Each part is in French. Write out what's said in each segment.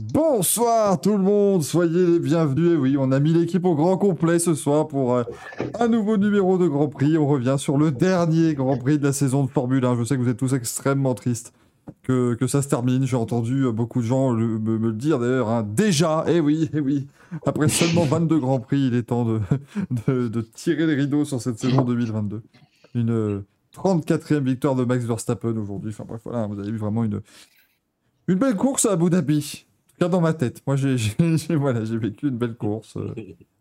Bonsoir tout le monde, soyez les bienvenus. Et oui, on a mis l'équipe au grand complet ce soir pour euh, un nouveau numéro de Grand Prix. On revient sur le dernier Grand Prix de la saison de Formule 1. Je sais que vous êtes tous extrêmement tristes que, que ça se termine. J'ai entendu euh, beaucoup de gens le- me, me le dire d'ailleurs. hein. Déjà, eh oui, eh oui, après seulement 22 Grands Prix, il est temps de, de, de tirer les rideaux sur cette saison 2022. Une euh, 34e victoire de Max Verstappen aujourd'hui. Enfin bref, voilà, vous avez vu vraiment une, une belle course à Abu Dhabi. En tout cas, dans ma tête. Moi, j'ai voilà, j'ai vécu une belle course. euh,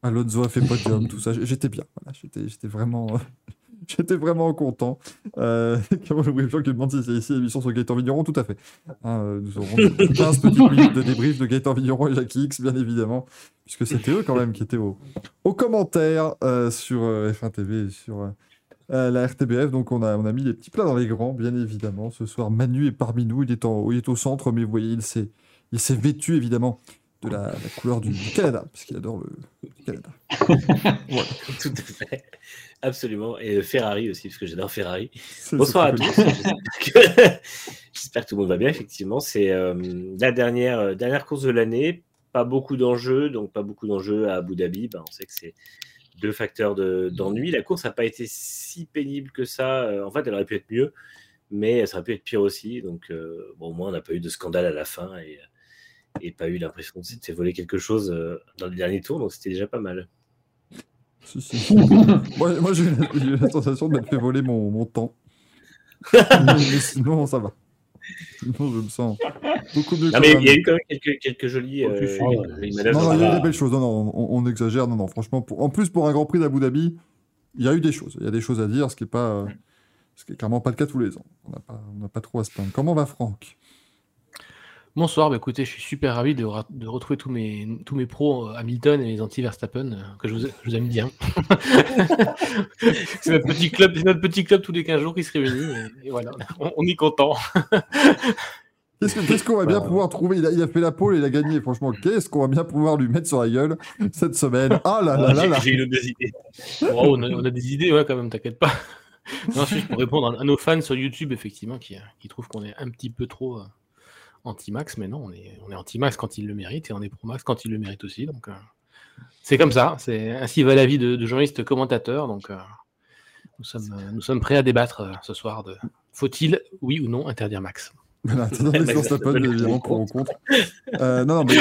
Alonso a fait podium, tout ça. J'étais bien. Voilà, j'étais j'étais vraiment, j'étais vraiment content. Euh, Comment le brief qui demande si c'est ici l'émission sur Gaëtan Vigneron Tout à fait. Hein, euh, nous aurons 15 petites minutes de débrief de Gaëtan Vigneron et Jackie X, bien évidemment, puisque c'était eux quand même qui étaient au- aux commentaires euh, sur euh, F1 TV et sur euh, euh, la RTBF. Donc, on a, on a mis les petits plats dans les grands, bien évidemment. Ce soir, Manu est parmi nous. Il est, en, il est au centre, mais vous voyez, il s'est il s'est vêtu, évidemment, de la, la couleur du, du Canada, parce qu'il adore le, le Canada. Voilà. Tout à fait. Absolument. Et Ferrari aussi, parce que j'adore Ferrari. Bonsoir à tous. J'espère que... tout le monde va bien, effectivement. C'est euh, la dernière, euh, dernière course de l'année. Pas beaucoup d'enjeux, donc pas beaucoup d'enjeux à Abu Dhabi. Ben, on sait que c'est deux facteurs de- d'ennui. La course n'a pas été si pénible que ça. Euh, En fait, elle aurait pu être mieux, mais ça aurait pu être pire aussi. Donc, euh, bon, au moins, on n'a pas eu de scandale à la fin et, et pas eu l'impression de s'être fait voler quelque chose euh, dans le dernier tour. Donc, c'était déjà pas mal. Si, si. moi, moi, j'ai eu la- sensation de m'être fait voler mon, mon temps. mais sinon, ça va. Sinon, je me sens beaucoup mieux. Non, mais il y a eu quand même quelques, quelques jolies, Oh, euh, manœuvres. Non, non, il y a eu des belles choses. Non, non, on, on exagère. Non, non, franchement. Pour... En plus, pour un Grand Prix d'Abu Dhabi, il y a eu des choses. Il y a des choses à dire, ce qui est pas, euh, ce qui est clairement pas le cas tous les ans. On n'a pas, on n'a pas trop à se plaindre. Comment va Franck? Bonsoir, bah écoutez, je suis super ravi de, retrouver tous mes, tous mes pros euh, Hamilton et les anti-Verstappen euh, que je vous, je vous aime bien. c'est notre petit club, c'est notre petit club tous les 15 jours qui se réunit et, et voilà, on, on est content. Qu'est-ce que- qu'est-ce qu'on va bien pouvoir trouver? Il a, il a fait la pole et il a gagné. Franchement, qu'est-ce qu'on va bien pouvoir lui mettre sur la gueule cette semaine? Ah là là là J'ai- là J'ai une autre des idées. Wow, on, a, on a des idées, ouais, quand même, t'inquiète pas. Non, juste pour répondre à, à nos fans sur YouTube, effectivement, qui, qui trouvent qu'on est un petit peu trop euh, anti-max, mais non, on est, on est anti-max quand il le mérite et on est pro-max quand il le mérite aussi. Donc, euh, c'est comme ça, c'est ainsi va la vie de, de journaliste commentateur. Donc, euh, nous, sommes, euh, nous sommes prêts à débattre ce soir de faut-il, oui ou non, interdire Max contre. Euh, non, non,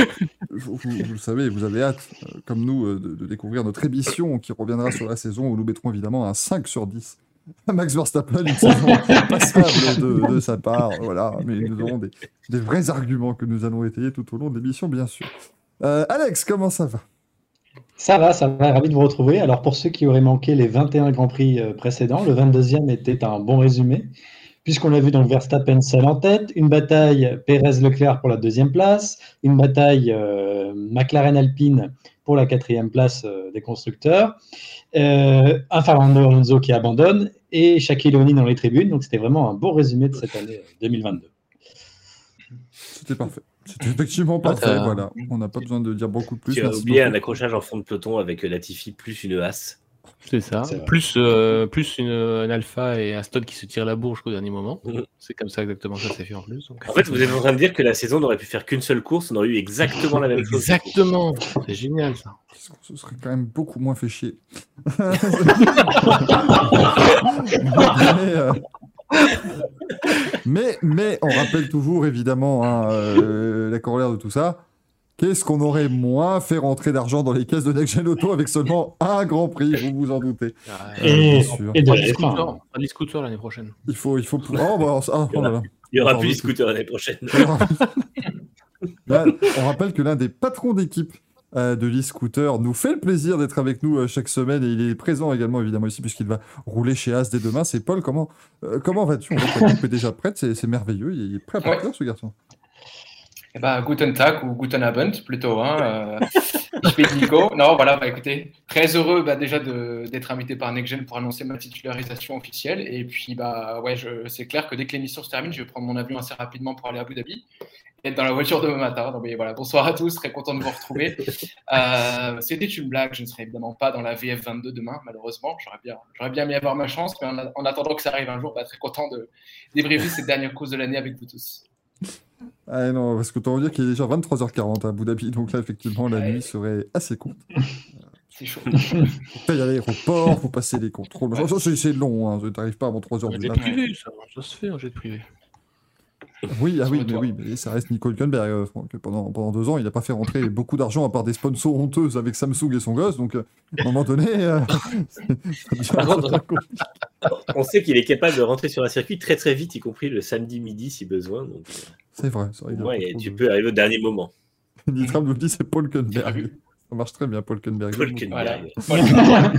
vous, le savez, vous avez hâte, comme nous, de, de découvrir notre émission qui reviendra sur la saison où nous mettrons évidemment un 5 sur 10 à Max Verstappen, une saison passable de, de sa part. Voilà, mais nous aurons des, des vrais arguments que nous allons étayer tout au long de l'émission, bien sûr. Euh, Alex, comment ça va? Ça va, ça va, ravi de vous retrouver. Alors pour ceux qui auraient manqué les 21 Grands Prix euh, précédents, le 22e était un bon résumé, puisqu'on a vu donc Verstappen seul en tête, une bataille Pérez-Leclerc pour la deuxième place, une bataille euh, McLaren-Alpine pour la quatrième place euh, des constructeurs, euh, un Fernando Alonso qui abandonne et Shaquille O'Neal dans les tribunes. Donc c'était vraiment un beau résumé de cette année euh, 2022. C'était parfait. C'était effectivement parfait, voilà. On n'a pas besoin de dire beaucoup plus. Tu as oublié un accrochage en fond de peloton avec euh, Latifi plus une as. C'est ça. Plus, euh, plus une, un Alpha et Aston qui se tirent la bourre jusqu'au dernier moment. Mhm. C'est comme ça exactement ça s'est fait en plus. donc. En fait, vous êtes en train de dire que la saison n'aurait pu faire qu'une seule course, on aurait eu exactement la même chose. Exactement. C'est génial ça. Se serait quand même beaucoup moins fait chier. mais, euh, mais, mais on rappelle toujours, évidemment, hein, euh, la corollaire de tout ça. Qu'est-ce qu'on aurait moins fait rentrer d'argent dans les caisses de Next Gen Auto avec seulement un Grand Prix, vous vous en doutez. Et, Euh, bien Et, sûr. et de pas la de F1. scooter, pas de scooter l'année prochaine. Il faut, il faut pouvoir. Oh, bah, ah, oh là là. Il n'y aura plus de tout- scooter l'année prochaine. Là, on rappelle que l'un des patrons d'équipe euh, de l'e-scooter nous fait le plaisir d'être avec nous euh, chaque semaine et il est présent également évidemment ici puisqu'il va rouler chez As dès demain. C'est Paul, comment, euh, comment vas-tu? On voit que l'équipe est déjà prête, c'est merveilleux, il est- il est prêt à partir ce garçon. Eh ben, Guten Tag ou Guten Abend plutôt. Hein, euh, Nico. Non, voilà, bah, écoutez, très heureux bah, déjà d'être invité par NextGen pour annoncer ma titularisation officielle. Et puis, bah, ouais, c'est clair que dès que l'émission se termine, je vais prendre mon avion assez rapidement pour aller à Abu Dhabi et être dans la voiture demain matin. Donc, voilà, bonsoir à tous, très content de vous retrouver. Euh, C'était une blague, je ne serai évidemment pas dans la VF22 demain, malheureusement. J'aurais bien, aimé avoir ma chance, mais en, attendant que ça arrive un jour, bah, très content de débriefer cette dernière course de l'année avec vous tous. Ah non, parce que t'as dire qu'il est déjà 23h40 à Abu Dhabi, donc là, effectivement, la Ouais. nuit serait assez courte. C'est chaud. Il y a l'aéroport, faut passer les contrôles. Ouais. C'est- long, hein. t'arrives pas avant 3h Un du matin. privé, ça, ça se fait, un jet privé. Oui, ah oui, le mais oui, mais ça reste Nico Hülkenberg. euh. Pendant, pendant deux ans, il n'a pas fait rentrer beaucoup d'argent à part des sponsors honteuses avec Samsung et son gosse. Donc, euh, à un moment donné, euh, contre. On sait qu'il est capable de rentrer sur un circuit très très vite, y compris le samedi midi si besoin. Donc, c'est vrai. il ouais, tu de- peux arriver au dernier moment. Nitram nous le dit, c'est Paul Hülkenberg. Ça marche très bien, Paul Hülkenberg. Paul Voilà. Hülkenberg. Voilà.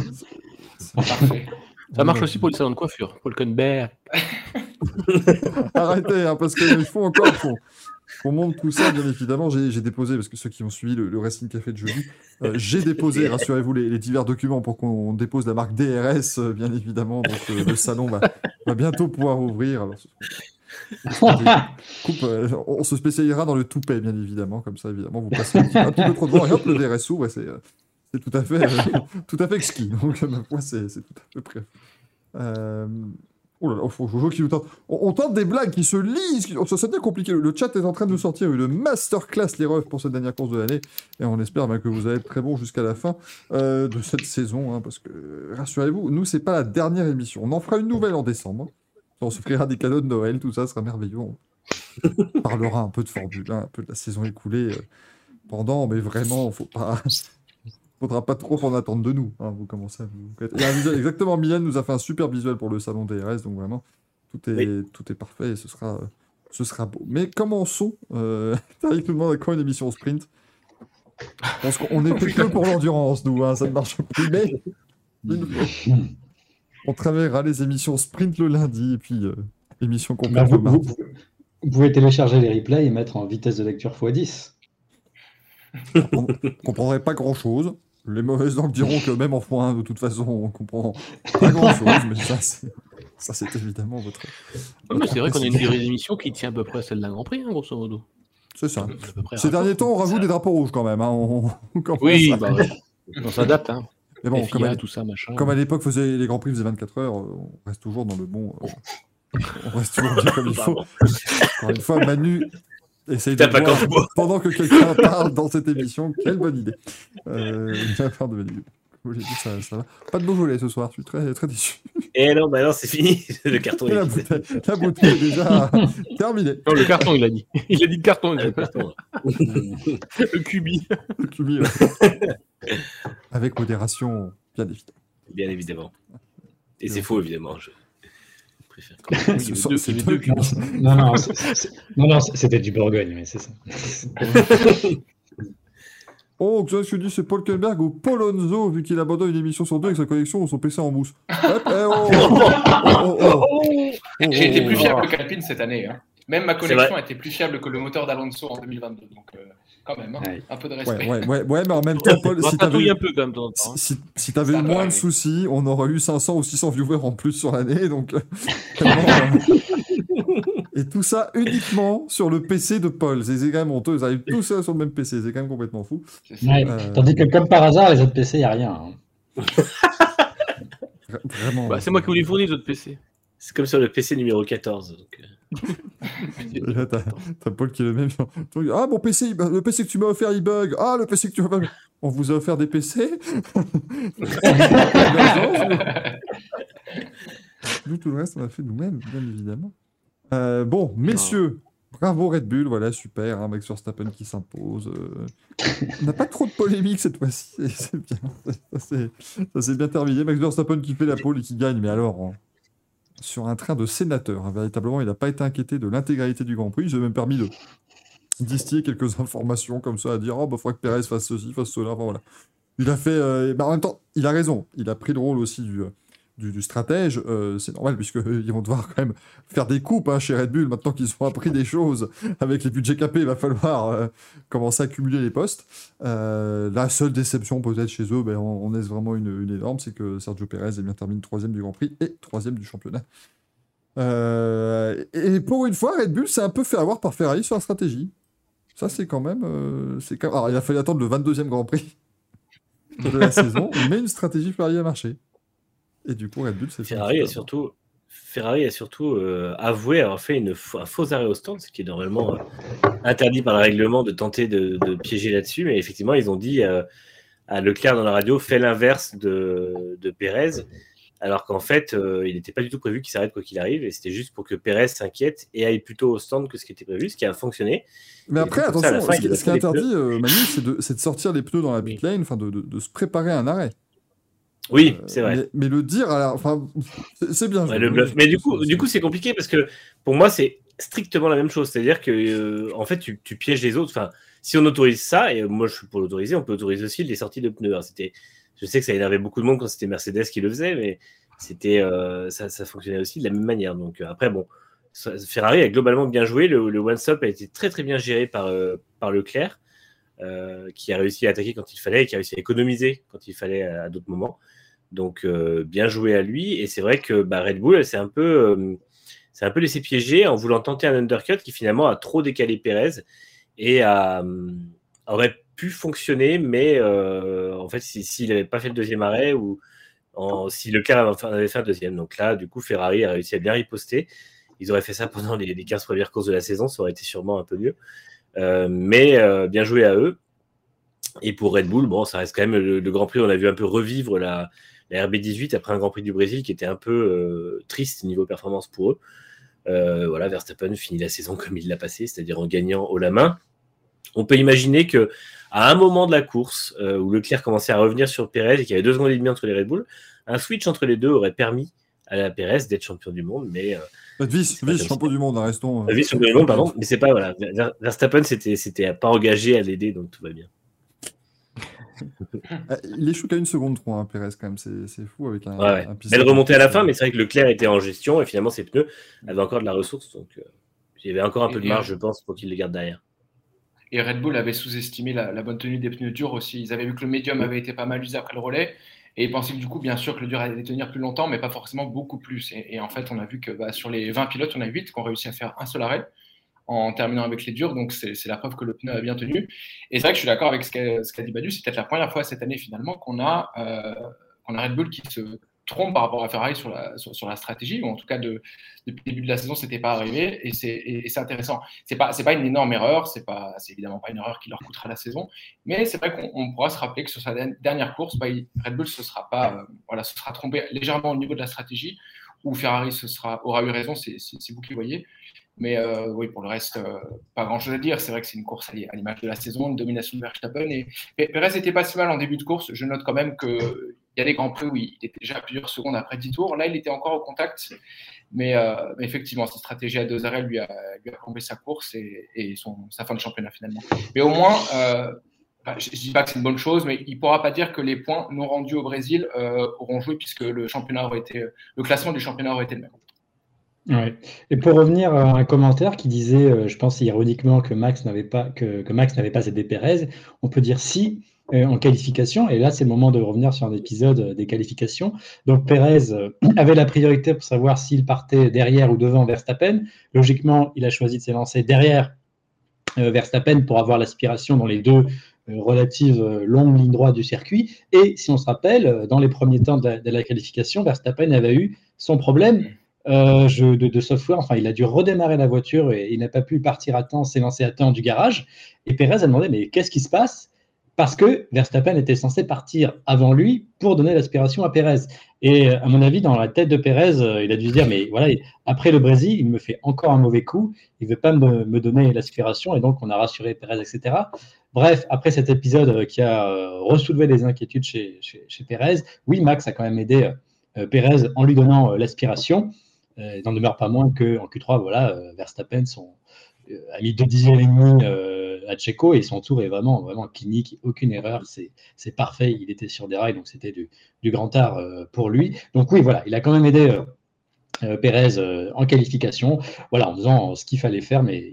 Parfait. Ça marche aussi pour les salons de coiffure. Polkenberg. Arrêtez, hein, parce qu'il faut encore qu'on monte tout ça, bien évidemment. J'ai déposé, parce que ceux qui ont suivi le, le Racing Café de jeudi, euh, j'ai déposé, rassurez-vous, les, divers documents pour qu'on dépose la marque DRS, euh, bien évidemment. Donc euh, le salon va, bientôt pouvoir ouvrir. On se spécialisera dans le toupet, bien évidemment. Comme ça, évidemment, vous passez un petit, peu trop de voir et hop, le DRS s'ouvre et c'est tout à fait, tout à fait exquis. Donc, ma foi, c'est c'est tout à fait prêt. Oh là là, qui tente. On, on tente des blagues qui se lisent. Ça, devient compliqué. Le chat est en train de nous sortir une masterclass les refs pour cette dernière course de l'année. Et on espère ben, que vous allez être très bon jusqu'à la fin euh, de cette saison. hein, parce que, rassurez-vous, nous, c'est pas la dernière émission. On en fera une nouvelle en décembre. On s'offrira des cadeaux de Noël, tout ça sera merveilleux. On parlera un peu de Formule 1, un peu de la saison écoulée euh, pendant, mais vraiment, faut pas. Faudra pas trop en attendre de nous. hein, vous commencez à vous. Il y a un visuel- exactement, Milan nous a fait un super visuel pour le salon DRS, donc vraiment, tout est, tout est parfait et ce sera, euh, ce sera beau. Mais commençons. Euh... Tariq nous demande à quand une émission sprint? Pense qu'on est pour l'endurance, nous, hein, ça ne marche plus. Mais on travaillera les émissions sprint le lundi et puis euh, émission Bah, complète vous, le mardi. vous- vous pouvez télécharger les replays et mettre en vitesse de lecture x10. On comprendrait pas grand chose. Les mauvaises langues diront que même en point, de toute façon, on comprend pas grand chose, mais ça, c'est, ça, c'est évidemment votre. Mais c'est vrai qu'on a une durée d'émission qui tient à peu près à celle d'un Grand Prix, hein, grosso modo. C'est ça. C'est Ces derniers temps, on rajoute des drapeaux rouges quand même. hein, On, on commence Oui, bah, on s'adapte. Hein. Mais bon, FIA, comme à, tout ça, machin. comme à l'époque, faisait, les Grands Prix faisaient 24 heures, on reste toujours dans le bon. euh, on reste toujours bien comme il faut. Encore une fois, Manu essaye de T'as pas voir qu'en bois. pendant que quelqu'un parle dans cette émission. Quelle bonne idée. Euh, la dit, ça, ça. Pas de Beaujolais ce soir, je suis très, très déçu. Et non, bah non, c'est fini. Le carton la est bouteille, la bouteille est déjà terminée. Non, le carton, il a dit. Il a dit le carton. il a Le dit. carton. Le cubi. Le cubi, ouais. Avec modération, bien évidemment. Bien évidemment. Et c'est faux, évidemment. Je préfère quand même. Oui, deux- deux deux. Non, non, c'était du Bourgogne, mais c'est ça. Oh, que tu dis, c'est Paul Kelberg ou Paul Onzo, vu qu'il abandonne une émission sur deux avec sa connexion ou son PC en mousse. Hop, eh, oh, oh, oh. J'ai été plus fiable qu'Alpine cette année. hein. Même ma connexion a été plus fiable que le moteur d'Alonso en 2022. Donc, euh, quand même, hein, Ouais. un peu de respect. ouais, ouais, ouais, mais en même temps, Paul, si un peu quand même temps hein. si, si t'avais eu peut moins de soucis, on aurait eu 500 ou 600 viewers en plus sur l'année, donc euh, euh, Et tout ça uniquement sur le PC de Paul. C'est quand même honteux, ils arrivent tous ça sur le même PC, c'est quand même complètement fou. C'est ça. Ouais. Euh, Tandis que, comme par hasard, les autres PC, il n'y a rien. hein. Vraiment. Bah, c'est moi qui vous les fournis, votre PC. C'est comme sur le PC numéro 14. donc, euh, Et là, t'as Paul qui est le même. Ah, mon PC, le PC que tu m'as offert, il bug. Ah, le PC que tu m'as. On vous a offert des PC Nous, tout le reste, on l'a fait nous-mêmes, bien évidemment. Euh, bon, messieurs, bravo Red Bull, voilà, super, hein, Max Verstappen qui s'impose. euh. On n'a pas trop de polémique cette fois-ci, c'est bien. Ça s'est- Ça s'est bien terminé. Max Verstappen qui fait la pole et qui gagne, mais alors, hein, sur un train de sénateur, hein, véritablement, il n'a pas été inquiété de l'intégralité du Grand Prix, il s'est même permis de distiller quelques informations comme ça, à dire, oh, bah, faudra que Perez fasse ceci, fasse cela, enfin voilà. Il a fait, euh, bah, en même temps, il a raison, il a pris le rôle aussi du, euh, du, stratège, euh, c'est normal, puisqu'ils vont devoir quand même faire des coupes hein, chez Red Bull, maintenant qu'ils ont appris des choses avec les budgets capés, il va falloir euh, commencer à cumuler les postes. Euh, la seule déception peut-être chez eux, ben, on, on vraiment une, énorme, c'est que Sergio Perez eh bien, termine troisième du Grand Prix et troisième du championnat. Euh, et pour une fois, Red Bull s'est un peu fait avoir par Ferrari sur la stratégie. Ça, c'est quand même. euh, c'est quand... Alors, il a fallu attendre le 22e Grand Prix de la saison, mais une stratégie Ferrari a marché. Et du coup, Red Bull s'est fait. Ferrari peu surtout, Ferrari a surtout euh, avoué avoir fait une, un faux arrêt au stand, ce qui est normalement euh, interdit par le règlement de tenter de, piéger là-dessus, mais effectivement, ils ont dit à Leclerc dans la radio, fais l'inverse de, de Pérez alors qu'en fait, euh, il n'était pas du tout prévu qu'il s'arrête quoi qu'il arrive, et c'était juste pour que Perez s'inquiète et aille plutôt au stand que ce qui était prévu, ce qui a fonctionné. Mais après, attention, ce, qui est interdit, euh, Manu, c'est de, sortir les pneus dans la pit lane, enfin de, de, se préparer à un arrêt. Oui, euh, c'est vrai. Mais, le dire, enfin, c'est bien. Mais du coup, du coup, c'est compliqué parce que pour moi, c'est strictement la même chose. C'est-à-dire que, en fait, tu, tu, pièges les autres. Enfin, si on autorise ça, et moi je suis pour l'autoriser, on peut autoriser aussi les sorties de pneus. C'était je sais que ça énervait beaucoup de monde quand c'était Mercedes qui le faisait, mais c'était euh, ça, fonctionnait aussi de la même manière. Donc euh, après, bon, Ferrari a globalement bien joué. Le, one-stop a été très très bien géré par, euh, par Leclerc, qui a réussi à attaquer quand il fallait et qui a réussi à économiser quand il fallait à, d'autres moments. Donc bien joué à lui. Et c'est vrai que bah, Red Bull, c'est un peu c'est un peu laissé piéger en voulant tenter un undercut qui finalement a trop décalé Perez et a, aurait pu fonctionner, mais euh, en fait, s'il n'avait pas fait le deuxième arrêt ou si le cas avait fait un deuxième. Donc là, du coup, Ferrari a réussi à bien riposter. Ils auraient fait ça pendant les, 15 premières courses de la saison, ça aurait été sûrement un peu mieux. Euh, mais euh, bien joué à eux. Et pour Red Bull, bon, ça reste quand même le, Grand Prix. On a vu un peu revivre la, la, RB18 après un Grand Prix du Brésil qui était un peu triste niveau performance pour eux. voilà, Verstappen finit la saison comme il l'a passé, c'est-à-dire en gagnant haut la main. On peut imaginer que à un moment de la course euh, où Leclerc commençait à revenir sur Pérez et qu'il y avait deux secondes et demie entre les Red Bull, un switch entre les deux aurait permis à la Pérez d'être champion du monde, mais euh, vice, champion du monde, hein, restons. Euh, vice champion du monde, pardon, mais c'est pas voilà. Verstappen c'était c'était pas engagé à l'aider, donc tout va bien. Il échoue qu'à une seconde 3, hein, Pérez, quand même, c'est fou avec un, ouais, Elle remontait à la fin, mais c'est vrai que Leclerc était en gestion et finalement ses pneus avaient encore de la ressource, donc il y avait encore un peu de marge, je pense, pour qu'il les garde derrière. Et Red Bull avait sous-estimé la, bonne tenue des pneus durs aussi. Ils avaient vu que le médium avait été pas mal usé après le relais. Et ils pensaient que du coup, bien sûr, que le dur allait tenir plus longtemps, mais pas forcément beaucoup plus. Et, en fait, on a vu que bah, sur les 20 pilotes, on a 8 qui ont réussi à faire un seul arrêt en terminant avec les durs. Donc, c'est la preuve que le pneu a bien tenu. Et c'est vrai que je suis d'accord avec ce qu'a dit Badu. C'est peut-être la première fois cette année, finalement, qu'on a, euh, Red Bull qui se trompe par rapport à Ferrari sur la, stratégie, ou en tout cas de, depuis le début de la saison, c'était pas arrivé, et c'est intéressant. C'est pas, pas une énorme erreur, c'est pas, évidemment pas une erreur qui leur coûtera la saison, mais c'est vrai qu'on pourra se rappeler que sur sa dernière course, bah, Red Bull se sera pas, euh, voilà, se sera trompé légèrement au niveau de la stratégie, ou Ferrari aura eu raison, c'est vous qui voyez. Mais euh, oui, pour le reste, euh, pas grand-chose à dire. C'est vrai que c'est une course à l'image de la saison, une domination de Verstappen. Et Perez n'était pas si mal en début de course. Je note quand même que il y a des grands prix où il était déjà à plusieurs secondes après 10 tours. Là, il était encore au contact. Mais, euh, effectivement, sa stratégie à deux arrêts lui a, lui a sa course et, sa fin de championnat finalement. Mais au moins, euh, je ne dis pas que c'est une bonne chose, mais il ne pourra pas dire que les points non rendus au Brésil auront joué puisque le, championnat aurait été, le classement du championnat aurait été le même. Et pour revenir à un commentaire qui disait, je pense ironiquement, que Max n'avait pas que, Max n'avait pas aidé Pérez, on peut dire si euh, en qualification. Et là, c'est le moment de revenir sur un épisode euh, des qualifications. Donc, Pérez euh, avait la priorité pour savoir s'il partait derrière ou devant Verstappen. Logiquement, il a choisi de s'élancer derrière Verstappen pour avoir l'aspiration dans les deux relatives longues lignes droites du circuit. Et si on se rappelle, dans les premiers temps de la, qualification, Verstappen avait eu son problème de, software. Enfin, il a dû redémarrer la voiture et il n'a pas pu partir à temps, s'élancer à temps du garage. Et Pérez a demandé Mais qu'est-ce qui se passe? Parce que Verstappen était censé partir avant lui pour donner l'aspiration à Pérez. Et euh, à mon avis, dans la tête de Pérez, euh, il a dû se dire, mais voilà, après le Brésil, il me fait encore un mauvais coup, il ne veut pas me, donner l'aspiration, et donc on a rassuré Pérez, etc. Bref, après cet épisode euh, qui a ressoulevé des inquiétudes chez, chez, Pérez, oui, Max a quand même aidé Pérez en lui donnant l'aspiration. Il n'en demeure pas moins qu'en Q3, voilà, Verstappen son, a mis deux dixièmes et demi à Tcheco et son tour est vraiment, vraiment clinique, aucune erreur, c'est parfait, il était sur des rails, donc c'était du, grand art euh, pour lui. Donc oui, voilà, il a quand même aidé euh, euh, Pérez en qualification, voilà, en faisant ce qu'il fallait faire, mais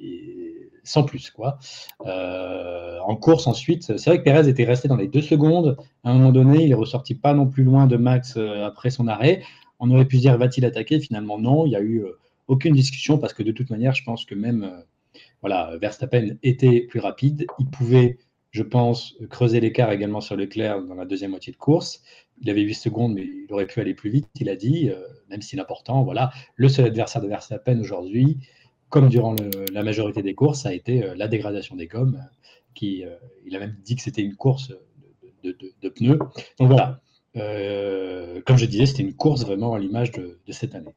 sans plus. Quoi. en course ensuite, c'est vrai que Pérez était resté dans les deux secondes. À un moment donné, il est ressorti pas non plus loin de Max après son arrêt. On aurait pu se dire va-t-il attaquer? Finalement, non. Il n'y a eu aucune discussion parce que de toute manière, je pense que même voilà, Verstappen était plus rapide. Il pouvait, je pense, creuser l'écart également sur Leclerc dans la deuxième moitié de course. Il avait 8 secondes, mais il aurait pu aller plus vite, il a dit, euh, même si c'est important. Voilà, le seul adversaire de Verstappen aujourd'hui, comme durant la majorité des courses, a été euh, la dégradation des gommes. euh, Qui, euh, il a même dit que c'était une course de- de pneus. Donc voilà, Euh, comme je disais, c'était une course vraiment à l'image de, de cette année.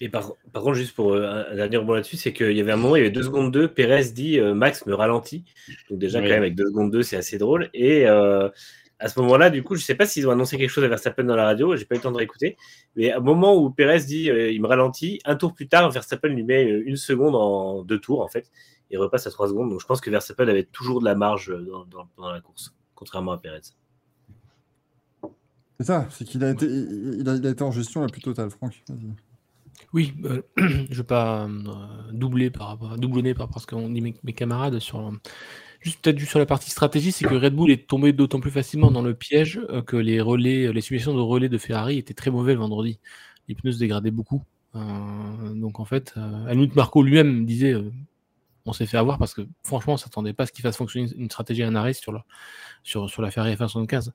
Et par, par contre, juste pour euh, un, un dernier rebond là-dessus, c'est qu'il y avait un moment, il y avait 2 secondes 2, Pérez dit euh, Max me ralentit. Donc déjà, Oui. quand même, avec 2 secondes 2, c'est assez drôle. Et à ce moment-là, du coup, je sais pas s'ils ont annoncé quelque chose à Verstappen dans la radio, j'ai pas eu le temps de réécouter. Mais au moment où Pérez dit il me ralentit, un tour plus tard, Verstappen lui met une seconde en deux tours, en fait, et repasse à 3 secondes. Donc je pense que Verstappen avait toujours de la marge dans, dans- la course, contrairement à Pérez. C'est ça, c'est qu'il a été, il, il a, il a été en gestion la plus totale, Franck. Oui, euh, je ne vais pas euh, doubler par rapport, doublonner par rapport à ce qu'ont dit mes, mes camarades sur. Juste peut-être sur la partie stratégie, c'est que Red Bull est tombé d'autant plus facilement dans le piège euh, que les relais, les simulations de relais de Ferrari étaient très mauvais le vendredi. Les pneus se dégradaient beaucoup. Euh, donc en fait, Helmut Marco lui-même disait, on s'est fait avoir parce que franchement, on s'attendait pas à ce qu'il fasse fonctionner une stratégie à un arrêt sur la, sur, sur la Ferrari F175.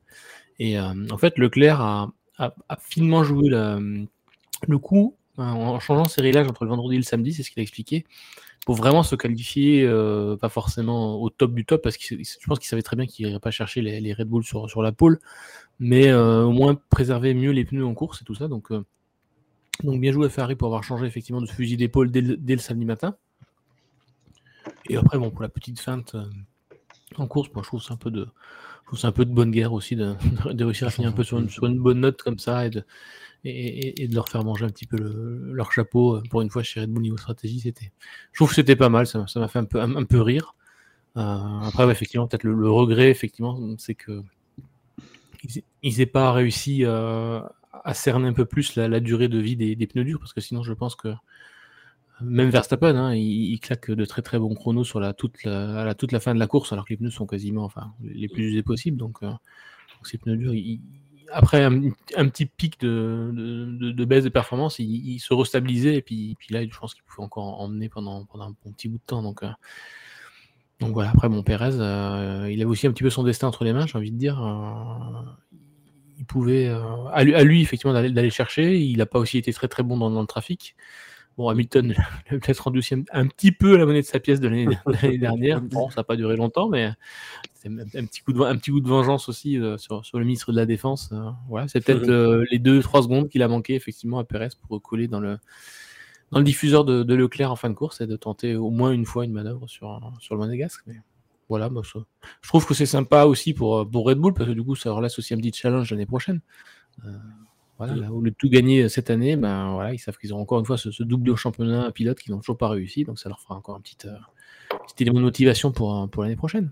Et euh, en fait, Leclerc a, a, finement joué le coup euh, en changeant ses réglages entre le vendredi et le samedi, c'est ce qu'il a expliqué, pour vraiment se qualifier, euh, pas forcément au top du top, parce que je pense qu'il savait très bien qu'il n'irait pas chercher les, Red Bull sur, la pole, mais au moins préserver mieux les pneus en course et tout ça. Donc, donc bien joué à Ferrari pour avoir changé effectivement de fusil d'épaule dès, le- samedi matin. Et après, bon, pour la petite feinte en course, moi, je trouve c'est un peu de, c'est un peu de bonne guerre aussi de, réussir à finir un peu sur une, bonne note comme ça et de, leur faire manger un petit peu le- leur chapeau euh, pour une fois chez Red Bull niveau stratégie. Je trouve que c'était pas mal, ça m'a fait un peu, un, peu rire. Euh, après, effectivement, peut-être le, regret, effectivement, c'est que ils, ils aient pas réussi euh, à cerner un peu plus la, durée de vie des pneus durs, parce que sinon, je pense que même Verstappen, hein, il, claque de très très bons chronos sur la toute à la toute la fin de la course, alors que les pneus sont quasiment, enfin, les plus usés possibles. Donc, euh, ces pneus durs, après un, petit pic de, baisse de performance, il, se restabilisait et puis, puis là, je pense qu'il pouvait encore emmener pendant, pendant un bon petit bout de temps. Donc, euh, donc voilà, après, mon Pérez, euh, il avait aussi un petit peu son destin entre les mains, j'ai envie de dire. euh, il pouvait, à, lui, effectivement, d'aller chercher. Il n'a pas aussi été très très bon dans le trafic. Bon, Hamilton l'a peut-être rendu aussi un, petit peu la monnaie de sa pièce de l'année de l'année dernière. Bon, ça n'a pas duré longtemps, mais c'est un, petit coup de, un petit coup de vengeance aussi euh, sur, sur le ministre de la Défense. euh, voilà, c'est peut-être euh, les deux trois secondes qu'il a manqué effectivement à Pérez pour coller dans le dans le diffuseur de, de Leclerc en fin de course et de tenter au moins une fois une manœuvre sur sur le monégasque. Mais voilà, moi, je, je trouve que c'est sympa aussi pour pour Red Bull parce que du coup ça laisse aussi un petit challenge l'année prochaine. Euh, voilà, là, au lieu de tout gagner cette année, ben voilà, ils savent qu'ils auront encore une fois ce, au championnat pilote qu'ils n'ont toujours pas réussi, donc ça leur fera encore un petit, euh, petit élément de motivation pour, euh, pour l'année prochaine.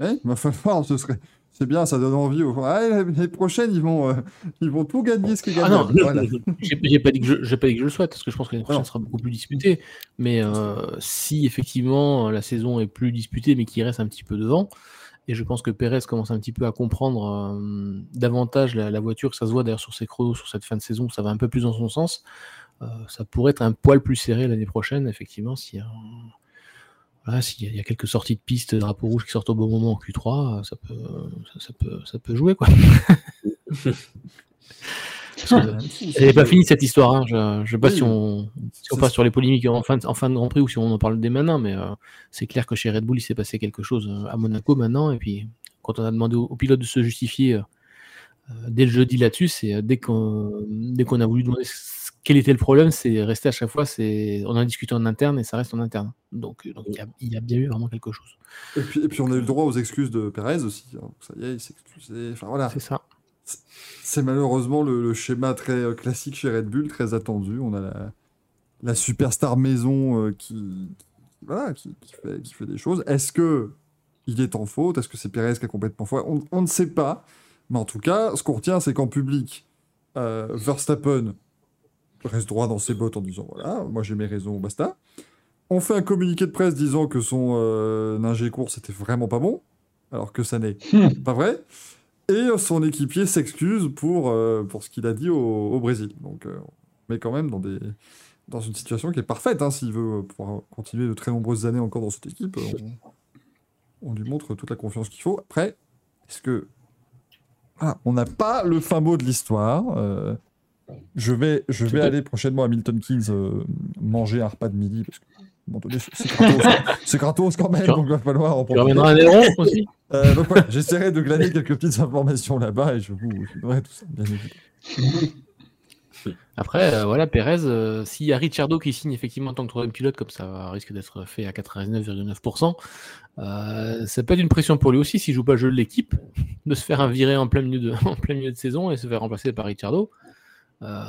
Eh, falloir, ce serait. C'est bien, ça donne envie. Aux... Ah, l'année prochaine, ils vont, euh, ils vont tout gagner ce qui est Ah non, Voilà. j'ai pas dit que je, j'ai pas dit que je le souhaite, parce que je pense que l'année prochaine Non. sera beaucoup plus disputée. Mais euh, si effectivement la saison est plus disputée, mais qu'il reste un petit peu devant, et je pense que Pérez commence un petit peu à comprendre euh, davantage la, voiture, ça se voit d'ailleurs sur ses chronos sur cette fin de saison, ça va un peu plus dans son sens. euh, ça pourrait être un poil plus serré l'année prochaine, effectivement, s'il y a, y a- quelques sorties de piste, drapeau rouge qui sortent au bon moment en Q3, ça peut, ça peut, ça peut jouer quoi. Elle n'est pas finie cette histoire. Hein. Je ne sais pas Oui, si on, si on c'est- passe sur les polémiques en fin, de, en fin de Grand Prix ou si on en parle dès maintenant, mais euh, c'est clair que chez Red Bull, il s'est passé quelque chose euh, à Monaco maintenant. Et puis, quand on a demandé au, au pilote de se justifier euh, dès le jeudi là-dessus, c'est euh, dès qu'on a voulu demander quel était le problème, c'est resté à chaque fois, c'est on en a discuté en interne et ça reste en interne. Donc, donc il y, a, il y a bien eu vraiment quelque chose. Et puis, et puis, on a eu le droit aux excuses de Pérez aussi. hein. Ça y est, il s'est excusé. Enfin, voilà. C'est ça. C'est malheureusement le, le schéma très euh, classique chez Red Bull, très attendu. On a la, la superstar maison euh, qui, voilà, qui, qui fait, qui fait des choses. Est-ce que il est en faute? Est-ce que c'est Pérez qui a complètement faute on, on ne sait pas. Mais en tout cas, ce qu'on retient, c'est qu'en public, euh, Verstappen reste droit dans ses bottes en disant voilà, moi j'ai mes raisons, basta. On fait un communiqué de presse disant que son euh, ingé course était vraiment pas bon, alors que ça n'est pas vrai. Et son équipier s'excuse pour, euh, pour ce qu'il a dit au, au Brésil. Donc, euh, on met quand même dans, des, dans une situation qui est parfaite. hein, S'il veut pouvoir continuer de très nombreuses années encore dans cette équipe, euh, on, on lui montre toute la confiance qu'il faut. Après, est-ce que. Voilà, on n'a pas le fin mot de l'histoire. euh, Je vais, je vais aller prochainement à Milton Keynes euh, manger un repas de midi parce que donné, c'est- gratos, c'est gratos quand même, donc il va falloir en ramèneras un aussi Euh, donc voilà, j'essaierai de glaner quelques petites informations là-bas et je vous, je vous donnerai tout ça, bien évidemment. Après, euh, voilà, Pérez, euh, s'il y a Ricciardo qui signe effectivement en tant que troisième pilote, comme ça risque d'être fait à 99,9%, euh, ça peut être une pression pour lui aussi s'il joue pas le jeu de l'équipe, de se faire un virer en plein milieu de, en plein milieu de saison et se faire remplacer par Ricciardo. Euh,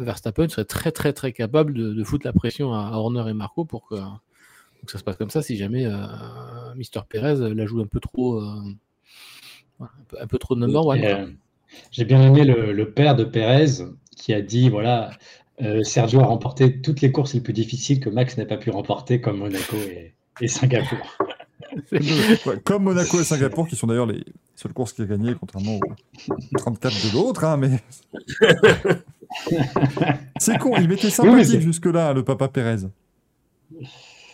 Verstappen serait très très très capable de, de foutre la pression à Horner et Marco pour que, pour que ça se passe comme ça si jamais euh, Mister Pérez la joue un peu trop, euh, un, peu, trop de number one. Euh, J'ai bien aimé le, le père de Pérez qui a dit voilà, euh, Sergio a remporté toutes les courses les plus difficiles que Max n'a pas pu remporter, comme Monaco et, et Singapour. Ouais, comme Monaco et Singapour, qui sont d'ailleurs les seules courses qu'il a gagnées, contrairement aux 34 de l'autre, hein, mais. c'est con, il mais sympathique jusque-là, le papa Pérez.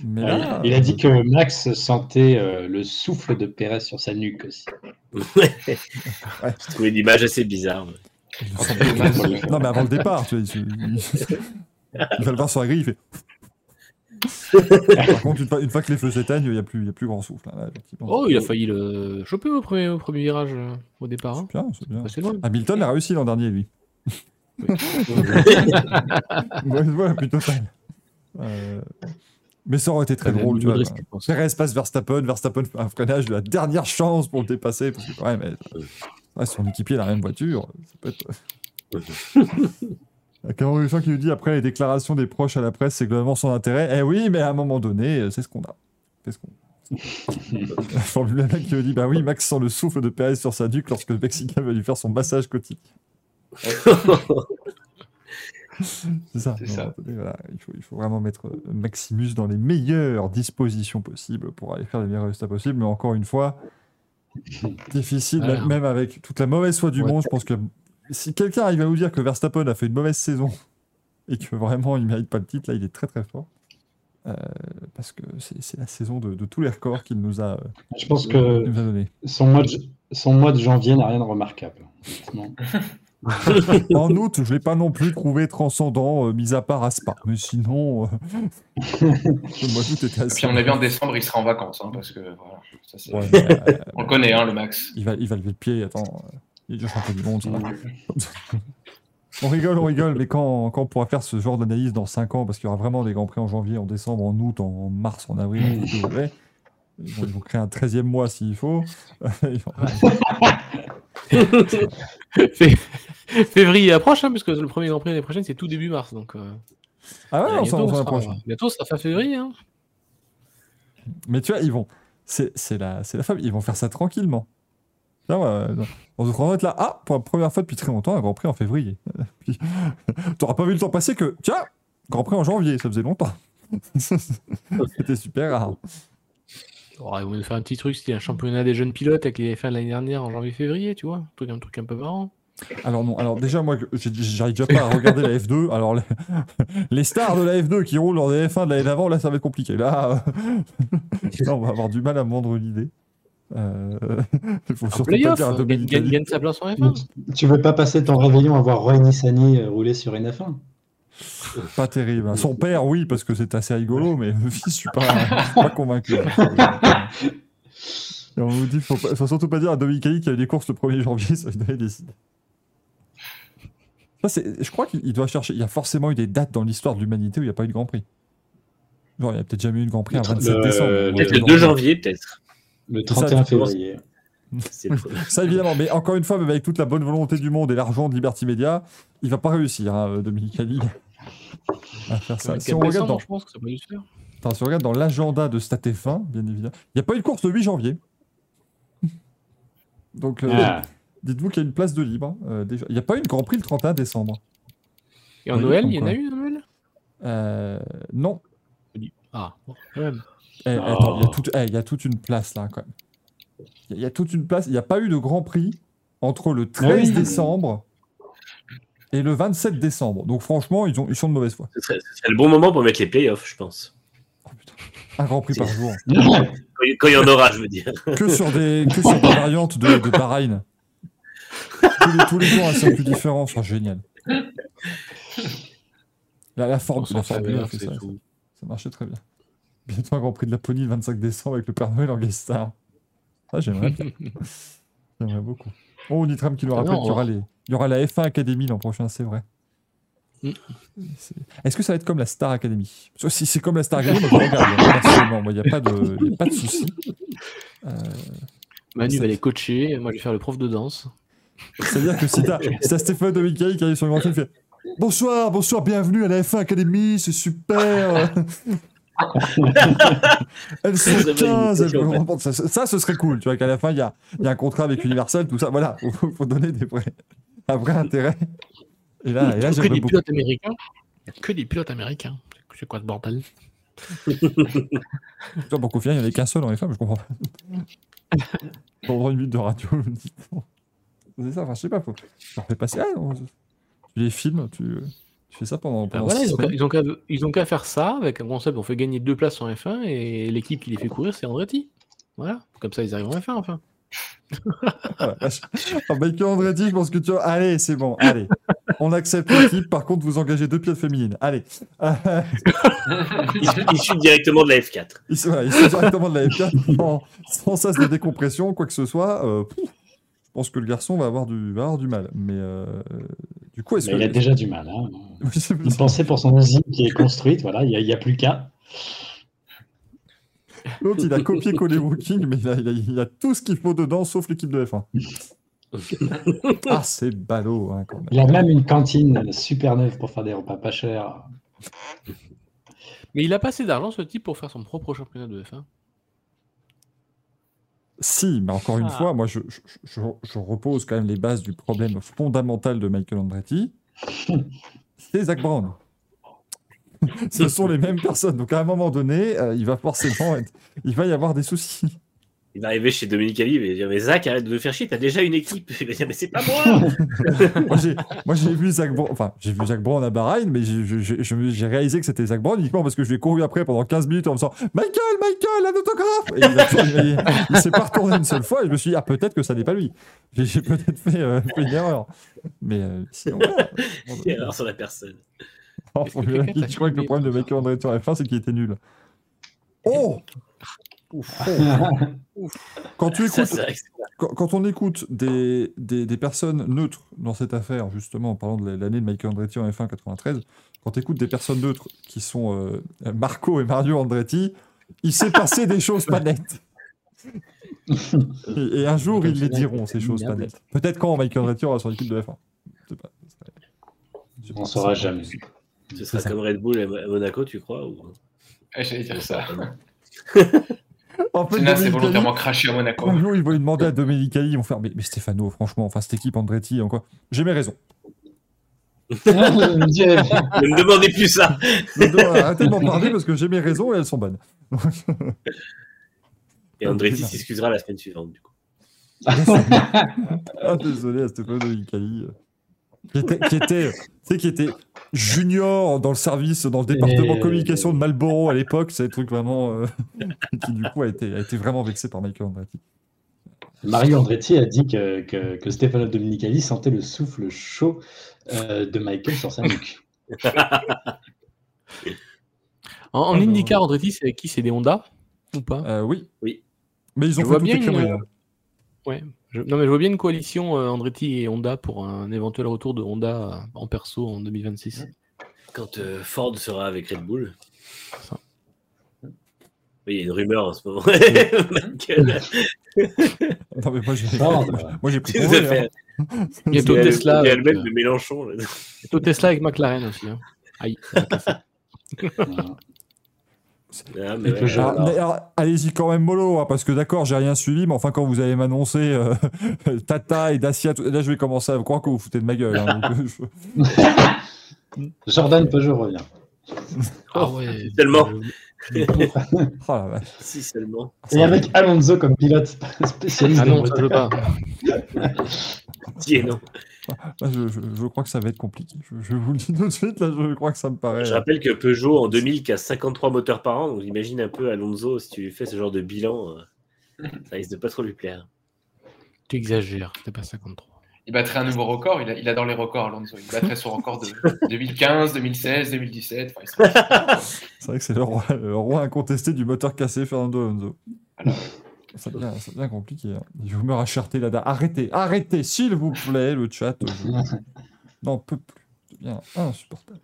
Mais là, Il a dit que Max sentait euh, le souffle de Pérez sur sa nuque aussi. J'ai trouvé une image assez bizarre. Non, mais avant le départ, tu vois, il, il- il va le voir sur la grille, il fait. Par contre, une fois, une fois que les feux s'éteignent, il n'y a, plus- il y a plus grand souffle. hein, là, effectivement. Oh, il a failli le choper au premier, au premier virage euh, au départ. hein. C'est bien, c'est bien. Loin. Hamilton a réussi l'an dernier, lui. Ouais, voilà, plus total. Euh, Mais ça aurait été très Très drôle, tu vois. risque. Perez passe Verstappen, Verstappen fait un freinage de la dernière chance pour le dépasser, parce que même, euh, ouais, son équipier a la même voiture. Ça peut être... Husson qui nous dit après les déclarations des proches à la presse, c'est globalement son intérêt. Eh oui, mais à un moment donné, euh, c'est ce qu'on a. C'est ce qu'on Formule 1 qui me dit bah oui, Max sent le souffle de Perez sur sa nuque lorsque le Mexicain va lui faire son massage quotidien. C'est ça. Voilà, il, faut, il faut vraiment mettre euh, Maximus dans les meilleures dispositions possibles pour aller faire les meilleurs résultats possibles. Mais encore une fois, difficile, même avec toute la mauvaise foi du Ouais. monde. Je pense que si quelqu'un arrive à nous dire que Verstappen a fait une mauvaise saison et que vraiment il mérite pas le titre, là il est très très fort. Euh, parce que c'est c'est la saison de, de tous les records qu'il nous a, euh, Je pense qu'il que a donné. son mois de, son mois de janvier n'a rien de remarquable. En août, je l'ai pas non plus trouvé transcendant, euh, mis à part à Spa. Mais sinon, euh, le mois d'août était Et assez. puis, à mon avis, en décembre, il sera en vacances. hein, parce que, voilà, ça, c'est- Ouais, mais, euh, On le connaît, hein, le Max. il, va, il va lever le pied, attends. Euh, il est déjà champion du monde. On rigole, on rigole, mais quand, quand on pourra faire ce genre d'analyse dans 5 ans, parce qu'il y aura vraiment des Grands Prix en janvier, en décembre, en août, en mars, en avril, en tout, ouais. Ils vont, ils vont créer un 13e mois s'il faut. Février approche, hein, puisque le premier Grand Prix l'année prochaine, c'est tout début mars. Donc, euh, Ah ouais, on s'en bientôt, on s'en sera- approche. bientôt, ça fait février. Hein. Mais tu vois, ils vont. C'est c'est la, c'est la femme, ils vont faire ça tranquillement. Là, ouais, on va être là, ah, pour la première fois depuis très longtemps, un Grand Prix en février. T'auras pas vu le temps passer que, tiens, Grand Prix en janvier, ça faisait longtemps. C'était super rare. Oh, ils vont nous faire un petit truc, c'était un championnat des jeunes pilotes avec les fins de l'année dernière en janvier-février, tu vois. Un truc, un truc un peu marrant. Alors non, alors déjà moi j'arrive déjà pas à regarder la F2. Alors les, les stars de la F2 qui roulent dans des F1 de l'année d'avant, là ça va être compliqué. Là, euh, là, on va avoir du mal à me vendre l'idée. Euh, Il faut En surtout pas dire à gagne, Dominique gagne- gagne sa place en F1. Tu veux pas passer ton réveillon à voir Roy Nissani euh, rouler sur une F1 Pas terrible. hein. Son père, oui, parce que c'est assez rigolo, mais le fils, je suis pas, je suis pas convaincu. Et on nous dit, faut, pas- faut surtout pas dire à Dominique qu'il y a des courses le 1er janvier, ça des idées. Ça, je crois qu'il il doit chercher. Il y a forcément eu des dates dans l'histoire de l'humanité où il n'y a pas eu de Grand Prix. Genre, il y a peut-être jamais eu de Grand Prix un Le- 27 le- décembre. Peut-être le non, 2 janvier, peut-être. Le ça, 31 tu penses février. Ça, évidemment, mais encore une fois, même avec toute la bonne volonté du monde et l'argent de Liberty Media, il va pas réussir, hein, Dominique Ali, à faire ça. Si on, regarde dans, je pense que ça peut le faire. attends, si on regarde dans l'agenda de Stat F1, bien évidemment, il n'y a pas eu de course le 8 janvier. Donc, euh, Ah, dites-vous qu'il y a une place de libre. euh, déjà. Il n'y a pas eu de Grand Prix le 31 décembre. Et en Oui, Noël, il y en a eu Noël? Euh, non. Ah, bon, quand même. Oh. Attends, il y, a toute- il y a toute une place là, quand même. Il y a- il y, a toute une place. Il n'y a pas eu de Grand Prix entre le 13 oui. décembre et le 27 décembre. Donc, franchement, ils, ont, ils sont de mauvaise foi. Ce serait, ce serait le bon moment pour mettre les playoffs, je pense. Oh, putain. Un Grand Prix par jour. Quand il- y en aura, je veux dire. que sur des, que sur des variantes de, de Bahreïn. Tous les, tous les jours, un circuit différent, sera génial. La, la, forme, la Formule 1 fait, fait c'est ça, ça marchait très bien. Bientôt un Grand Prix de Laponie le 25 décembre avec le Père Noël en guest star. Ah, j'aimerais bien. J'aimerais beaucoup. Oh, Nitram qui nous Ah rappelle qu'il y aura, les... il y aura la F1 Academy l'an prochain, c'est vrai. Mm. Est-ce que ça va être comme la Star Academy Si c'est comme la Star Academy, moi je regarde. hein, il n'y a pas de, y a pas de souci. Euh, Manu va les coacher, moi je vais faire le prof de danse. C'est-à-dire que si t'as Stéphane Domicaï qui arrive sur le grand scène, il fait Bonsoir, bonsoir, bienvenue à la F1 Academy, c'est super. Ça va 15. elles limiter, en fait. vont- ça, ça, ce serait cool, tu vois, qu'à la fin, il y a, il y a un contrat avec Universal, tout ça. Voilà, faut, faut donner des vrais, un vrai intérêt. Et là, et là que des beaucoup. pilotes américains. Il que des pilotes américains. C'est quoi ce bordel? Toi, pour confier, il n'y en avait qu'un seul en F1, mais je comprends pas. Pendant une minute de radio, je me dis, bon, c'est ça, enfin, je sais pas, faut, tu leur fais passer. Ah, non, tu les filmes, tu, tu fais ça pendant. Pendant voilà, six ils ont, qu'à- faire ça avec un concept. On fait gagner deux places en F1 et l'équipe qui les fait courir, c'est Andretti. Voilà, comme ça ils arrivent en F1 enfin. Ah. Alors, Michael Andretti, je pense que tu vois. Allez, c'est bon, allez. On accepte l'équipe. Par contre, vous engagez deux pilotes féminines. Allez. Euh, Issu issu directement de la F4. ils sont, voilà, directement de la F4 sans, sans sas de décompression, quoi que ce soit. euh, pense que le garçon va avoir du, va avoir du mal. Mais euh, du coup, est-ce que. il a déjà du mal. Hein. Il pensait pour son usine qui est construite, voilà, il n'y a, il y a plus qu'à. L'autre, il a copié-collé Woking, mais il a, il, a, il a tout ce qu'il faut dedans, sauf l'équipe de F1. ah, c'est ballot, hein, quand même. Il a même une cantine super neuve pour faire des repas pas chers. Mais il a pas assez d'argent ce type pour faire son propre championnat de F1. Si, mais encore une Ah. fois, moi, je, je, je- je repose quand même les bases du problème fondamental de Michael Andretti. C'est Zach Brown. Ce sont les mêmes personnes. Donc, à un moment donné, euh, il va forcément être- il va y avoir des soucis. Il va arriver chez Dominique Ali, il va dire Mais Zach, arrête de me faire chier, t'as déjà une équipe. Il va dire Mais c'est pas moi moi, j'ai, vu Zach Brown, enfin, j'ai vu Zach Brown à Bahreïn, mais j'ai, réalisé que c'était Zach Brown uniquement parce que je lui ai couru après pendant 15 minutes en me disant Michael, Michael, un autographe Et il, il- il s'est pas retourné une seule fois et je me suis dit, ah, peut-être que ça n'est pas lui. J'ai, peut-être fait, euh, fait une erreur. Mais euh, sinon, voilà. Erreur sur la personne. En Est-ce que Formule 1, quelqu'un t'a je crois que le problème de Michael Andretti en F1, c'est qu'il était nul. Oh quand, tu écoutes, quand, quand on écoute des, des, des personnes neutres dans cette affaire, justement, en parlant de l'année de Michael Andretti en F1 93, quand tu écoutes des personnes neutres qui sont euh, Marco et Mario Andretti, il s'est passé des choses pas nettes. Et, et un jour, ils les diront, ces choses pas nettes. Peut-être quand Michael Andretti aura son équipe de F1. Je sais pas, ce serait- je sais On pas, saura jamais. Ce sera ça. comme Red Bull à Monaco, tu crois ou... J'allais dire ça. En fait, Tina s'est volontairement craché à Monaco. Un jour, ils vont lui demander à Domenicali, ils vont faire Mais, mais Stéphano, franchement, enfin, cette équipe Andretti, en quoi J'ai mes raisons. Ne me demandez plus ça arrêtez de m'en parler parce que j'ai mes raisons et elles sont bonnes. Et Andretti s'excusera la semaine suivante, du coup. ah, désolé à Stéphano Domenicali. Euh, Qui était, qui était, tu sais, qui était junior dans le service, dans le département Et- communication de Marlboro à l'époque. C'est un truc vraiment. euh, qui, du coup, a été, a été vraiment vexé par Michael Andretti. Mario Andretti a dit que, que, que Stefano Domenicali sentait le souffle chaud euh, de Michael sur sa nuque. En, en. IndyCar, Andretti, c'est qui? C'est des Honda ou pas? Euh, oui. Oui. Mais ils ont Je fait vois tout bien une-. Ouais. Je- Non, mais je vois bien une coalition euh, Andretti et Honda pour un éventuel retour de Honda euh, en perso en 2026. Quand euh, Ford sera avec Red Bull. Ça. Oui, il y a une rumeur en ce moment. Non, mais moi, j'ai, moi, j'ai pris fait hein. Bientôt il y a le- Tesla. il y a avec, le même euh, de Mélenchon. là. bientôt Tesla avec McLaren aussi. hein. Aïe, ça va casser. Voilà. Ah, mais ouais. Alors, allez-y quand même mollo, hein, parce que d'accord, j'ai rien suivi, mais enfin, quand vous allez m'annoncer euh, Tata et Dacia, tout- là, je vais commencer à croire que vous vous foutez de ma gueule. hein, donc, euh, je- Jordan Peugeot revient. Ah ouais. Tellement. Oh la vache. Si seulement. Et avec Alonso comme pilote spécialiste Ah non, ça je veux Bretagne. pas. Non. Je, je- je crois que ça va être compliqué. Je, je vous le dis tout de suite, là, je crois que ça me paraît. Je rappelle que Peugeot en 2000 casse 53 moteurs par an, donc imagine un peu Alonso si tu lui fais ce genre de bilan, euh, ça risque de pas trop lui plaire. Tu exagères, c'était pas 53. il battrait un nouveau record. Il, a- il adore les records, Alonso. Il battrait son record de 2015, 2016, 2017. Enfin, il serait- C'est vrai que c'est le roi, le roi incontesté du moteur cassé, Fernando Alonso. Ça devient, ça devient compliqué. hein. Vous me racheter là Arrêtez, arrêtez, s'il vous plaît, le chat. Je n'en peux plus. C'est bien insupportable.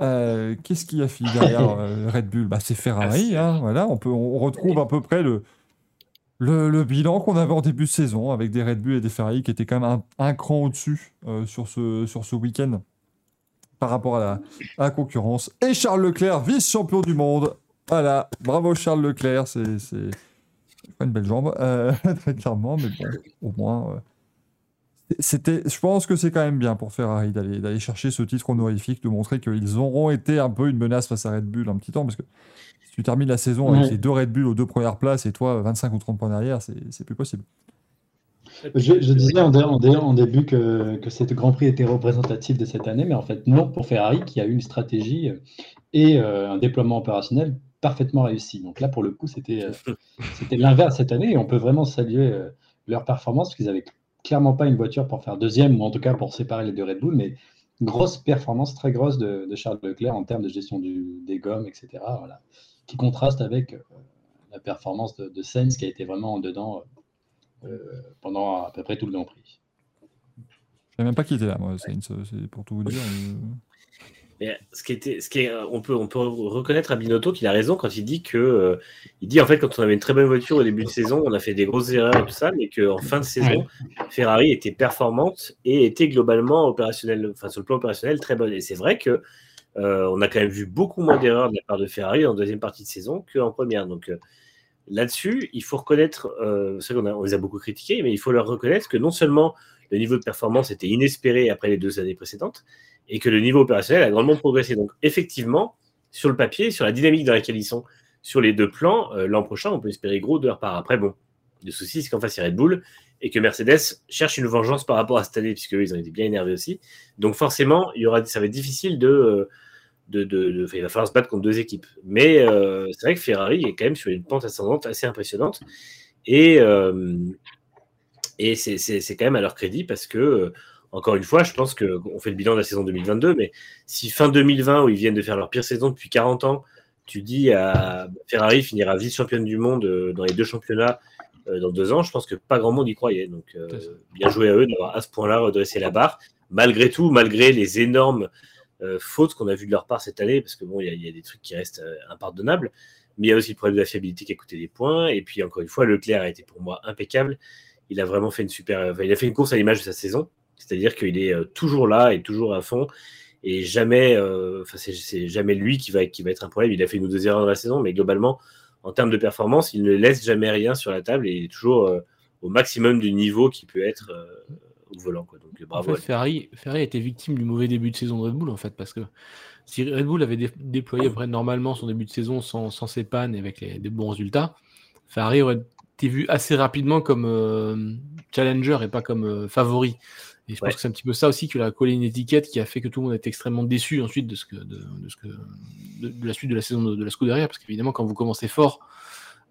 Euh, Qu'est-ce qui a fini derrière euh, Red Bull? Bah, C'est Ferrari. hein, voilà, on, peut, on retrouve à peu près le, le, le bilan qu'on avait en début de saison avec des Red Bull et des Ferrari qui étaient quand même un, un cran au-dessus euh, sur ce, sur ce week-end par rapport à la, à la concurrence. Et Charles Leclerc, vice-champion du monde. Voilà, bravo Charles Leclerc, c'est pas une belle jambe, euh, très clairement, mais bon, au moins. euh, c'était, je pense que c'est quand même bien pour Ferrari d'aller d'aller chercher ce titre honorifique, de montrer qu'ils auront été un peu une menace face à Red Bull un petit temps, parce que si tu termines la saison avec Ouais. les deux Red Bull aux deux premières places et toi 25 ou 30 points derrière, c'est plus possible. Je, je disais en, dé- en dé- en début que, que ce Grand Prix était représentatif de cette année, mais en fait non pour Ferrari qui a eu une stratégie euh, et euh, un déploiement opérationnel parfaitement réussi. Donc là, pour le coup, c'était euh, c'était l'inverse cette année et on peut vraiment saluer euh, leur performance parce qu'ils avaient clairement pas une voiture pour faire deuxième ou en tout cas pour séparer les deux Red Bull, mais grosse performance très grosse de, de Charles Leclerc en termes de gestion du, des gommes, etc. Voilà, qui contraste avec euh, la performance de, de Sainz qui a été vraiment en dedans euh, pendant à peu près tout le Grand Prix. Je même pas qui était là, moi, c'est c'est pour tout vous dire. euh, Mais ce qui était, ce qui est, on peut, on peut reconnaître à Binotto qu'il a raison quand il dit que, euh, il dit en fait quand on avait une très bonne voiture au début de saison, on a fait des grosses erreurs et tout ça, mais qu'en fin de saison, Ferrari était performante et était globalement opérationnelle, enfin sur le plan opérationnel très bonne. Et c'est vrai que euh, on a quand même vu beaucoup moins d'erreurs de la part de Ferrari en deuxième partie de saison qu'en première. Donc euh, là-dessus, il faut reconnaître, c'est vrai qu'on on les a beaucoup critiqués, mais il faut leur reconnaître que non seulement le niveau de performance était inespéré après les deux années précédentes, et que le niveau opérationnel a grandement progressé. Donc, effectivement, sur le papier, sur la dynamique dans laquelle ils sont, sur les deux plans, euh, l'an prochain, on peut espérer gros de leur part. Après, bon, le souci, c'est qu'en face, il y a Red Bull et que Mercedes cherche une vengeance par rapport à cette année, puisqu'eux, ils ont été bien énervés aussi. Donc, forcément, il y aura, ça va être difficile de. euh, de, de- il va falloir se battre contre deux équipes. Mais euh, c'est vrai que Ferrari est quand même sur une pente ascendante assez impressionnante. Et, euh, et c'est quand même à leur crédit parce que, encore une fois, je pense qu'on fait le bilan de la saison 2022, mais si fin 2020, où ils viennent de faire leur pire saison depuis 40 ans, tu dis à Ferrari finira vice-championne du monde euh, dans les deux championnats euh, dans deux ans, je pense que pas grand monde y croyait. Donc, euh, bien joué à eux d'avoir à ce point-là redressé la barre, malgré tout, malgré les énormes euh, fautes qu'on a vues de leur part cette année, parce que bon, il y, a- il y a des trucs qui restent euh, impardonnables, mais il y a aussi le problème de la fiabilité qui a coûté des points. Et puis, encore une fois, Leclerc a été pour moi impeccable. Il a vraiment fait une super. enfin, il a fait une course à l'image de sa saison, c'est-à-dire qu'il est euh, toujours là et toujours à fond. Et jamais, euh, enfin, c'est- jamais lui qui va, qui va être un problème. Il a fait une ou deux erreurs dans la saison, mais globalement, en termes de performance, il ne laisse jamais rien sur la table et il est toujours euh, au maximum du niveau qui peut être au volant. Quoi. Donc, En bravo. fait, Ferrari, Ferrari a été victime du mauvais début de saison de Red Bull, en fait, parce que si Red Bull avait dé- déployé après, normalement son début de saison sans, sans ses pannes et avec les- des bons résultats, Ferrari aurait été vu assez rapidement comme euh, challenger et pas comme euh, favori. Et je Ouais. pense que c'est un petit peu ça aussi qui a collé une étiquette qui a fait que tout le monde est extrêmement déçu ensuite de, ce que, de, de ce que, de, de la suite de la saison de, de la Scuderia, parce qu'évidemment, quand vous commencez fort,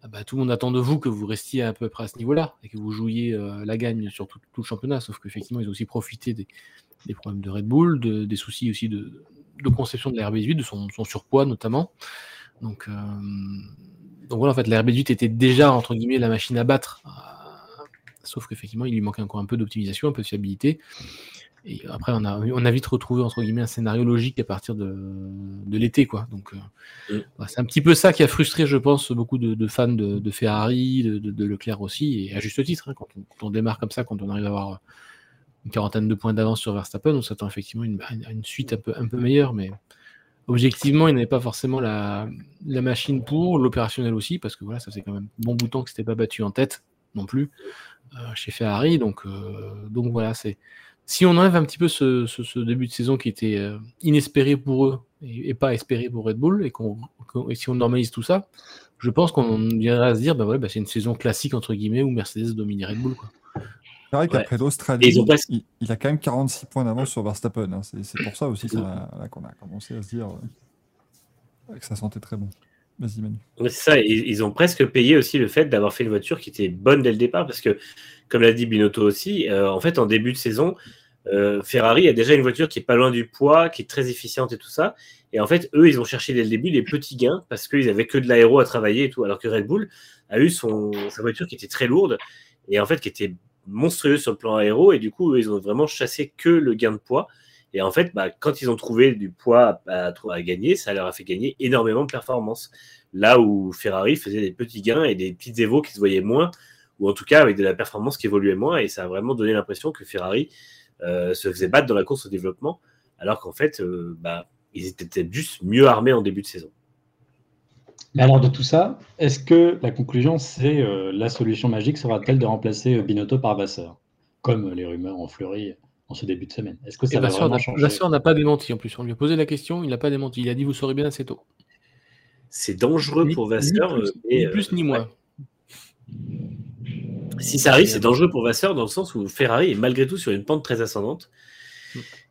ah bah, tout le monde attend de vous que vous restiez à peu près à ce niveau-là et que vous jouiez euh, la gagne sur tout, tout le championnat. Sauf qu'effectivement, ils ont aussi profité des, des problèmes de Red Bull, de- des soucis aussi de, de conception de la RB18, de son, son surpoids notamment. Donc, euh, donc voilà, en fait, la RB18 était déjà, entre guillemets, la machine à battre. Sauf qu'effectivement, il lui manquait encore un peu d'optimisation, un peu de fiabilité. Et après, on a, on a vite retrouvé, entre guillemets, un scénario logique à partir de, de l'été, quoi. Donc, euh, Mm. c'est un petit peu ça qui a frustré, je pense, beaucoup de, de fans de, de Ferrari, de, Leclerc aussi, et à juste titre, hein, quand, on, quand on démarre comme ça, quand on arrive à avoir une quarantaine de points d'avance sur Verstappen, on s'attend effectivement à une, suite un peu, un peu meilleure, mais objectivement, il n'avait pas forcément la, la machine pour, l'opérationnel aussi, parce que voilà, ça fait quand même bon bout de temps que c'était pas battu en tête non plus chez Ferrari, donc, euh, donc voilà, c'est si on enlève un petit peu ce, ce- ce début de saison qui était euh, inespéré pour eux et, et pas espéré pour Red Bull, et, qu'on, qu'on- et si on normalise tout ça, je pense qu'on viendra à se dire, bah ouais, bah c'est une saison classique entre guillemets où Mercedes domine Red Bull. Quoi. C'est vrai qu'après l'Australie, pas- il, il a quand même 46 points d'avance sur Verstappen. hein. C'est pour ça aussi qu'on a commencé à se dire euh, que ça sentait très bon. Vas-y, Manu. C'est ça, ils, ont presque payé aussi le fait d'avoir fait une voiture qui était bonne dès le départ, parce que, comme l'a dit Binotto aussi, euh, en fait, en début de saison, euh, Ferrari a déjà une voiture qui est pas loin du poids, qui est très efficiente et tout ça. Et en fait, eux, ils ont cherché dès le début des petits gains parce qu'ils avaient que de l'aéro à travailler et tout, alors que Red Bull a eu son, sa voiture qui était très lourde et en fait qui était monstrueuse sur le plan aéro. Et du coup, eux, ils ont vraiment chassé que le gain de poids. Et en fait, bah, quand ils ont trouvé du poids à, gagner, ça leur a fait gagner énormément de performance. Là où Ferrari faisait des petits gains et des petites évos qui se voyaient moins, ou en tout cas avec de la performance qui évoluait moins, et ça a vraiment donné l'impression que Ferrari euh, se faisait battre dans la course au développement, alors qu'en fait, euh, bah, ils étaient peut-être juste mieux armés en début de saison. Mais alors de tout ça, est-ce que la conclusion, c'est euh, la solution magique sera-t-elle de remplacer Binotto par Vasseur, comme les rumeurs ont fleuri en ce début de semaine Est-ce que ça Et va Vasseur vraiment n'a- changer Vasseur n'a pas démenti en plus. On lui a posé la question, il n'a pas démenti. Il a dit vous saurez bien assez tôt. C'est dangereux Ni- pour ni Vasseur. plus, euh, ni plus euh, ni moins. Si ça arrive, c'est dangereux pour Vasseur dans le sens où Ferrari est malgré tout sur une pente très ascendante.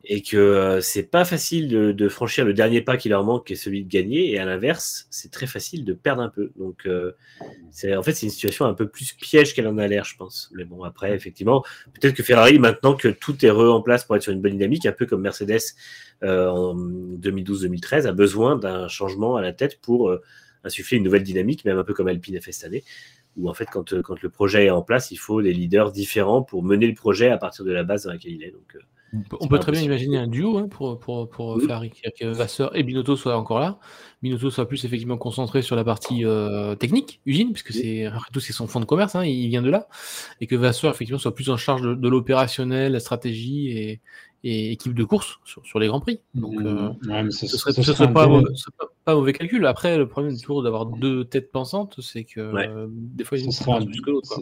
Et que euh, c'est pas facile de, franchir le dernier pas qui leur manque, qui est celui de gagner. Et à l'inverse, c'est très facile de perdre un peu. Donc, euh, en fait, c'est une situation un peu plus piège qu'elle en a l'air, je pense. Mais bon, après, effectivement, peut-être que Ferrari, maintenant que tout est re en place pour être sur une bonne dynamique, un peu comme Mercedes euh, en 2012-2013, a besoin d'un changement à la tête pour euh, insuffler une nouvelle dynamique, même un peu comme Alpine a fait cette année où en fait, quand, quand le projet est en place, il faut des leaders différents pour mener le projet à partir de la base dans laquelle il est. Donc, On peut- très bien imaginer un duo hein, pour, pour, pour Oui. Ferrari, c'est-à-dire que Vasseur et Binotto soient encore là. Binotto soit plus effectivement concentré sur la partie euh, technique, usine, puisque c'est après tout c'est son fonds de commerce, hein, il vient de là, et que Vasseur effectivement soit plus en charge de, de l'opérationnel, la stratégie et, et équipe de course sur, sur les grands prix. Donc euh, Mmh, ouais, mais ce, serait, ce serait pas, mauvais- pas, pas mauvais calcul. Après, le problème toujours d'avoir deux têtes pensantes, c'est que Ouais. euh, des fois ce une serait un, pense plus que l'autre.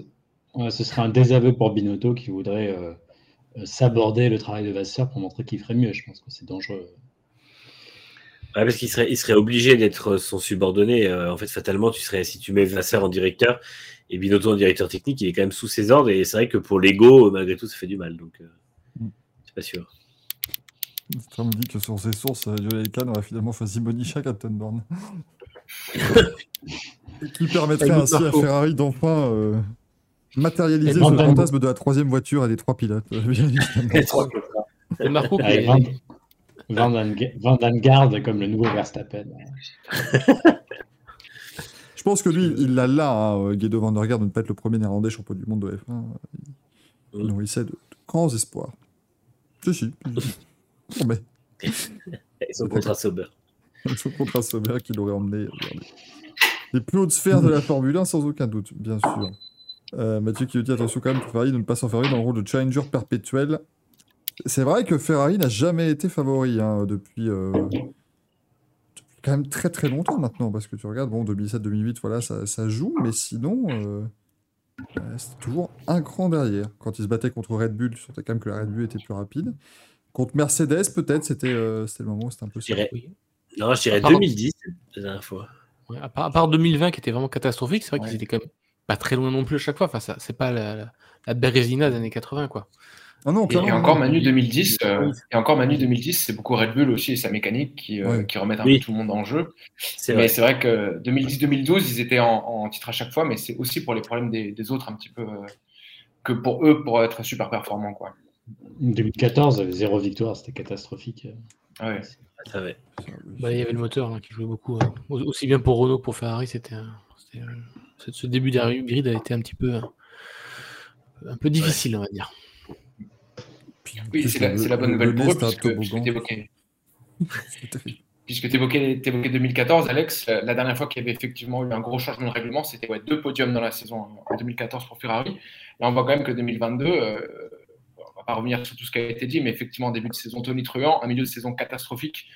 ce- ouais, ce serait un désaveu pour Binotto qui voudrait euh, euh, s'aborder le travail de Vasseur pour montrer qu'il ferait mieux. Je pense que c'est dangereux. ouais, parce qu'il serait, il serait obligé d'être son subordonné. Euh, en fait, fatalement, tu serais, si tu mets Vasseur en directeur et Binotto en directeur technique, il est quand même sous ses ordres. Et c'est vrai que pour l'ego, euh, malgré tout, ça fait du mal. Donc, euh, Mm. c'est pas sûr. On me dit que sur ses sources, euh, Joel Elkan aurait finalement choisi Monisha Captain Born. qui permettrait ainsi à. Ferrari d'enfin euh, matérialiser ce fantasme de la troisième voiture et des trois pilotes. euh, évidemment. Et Marco, qui Avec est- Van, comme le nouveau Verstappen. Je pense que lui, il l'a là, hein, Guido Van der Garde, de ne pas être le premier néerlandais champion du monde de F1. Il nourrissait de, de grands espoirs. Si, si. Bon, mais Et son contrat Sauber. son contrat Sauber qui l'aurait emmené euh, dans les, les plus hautes sphères de la Formule 1, sans aucun doute, bien sûr. Euh, Mathieu qui nous dit attention quand même pour Ferrari de ne pas s'enfermer dans le rôle de challenger perpétuel. C'est vrai que Ferrari n'a jamais été favori hein, depuis, euh, depuis quand même très très longtemps maintenant, parce que tu regardes, bon, 2007-2008, voilà, ça, ça joue, mais sinon, euh, euh, c'était toujours un cran derrière. Quand ils se battaient contre Red Bull, tu sentais quand même que la Red Bull était plus rapide. Contre Mercedes, peut-être, c'était euh, c'était le moment où c'était un peu Je ça. dirais, oui. non, je dirais Pardon. 2010, la dernière fois. Ouais, à, part, à part 2020 qui était vraiment catastrophique, c'est vrai Ouais. qu'ils étaient quand même pas très loin non plus à chaque fois. Enfin, ça, c'est pas la, la, la Bérésina des années 80, quoi. Ah non, Et, clairement, et encore non. Manu 2010, euh, et encore Manu 2010, c'est beaucoup Red Bull aussi et sa mécanique qui, euh, Ouais. qui remettent un Oui. peu tout le monde en jeu. C'est Mais vrai. c'est vrai que 2010-2012, ils étaient en, en titre à chaque fois, mais c'est aussi pour les problèmes des, des autres un petit peu euh, que pour eux pour être super performants quoi. 2014, euh, zéro victoire, c'était catastrophique. Ouais. Bah, il y avait le moteur hein, qui jouait beaucoup. hein. Au- Aussi bien pour Renault que pour Ferrari, c'était. Euh, ce- ce début d'hybride a été un petit peu. euh, un peu difficile, on va dire. Oui, c'est la, bonne le nouvelle pour eux puisque, terrible. puisque tu évoquais, 2014, Alex, la, la dernière fois qu'il y avait effectivement eu un gros changement de règlement, c'était ouais, deux podiums dans la saison en 2014 pour Ferrari. Là, on voit quand même que 2022, euh, on va pas revenir sur tout ce qui a été dit, mais effectivement, en début de saison tonitruant, un milieu de saison catastrophique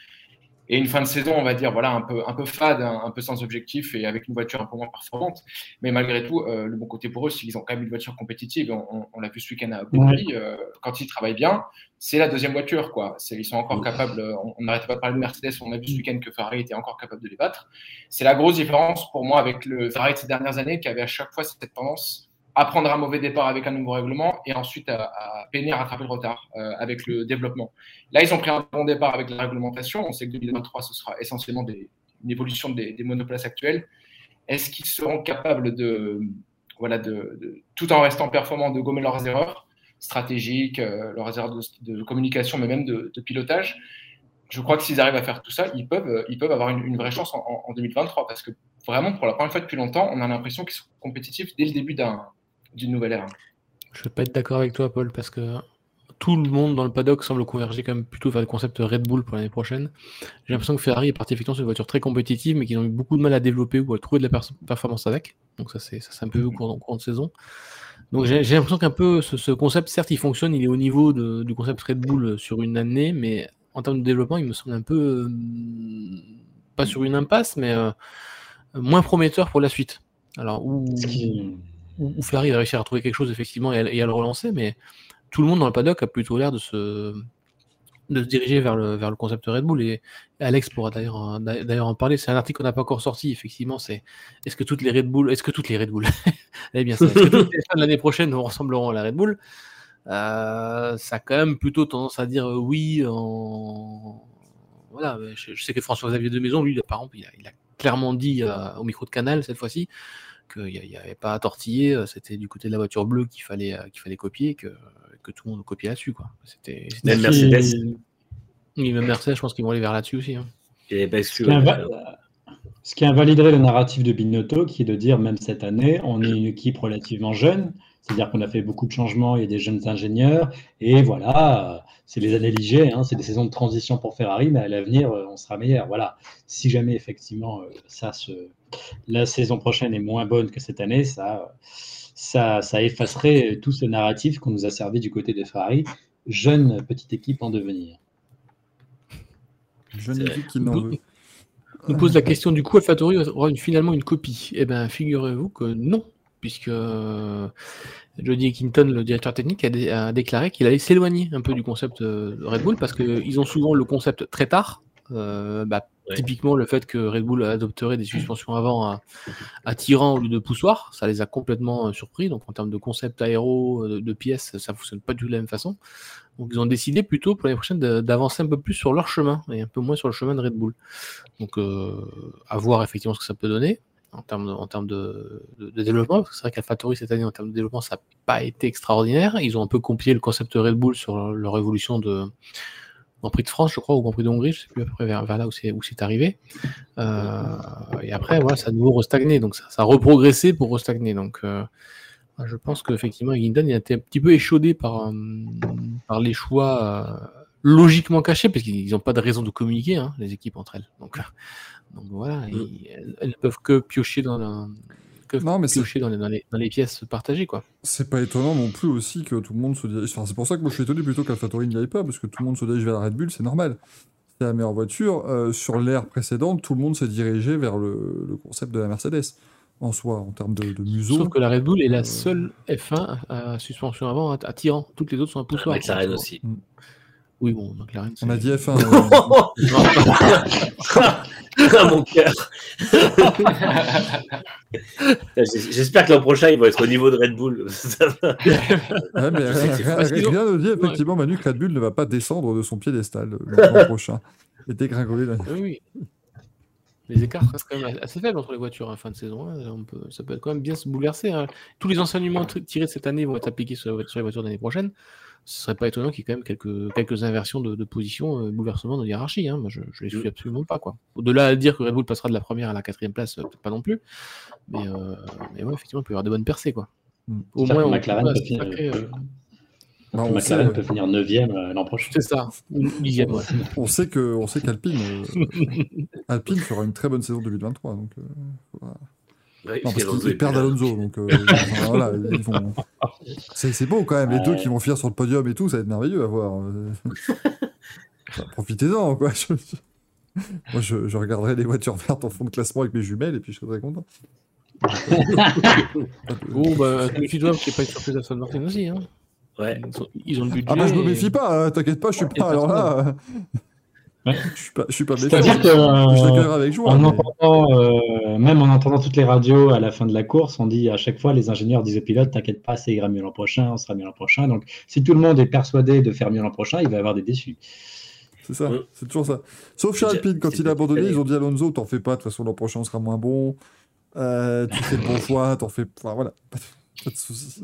et une fin de saison, on va dire, voilà, un peu, un peu fade, un, un peu sans objectif et avec une voiture un peu moins performante. Mais malgré tout, euh, le bon côté pour eux, c'est qu'ils ont quand même une voiture compétitive. On, on- on l'a vu ce week-end à Abu Dhabi. euh, quand ils travaillent bien, c'est la deuxième voiture. Quoi. Ils sont encore capables. euh, On on n'arrêtait pas de parler de Mercedes. On a vu ce week-end que Ferrari était encore capable de les battre. C'est la grosse différence pour moi avec le Ferrari de ces dernières années qui avait à chaque fois cette tendance à prendre un mauvais départ avec un nouveau règlement et ensuite à, à peiner à rattraper le retard euh, avec le développement. Là, ils ont pris un bon départ avec la réglementation. On sait que 2023, ce sera essentiellement des, une évolution des, monoplaces actuelles. Est-ce qu'ils seront capables de, voilà, de, tout en restant performants, de gommer leurs erreurs stratégiques, leurs erreurs de, communication, mais même de, pilotage? Je crois que s'ils arrivent à faire tout ça, ils peuvent, ils peuvent avoir une, vraie chance en, 2023 parce que vraiment, pour la première fois depuis longtemps, on a l'impression qu'ils sont compétitifs dès le début d'une nouvelle ère. Je ne vais pas être d'accord avec toi, Paul, parce que tout le monde dans le paddock semble converger quand même plutôt vers le concept Red Bull pour l'année prochaine. J'ai l'impression que Ferrari est parti effectivement sur une voiture très compétitive, mais qu'ils ont eu beaucoup de mal à développer ou à trouver de la performance avec. Donc ça, c'est un peu vu au cours, de saison. Donc j'ai l'impression qu'un peu ce, concept, certes, il fonctionne, il est au niveau du concept Red Bull sur une année, mais en termes de développement, il me semble un peu euh, pas sur une impasse, mais euh, moins prometteur pour la suite. Alors où, Ferrari a réussi à retrouver quelque chose effectivement et à, le relancer, mais tout le monde dans le paddock a plutôt l'air de se de se diriger vers le, vers concept Red Bull. Et Alex pourra d'ailleurs, en parler. C'est un article qu'on n'a pas encore sorti, effectivement. C'est est-ce que toutes les Red Bull, est-ce que toutes les Red Bull, eh bien, est-ce que l'année prochaine ressembleront à la Red Bull? Euh, Ça a quand même plutôt tendance à dire oui. En... Voilà, je, sais que François-Xavier de Maison, lui, par exemple, il a, clairement dit euh, au micro de Canal cette fois-ci qu'il n'y avait pas à tortiller, euh, c'était du côté de la voiture bleue qu'il fallait, qu'il fallait copier, que que tout le monde copiait là-dessus. Quoi. C'était, même Mercedes. Oui, même Mercedes, je pense qu'ils vont aller vers là-dessus aussi. Hein. ce, qui invaliderait le narratif de Binotto, qui est de dire, même cette année, on est une équipe relativement jeune, c'est-à-dire qu'on a fait beaucoup de changements, il y a des jeunes ingénieurs, et voilà, c'est les années ligées, hein, c'est des saisons de transition pour Ferrari, mais à l'avenir, euh, on sera meilleur. Voilà. Si jamais, effectivement, euh, ça se... la saison prochaine est moins bonne que cette année, ça ça, effacerait tout ce narratif qu'on nous a servi du côté des Ferrari, jeune petite équipe en devenir. Jeune équipe qui n'en veut. nous pose la question du coup, AlphaTauri aura finalement une copie Eh bien, figurez-vous que non, puisque euh, Jody Eckington, le directeur technique, a, déclaré qu'il allait s'éloigner un peu du concept euh, Red Bull parce qu'ils ont souvent le concept très tard. Euh, bah, Typiquement, le fait que Red Bull adopterait des suspensions avant à, à tirant au lieu de poussoir, ça les a complètement surpris. Donc, en termes de concept aéro, de, pièces, ça ne fonctionne pas du tout de la même façon. Donc, ils ont décidé plutôt pour l'année prochaine d'avancer un peu plus sur leur chemin et un peu moins sur le chemin de Red Bull. Donc, euh, à voir effectivement ce que ça peut donner en termes de, de, développement. Parce que c'est vrai qu'AlphaTauri cette année, en termes de développement, ça n'a pas été extraordinaire. Ils ont un peu copié le concept Red Bull sur leur évolution de Grand Prix de France, je crois, ou Grand Prix d'Hongrie, je ne sais plus à peu près vers, là où c'est, arrivé. Euh, et après, voilà, ça a de nouveau restagné, donc ça, a reprogressé pour restagner. Donc, euh, je pense qu'effectivement, Guindon a été un petit peu échaudé par, euh, les choix logiquement cachés, parce qu'ils n'ont pas de raison de communiquer, hein, les équipes entre elles. Donc, donc voilà, mm. elles, ne peuvent que piocher dans, la, non, mais piocher dans les, dans, les, pièces partagées. quoi. C'est pas étonnant non plus aussi que tout le monde se dirige. Enfin, c'est pour ça que moi je suis étonné plutôt qu'AlphaTauri n'y aille pas, parce que tout le monde se dirige vers la Red Bull, c'est normal. C'est la meilleure voiture. Euh, sur l'ère précédente, tout le monde s'est dirigé vers le, concept de la Mercedes en soi, en termes de, museau. Sauf que la Red Bull est la euh, seule F1 à, suspension avant attirant. Toutes les autres sont un poussoir. McLaren aussi. Oui, bon, McLaren. On a dit F1. à mon cœur. J'espère que l'an prochain, ils vont être au niveau de Red Bull. ouais, mais rien, ne dit effectivement, Manu, que Red Bull ne va pas descendre de son piédestal l'an prochain et dégringoler. Oui, oui. Les écarts restent quand même assez faibles entre les voitures en hein, fin de saison. Hein. On peut, ça peut quand même bien se bouleverser. Hein. Tous les enseignements tirés de cette année vont être appliqués sur, sur les voitures de l'année prochaine ce serait pas étonnant qu'il y ait quand même quelques, quelques inversions de, position, euh, bouleversement de hiérarchie. Hein. Moi, je, je les suis absolument pas. Quoi. Au-delà de dire que Red Bull passera de la première à la quatrième place, euh, peut-être pas non plus. Mais, euh, mais ouais, effectivement, il peut y avoir de bonnes percées. Quoi. Mm. Au moins, McLaren, peut, finir, bah, McLaren peut finir 9 l'an prochain. C'est ça, ou 10 On sait que, on sait qu'Alpine, Alpine fera une très bonne saison 2023. Donc, Ouais, non, parce qu'ils perdent Alonso, donc euh, voilà, ils vont... c'est beau quand même, les deux qui vont finir sur le podium et tout, ça va être merveilleux à voir. Euh. Profitez-en, quoi. Moi, je, je, regarderai les voitures vertes en fond de classement avec mes jumelles et puis je serai très content. bon, bah, méfie-toi qui n'est pas une surprise à San Martin aussi. Hein. Ouais. Ils, ont le budget. Ah, bah, je me méfie pas, hein, t'inquiète pas, je suis pas. Alors là. Je suis pas, je suis pas. C'est-à-dire que, euh, avec joie, en entendant, euh, même en entendant toutes les radios à la fin de la course, on dit à chaque fois, les ingénieurs disent aux pilotes, t'inquiète pas, ça ira mieux l'an prochain, on sera mieux l'an prochain. Donc, si tout le monde est persuadé de faire mieux l'an prochain, il va y avoir des déçus. C'est ça, c'est toujours ça. Sauf chez Alpine, quand il a abandonné, ils ont dit Alonso, t'en fais pas, de toute façon l'an prochain on sera moins bon. Euh, tu fais le bon choix, t'en fais. Enfin voilà, pas de, pas de soucis.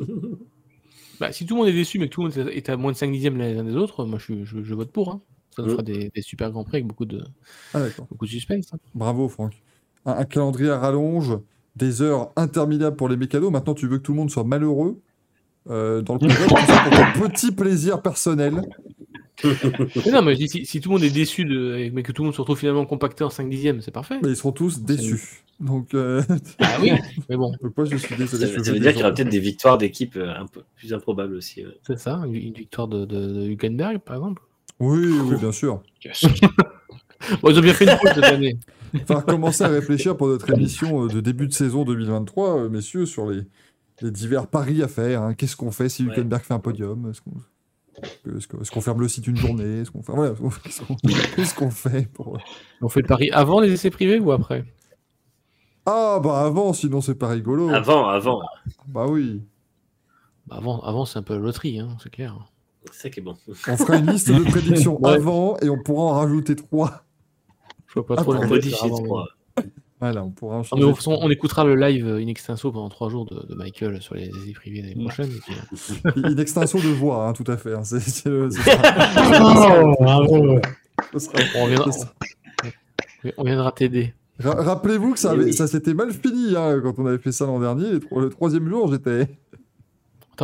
Bah, si tout le monde est déçu, mais que tout le monde est à moins de 5 dixièmes les uns des autres, moi je, je- je vote pour. hein. Ça nous Mm. fera des, des super grands prix avec beaucoup de, Ah beaucoup de suspense. hein. Bravo Franck. Un, un calendrier à rallonge, des heures interminables pour les mécanos. Maintenant tu veux que tout le monde soit malheureux euh, dans le ça pour ton petit plaisir personnel. Mais non, mais je dis, si, si tout le monde est déçu, de, mais que tout le monde se retrouve finalement compacté en 5 dixièmes, c'est parfait. Mais ils seront tous déçus. Donc, euh, Ah oui, mais bon, moi je suis Ça, désolé. je ça veut dire qu'il y aura peut-être des victoires d'équipes euh, un peu plus improbables aussi. ouais. c'est ça, une, une victoire de, de, de Hülkenberg par exemple. Oui, oui, bien sûr. Yes. Bon, ils ont bien fait une pause cette année. Il va commencer à réfléchir pour notre émission euh, de début de saison 2023, euh, messieurs, sur les, les divers paris à faire. hein. Qu'est-ce qu'on fait si Ouais. Hülkenberg fait un podium? Est-ce qu'on ferme le site une journée? Est-ce qu'on enfin, voilà, qu'est-ce qu'on fait pour... On fait le pari avant les essais privés ou après? Ah, bah avant, sinon c'est pas rigolo. Avant, avant. Bah oui. Bah, Avant, avant c'est un peu la loterie, hein, c'est clair. C'est ça qui est bon. On fera une liste de prédictions Ouais. avant et on pourra en rajouter trois. Je vois pas Ah, trop de Modifier trois. Voilà, on pourra en changer. Non, on écoutera le live in extenso pendant 3 jours de, de Michael sur les essais privés l'année prochaine. euh, Une extinction de voix, hein, tout à fait. hein. C'est- c'est on, viendra t'aider. Ra- Rappelez-vous que ça, avait- oui. ça s'était mal fini hein, quand on avait fait ça l'an dernier. Le troisième jour, j'étais.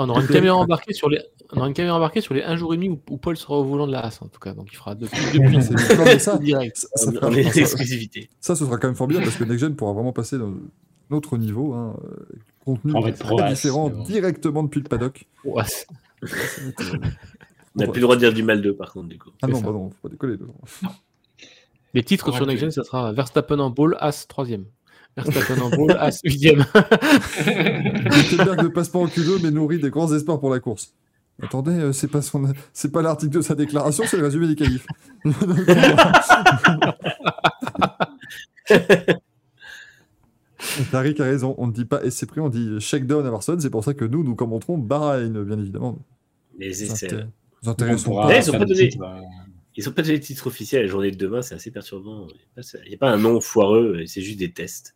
Attends, on aura une caméra embarquée sur les, on aura une caméra embarquée sur les 1 jour et demi où, où Paul sera au volant de la race en tout cas. Donc il fera depuis, depuis C'est- non, mais ça, direct. ça, ça fera- est ça- une exclusivité. ça, ce sera quand même formidable parce que Next Gen pourra vraiment passer dans un autre niveau. Hein, contenu On va être très pro-as, différent bon. directement depuis le paddock. Ouais, On n'a plus le droit de dire du mal d'eux, par contre, du coup. Ah non, C'est ça. bah non, faut pas décoller. non. Les titres sur. Next Gen, ça sera Verstappen en ball, As 3ème. Verstappen en ball, As 8ème. Hülkenberg ne passe pas en Q2 mais nourrit des grands espoirs pour la course. Attendez, euh, c'est pas son, c'est pas l'article de sa déclaration, c'est le résumé des qualifs. Tariq a raison, on ne dit pas pris, on dit shakedown à Barcelone, c'est pour ça que nous, nous commenterons Bahreïn, bien évidemment. Les essais. ils ont faire pas des donné. titres, euh, Ils ont pas donné le titre officiel la journée de demain, c'est assez perturbant. Il n'y a pas un nom foireux, c'est juste des tests.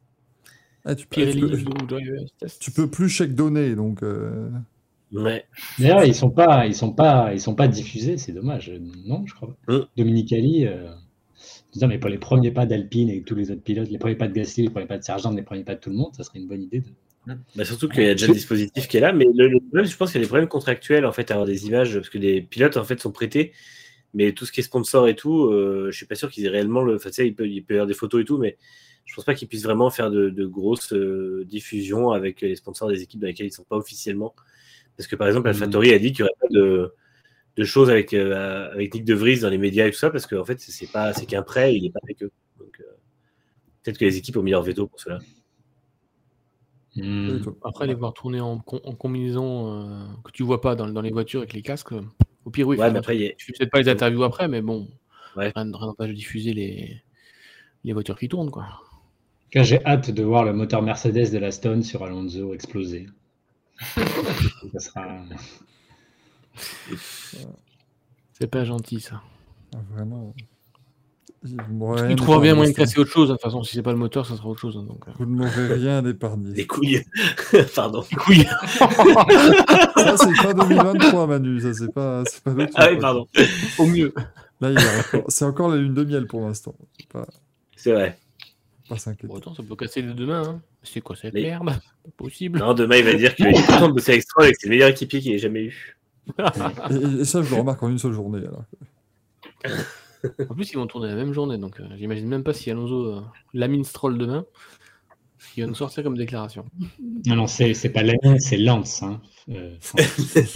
Ah, tu, peux, tu, tu plus shakedowner, donc... euh, Ouais. D'ailleurs, ils sont pas, ils sont pas, ils sont pas diffusés, c'est dommage. Non, je crois. pas. Mm. Dominicali, euh, disant, mais pour les premiers pas d'Alpine et tous les autres pilotes, les premiers pas de Gasly, les premiers pas de Sargent, les premiers pas de tout le monde, ça serait une bonne idée. De... Bah, surtout qu'il y a déjà le dispositif qui est là, mais le, le problème, je pense qu'il y a des problèmes contractuels en fait à avoir des images, parce que les pilotes en fait sont prêtés, mais tout ce qui est sponsor et tout, euh, je suis pas sûr qu'ils aient réellement le. Enfin, tu sais, il peut, il peut y avoir des photos et tout, mais je pense pas qu'ils puissent vraiment faire de, de grosses euh, diffusions avec les sponsors des équipes dans lesquelles ils sont pas officiellement. Parce que par exemple, AlphaTauri a dit qu'il n'y aurait pas de, de choses avec, euh, avec Nick De Vries dans les médias et tout ça, parce qu'en fait, c'est pas c'est qu'un prêt, il n'est pas avec eux. Donc, euh, peut-être que les équipes ont mis leur veto pour cela. Mm. Après, les voir tourner en, com- en combinaison euh, que tu vois pas dans, dans les voitures avec les casques, euh, au pire, oui. Ouais, après, il y a- Tu fais peut-être pas les interviews après, mais bon, Ouais. rien rien n'empêche de diffuser les, les voitures qui tournent, quoi. J'ai hâte de voir le moteur Mercedes de la Stone sur Alonso exploser. ça sera... C'est pas gentil, ça. Ah, vraiment... Rien Il trouvera bien moyen de casser autre chose. hein. De toute façon, si c'est pas le moteur, ça sera autre chose. hein, donc, euh. Vous ne m'aurez rien épargné. des couilles. Pardon. Oui. Ça, c'est pas 2023, Manu. Ça, c'est pas, c'est pas Ah oui, pardon. Au mieux. Là, il y a encore- c'est encore la lune de miel pour l'instant. Pas, C'est vrai. Pas s'inquiéter. Bon, attends, ça peut casser les deux mains. Hein. C'est quoi cette Mais- merde? Pas possible. Non, demain, il va dire qu'il est content de bosser avec Stroll et que c'est le meilleur équipier qu'il ait jamais eu. Et, et- et ça, je le remarque en une seule journée. Alors. En plus, ils vont tourner la même journée, donc euh, j'imagine même pas si Alonso euh, lamine Stroll demain. Ce qui va nous sortir comme déclaration. Non, non, c'est c'est pas Lamine, c'est Lance. Hein. Euh,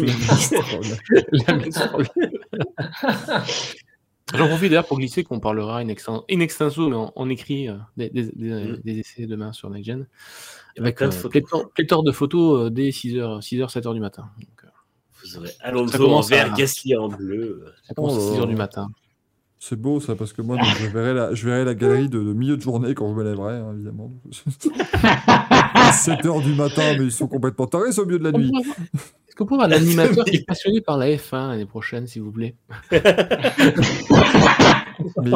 Lamine Stroll. J'en profite d'ailleurs pour glisser qu'on parlera in, exten- in extenso, mais en, en écrit, euh, des, des- des- Mm. des essais demain sur Next Gen. Avec plein euh, de photos. pléthore, pléthore de photos euh, dès 6h, 6h, 7h du matin. Donc, euh, Vous aurez Ça Alonso en commence vert, Gasly en bleu. ça commence Oh à là 6h là. du matin. C'est beau ça, parce que moi, donc, je, verrai la, je verrai la galerie de, de milieu de journée quand je me lèverai, hein, évidemment. 7h du matin, mais ils sont complètement tarés, au milieu de la nuit. Est-ce qu'on peut avoir l'animateur qui est passionné par la F1 l'année prochaine, s'il vous plaît? Mais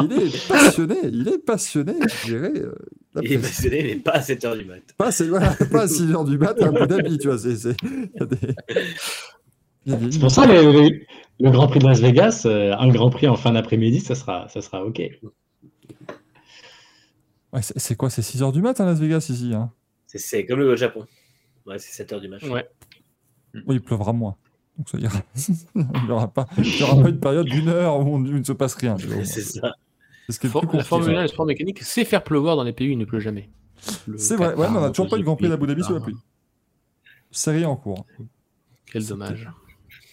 il est passionné, il est passionné. je dirais, euh, la Il est passionné, mais pas à 7h du mat. Pas, c'est- voilà, pas à 6 h du mat à Abu Dhabi, tu vois. c'est- pour ça le, le- le Grand Prix de Las Vegas, euh, un Grand Prix en fin d'après-midi, ça sera, ça sera OK. Ouais, c'est c'est quoi C'est 6 h du mat à Las Vegas ici hein? C'est- C'est comme le Japon. Ouais, c'est 7h du match. Ouais. Oui, il pleuvra moins. Donc ça ira. il n'y aura, pas- il y aura pas une période d'une heure où, on- où il ne se passe rien. C'est ça. Ce qui est For- plus la compliqué. Formule 1, le sport mécanique, c'est faire pleuvoir dans les pays où il ne pleut jamais. C'est vrai, ouais, mais on n'a toujours pas eu de Grand Prix d'Abu Dhabi sous la pluie. Série en cours. Quel dommage.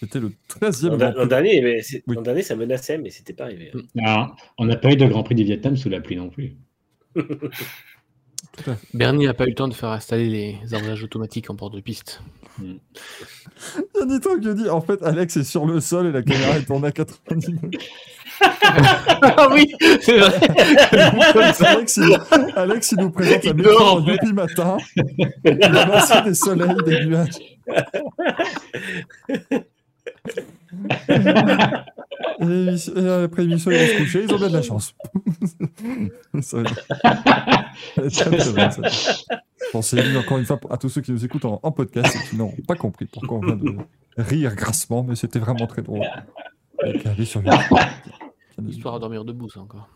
C'était le 13e L'an dernier, mais Oui. l'an dernier, ça menaçait, mais c'était pas arrivé. Ah, on n'a pas eu de Grand Prix du Vietnam sous la pluie non plus. Bernie n'a pas eu le temps de faire installer les arrosages automatiques en bord de piste. Il y a des trucs qui dit en fait Alex est sur le sol et la caméra est tournée à 90 degrés. ah oui, c'est vrai. Alex, il, Alex, il nous présente la météo. Youpi matin. Il a des soleils, des nuages. Et, et après l'émission, ils vont se coucher, ils ont bien de la chance. Ça. Bon, c'est encore une fois à tous ceux qui nous écoutent en, en podcast et qui n'ont pas compris pourquoi on vient de rire grassement, mais c'était vraiment très drôle. Sur. Histoire à dormir debout, ça encore.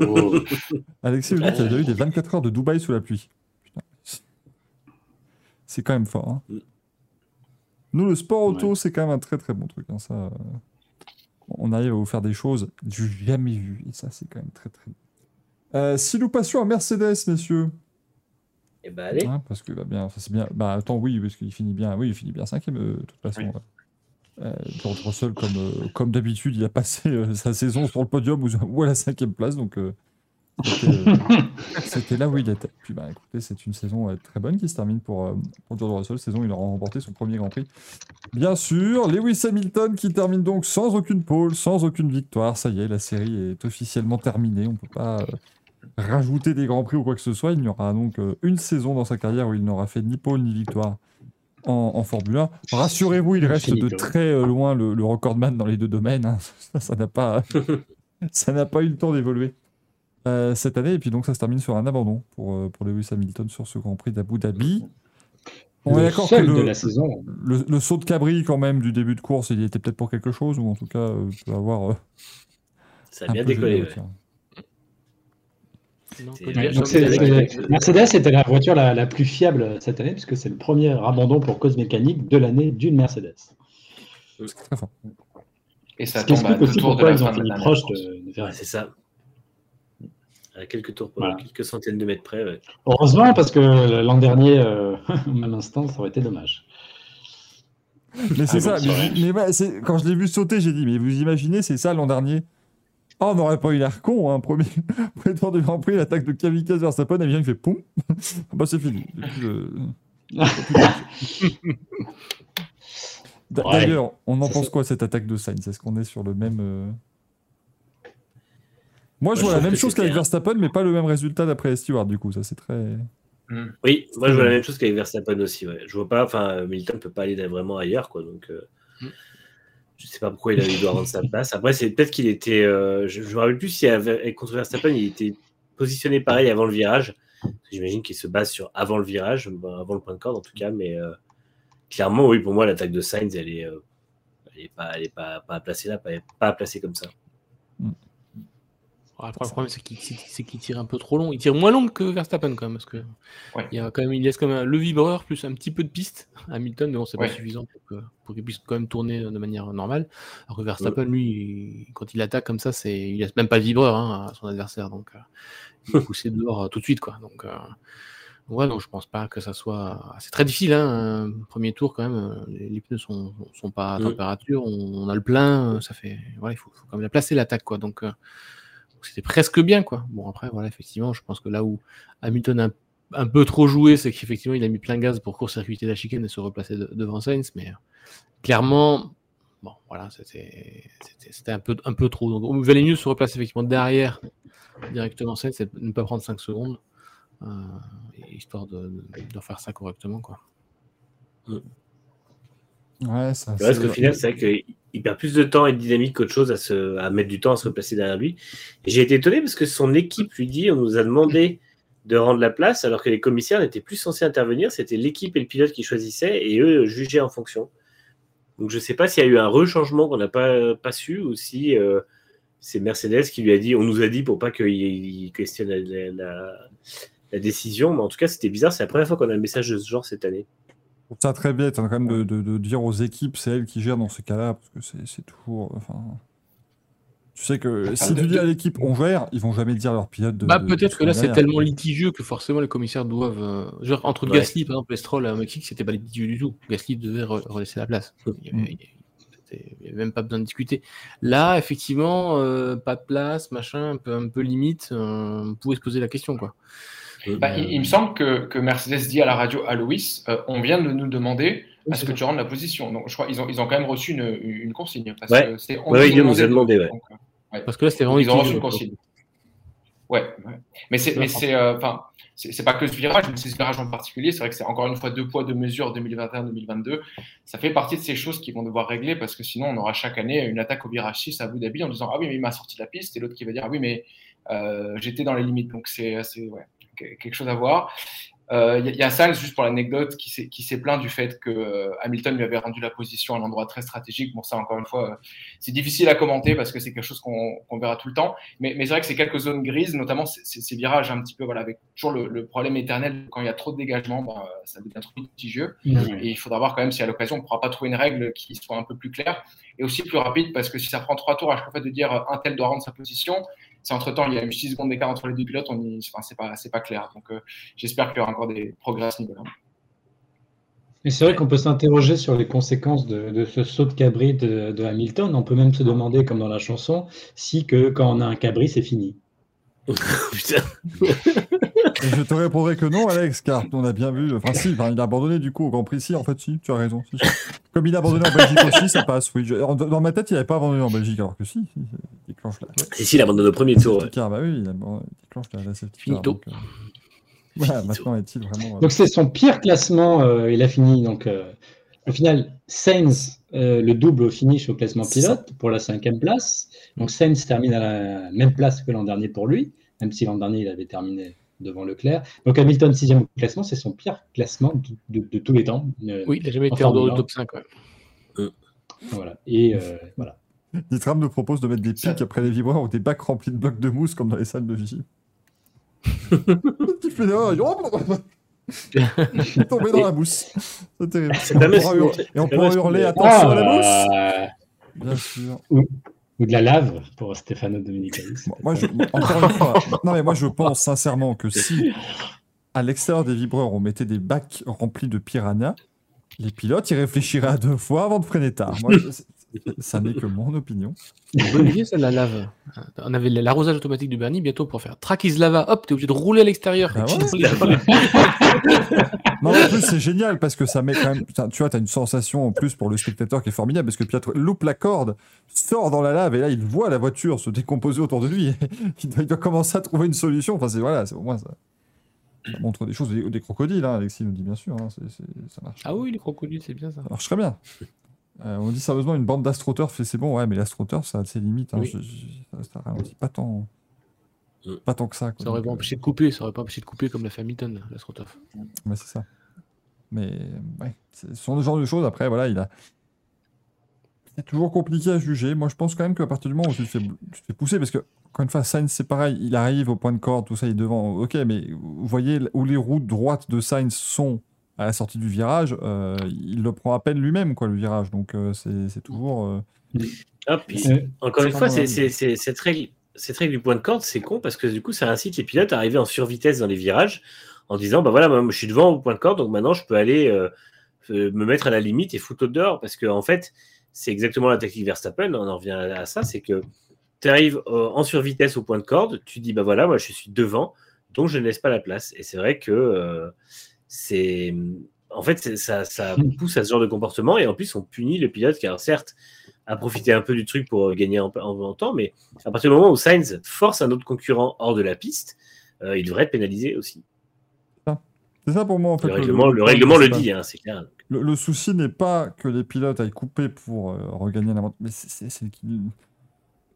Oh. Alexis nous dit qu'il y a eu des 24 heures de Dubaï sous la pluie. C'est quand même fort. hein. Nous, le sport auto, c'est quand même un très très bon truc. hein, ça, euh, on arrive à vous faire des choses du jamais vu. Et ça, c'est quand même très très. Euh, si nous passions à Mercedes, messieurs. Et bah, allez. Hein, parce que bah, bien, ça c'est bien. Bah attends, oui, parce qu'il finit bien. Oui, il finit bien cinquième euh, de toute façon. Oui. ouais. Euh, George Russell, comme, euh, comme d'habitude, il a passé euh, sa saison sur le podium ou, ou à la cinquième place, donc c'était euh, là où il était. Puis bah écoutez, c'est une saison euh, très bonne qui se termine pour, euh, pour George Russell. Saison, il aura remporté son premier Grand Prix. Bien sûr, Lewis Hamilton qui termine donc sans aucune pole, sans aucune victoire. Ça y est, la série est officiellement terminée. On peut pas euh, rajouter des grands prix ou quoi que ce soit. Il n'y aura donc euh, une saison dans sa carrière où il n'aura fait ni pole ni victoire en, en Formule 1. Rassurez-vous, il reste de très loin le, le recordman dans les deux domaines. hein. Ça, ça n'a pas, ça n'a pas eu le temps d'évoluer euh, cette année. Et puis donc ça se termine sur un abandon pour, euh, pour Lewis Hamilton sur ce Grand Prix d'Abu Dhabi. On est Le d'accord que seul de le, la saison. le, le saut de cabri quand même du début de course, il était peut-être pour quelque chose ou en tout cas euh, peut avoir euh, Ça a bien décollé. Mercedes était la voiture la, la plus fiable cette année, puisque c'est le premier abandon pour cause mécanique de l'année d'une Mercedes. C'est très fort. Et ça tombe à deux aussi tours de la fin de fini la proche dernière de, de Ouais, Ferrari. c'est ça. À quelques tours, Voilà. quelques centaines de mètres près. ouais. Heureusement, parce que l'an dernier, euh, au même instant, ça aurait été dommage. Mais c'est Ah ça. bon, mais quand je l'ai vu sauter, j'ai dit, mais vous imaginez, c'est ça l'an dernier Oh, on n'aurait pas eu l'air con, hein, premier, premier tour du Grand Prix, l'attaque de Kamikaze vers Sapon, et bien il fait poum. bah c'est fini. D'ailleurs, on en pense quoi cette attaque de Sainz? Est-ce qu'on est sur le même. Moi, je je vois la même chose qu'avec Verstappen, mais pas le même résultat d'après Stewart, du coup. Ça, c'est très. Hmm. Oui, moi je vois la même chose qu'avec Verstappen aussi. Ouais. Je vois pas, enfin, Milton peut pas aller vraiment ailleurs, quoi. Donc, euh, Mm. je sais pas pourquoi il, a, il doit rendre sa place. Après, c'est peut-être qu'il était, euh, je, je me rappelle plus si avec- contre Verstappen, il était positionné pareil avant le virage. J'imagine qu'il se base sur avant le virage, ben, avant le point de corde en tout cas, mais euh, clairement, oui, pour moi, l'attaque de Sainz, elle est, euh, elle est pas, elle est pas, pas placée là, pas, pas placée comme ça. Après, le problème, c'est qu'il tire un peu trop long. Il tire moins long que Verstappen, quand même. Parce que Ouais. il, y a quand même, il laisse quand même le vibreur plus un petit peu de piste. Hamilton, mais bon, c'est Ouais. pas suffisant pour qu'il puisse quand même tourner de manière normale. Alors que Verstappen, lui, quand il attaque comme ça, c'est il laisse même pas le vibreur hein, à son adversaire. Donc, euh, il est poussé dehors euh, tout de suite. Quoi. Donc, euh, ouais, donc je pense pas que ça soit. C'est très difficile. Hein, premier tour, quand même. euh, Les, les pneus sont, sont pas à Mm. température. On, on a le plein. Ça fait. Voilà, il faut, faut quand même la placer l'attaque. quoi. Donc, c'était presque bien, quoi. Bon, après, voilà, effectivement, je pense que là où Hamilton a un, peu trop joué, c'est qu'effectivement, il a mis plein gaz pour court-circuiter la chicane et se replacer de- devant Sainz, mais euh, clairement, bon, voilà, c'était un peu, un peu trop. Donc, il valait mieux se replacer effectivement derrière directement Sainz et ne pas prendre 5 secondes, euh, histoire de, de, de faire ça correctement, quoi. Ouais, ça. Parce qu'au final, c'est vrai il perd plus de temps et de dynamique qu'autre chose à, mettre du temps à se replacer derrière lui. J'ai été étonné parce que son équipe lui dit on nous a demandé de rendre la place alors que les commissaires n'étaient plus censés intervenir. C'était l'équipe et le pilote qui choisissaient et eux jugeaient en fonction. Donc je ne sais pas s'il y a eu un rechangement qu'on n'a pas, pas su ou si euh, c'est Mercedes qui lui a dit on nous a dit pour pas qu'il questionne la, la, décision. Mais en tout cas, c'était bizarre. C'est la première fois qu'on a un message de ce genre cette année. Trouve ça très bête hein, quand même de, de, de, dire aux équipes c'est elles qui gèrent dans ces cas-là parce que c'est toujours. Enfin, tu sais que si tu dis à l'équipe on gère, ils vont jamais dire à leur pilote de. Bah, peut-être que là c'est tellement litigieux que forcément les commissaires doivent. Euh, genre entre ouais. Gasly par exemple, Stroll au Mexique, c'était pas litigieux du tout. Gasly devait re relaisser la place. Il y avait, il y avait même pas besoin de discuter. Là, effectivement, euh, pas de place, machin, un peu, un peu limite, euh, on pouvait se poser la question quoi. Bah, il, il, me semble que, que, Mercedes dit à la radio à Louis, euh, on vient de nous demander à ce que tu rendes la position. Donc, je crois qu'ils ont, ils ont quand même reçu une, une consigne. Parce ouais, que c'est ouais, ils nous ont demandé. Ouais. Donc, ouais. Parce que là, c'était vraiment ils ont reçu une consigne. Ouais, ouais. mais c'est, mais c'est, enfin, euh, c'est pas que ce virage, mais c'est ce virage en particulier. C'est vrai que c'est encore une fois deux poids deux mesures 2021-2022. Ça fait partie de ces choses qu'ils vont devoir régler parce que sinon, on aura chaque année une attaque au virage 6 à Abu Dhabi en disant ah oui, mais il m'a sorti la piste, et l'autre qui va dire ah oui, mais euh, j'étais dans les limites. Donc c'est, c'est ouais quelque chose à voir. Il euh, y, y, a Sainz, juste pour l'anecdote, qui s'est plaint du fait que euh, Hamilton lui avait rendu la position à un endroit très stratégique. Bon, ça, encore une fois, euh, c'est difficile à commenter parce que c'est quelque chose qu'on qu verra tout le temps. Mais, mais c'est vrai que c'est quelques zones grises, notamment ces virages un petit peu, voilà, avec toujours le, le, problème éternel, quand il y a trop de dégagement, ben, ça devient trop litigieux. Mmh. Et il faudra voir quand même si à l'occasion, on ne pourra pas trouver une règle qui soit un peu plus claire et aussi plus rapide parce que si ça prend trois tours à chaque fois de dire un tel doit rendre sa position, si entre temps il y a eu 6 secondes d'écart entre les deux pilotes, on y... enfin, c'est pas, pas clair. Donc euh, j'espère qu'il y aura encore des progrès à ce niveau-là. Et c'est vrai qu'on peut s'interroger sur les conséquences de, de, ce saut de cabri de, de, Hamilton. On peut même se demander, comme dans la chanson, si que quand on a un cabri, c'est fini. Putain. je te répondrai que non, Alex, car on a bien vu. Enfin, si, enfin, il a abandonné du coup au Grand Prix. Si, en fait, si, tu as raison. Si. Comme il a abandonné en Belgique aussi, ça passe. Oui. Je... Dans ma tête, il n'avait pas abandonné en Belgique, alors que si, si il déclenche la. Si, si, il abandonne au premier tour. Ouais. Car, bah oui, il, a... il déclenche la, la safety car. Donc, euh... Voilà, maintenant est-il vraiment. Donc, c'est son pire classement. Euh, il a fini. Donc, euh, au final, Sainz, euh, le double au finish au classement pilote pour la cinquième place. Donc, Sainz termine à la même place que l'an dernier pour lui, même si l'an dernier, il avait terminé devant Leclerc. Donc Hamilton, sixième au classement, c'est son pire classement de, de, de tous les temps. Euh, oui, il n'a jamais été en dehors top 5. Ouais. Euh. Voilà. Et euh, voilà. Nitram nous propose de mettre des pics après les vibreurs ou des bacs remplis de blocs de mousse comme dans les salles de J. tu fais là, tombé dans la mousse. C'est terrible. Et on pourra, hurler, et on pourra hurler attention à la mousse. Bien sûr. Ou de la lave pour Stefano Dominicali. Moi, je, encore une fois, non mais moi je pense sincèrement que si à l'extérieur des vibreurs on mettait des bacs remplis de piranha, les pilotes y réfléchiraient à deux fois avant de freiner tard. Moi, ça n'est que mon opinion. Bonne idée, la lave. On avait l'arrosage automatique du Bernie bientôt pour faire track is lava. Hop, t'es obligé de rouler à l'extérieur. Ah ouais non, en plus, c'est génial parce que ça met quand même. Tu vois, t'as une sensation en plus pour le spectateur qui est formidable parce que Pietro loupe la corde, sort dans la lave et là, il voit la voiture se décomposer autour de lui. Il, doit, il doit commencer à trouver une solution. Enfin, c'est voilà, c'est au moins ça. Ça montre des choses, des, des crocodiles, hein, Alexis nous dit bien sûr, hein, c est, c est, ça marche. Ah oui, les crocodiles, c'est bien ça. Ça marche très bien. Euh, on dit sérieusement une bande d'astroturf, c'est bon, ouais, mais l'astroturf, ça a ses limites. Hein, oui. je, je, ça ralentit pas tant, pas tant que ça. Quoi, ça aurait pas empêché de couper, ça aurait pas empêché de couper comme la Hamilton, l'astroturf. Ouais, c'est ça. Mais ouais, ce sont le genre de choses. Après, voilà, il a. C'est toujours compliqué à juger. Moi, je pense quand même qu'à partir du moment où tu te fais, tu te fais pousser, parce que, encore une fois, Sainz, c'est pareil, il arrive au point de corde, tout ça, il est devant. Ok, mais vous voyez où les routes droites de Sainz sont à la sortie du virage, euh, il le prend à peine lui-même, quoi, le virage. Donc, euh, c'est toujours. Euh... Ah, puis, encore une fois, c'est cette règle, cette règle du point de corde, c'est con parce que du coup, ça incite les pilotes à arriver en survitesse dans les virages en disant bah voilà, moi, je suis devant au point de corde, donc maintenant je peux aller euh, me mettre à la limite et foutre dehors. Parce qu'en en fait, c'est exactement la tactique Verstappen, on en revient à ça, c'est que tu arrives euh, en survitesse au point de corde, tu dis bah voilà, moi je suis devant, donc je ne laisse pas la place. Et c'est vrai que euh, c'est. En fait, ça, ça, pousse à ce genre de comportement et en plus, on punit le pilote qui, alors, certes, a profité un peu du truc pour gagner en, en, en, temps, mais à partir du moment où Sainz force un autre concurrent hors de la piste, euh, il devrait être pénalisé aussi. C'est ça pour moi en fait. Le règlement le, règlement le dit, hein, c'est clair. Le, souci n'est pas que les pilotes aillent couper pour euh, regagner la mais c'est c'est qu'ils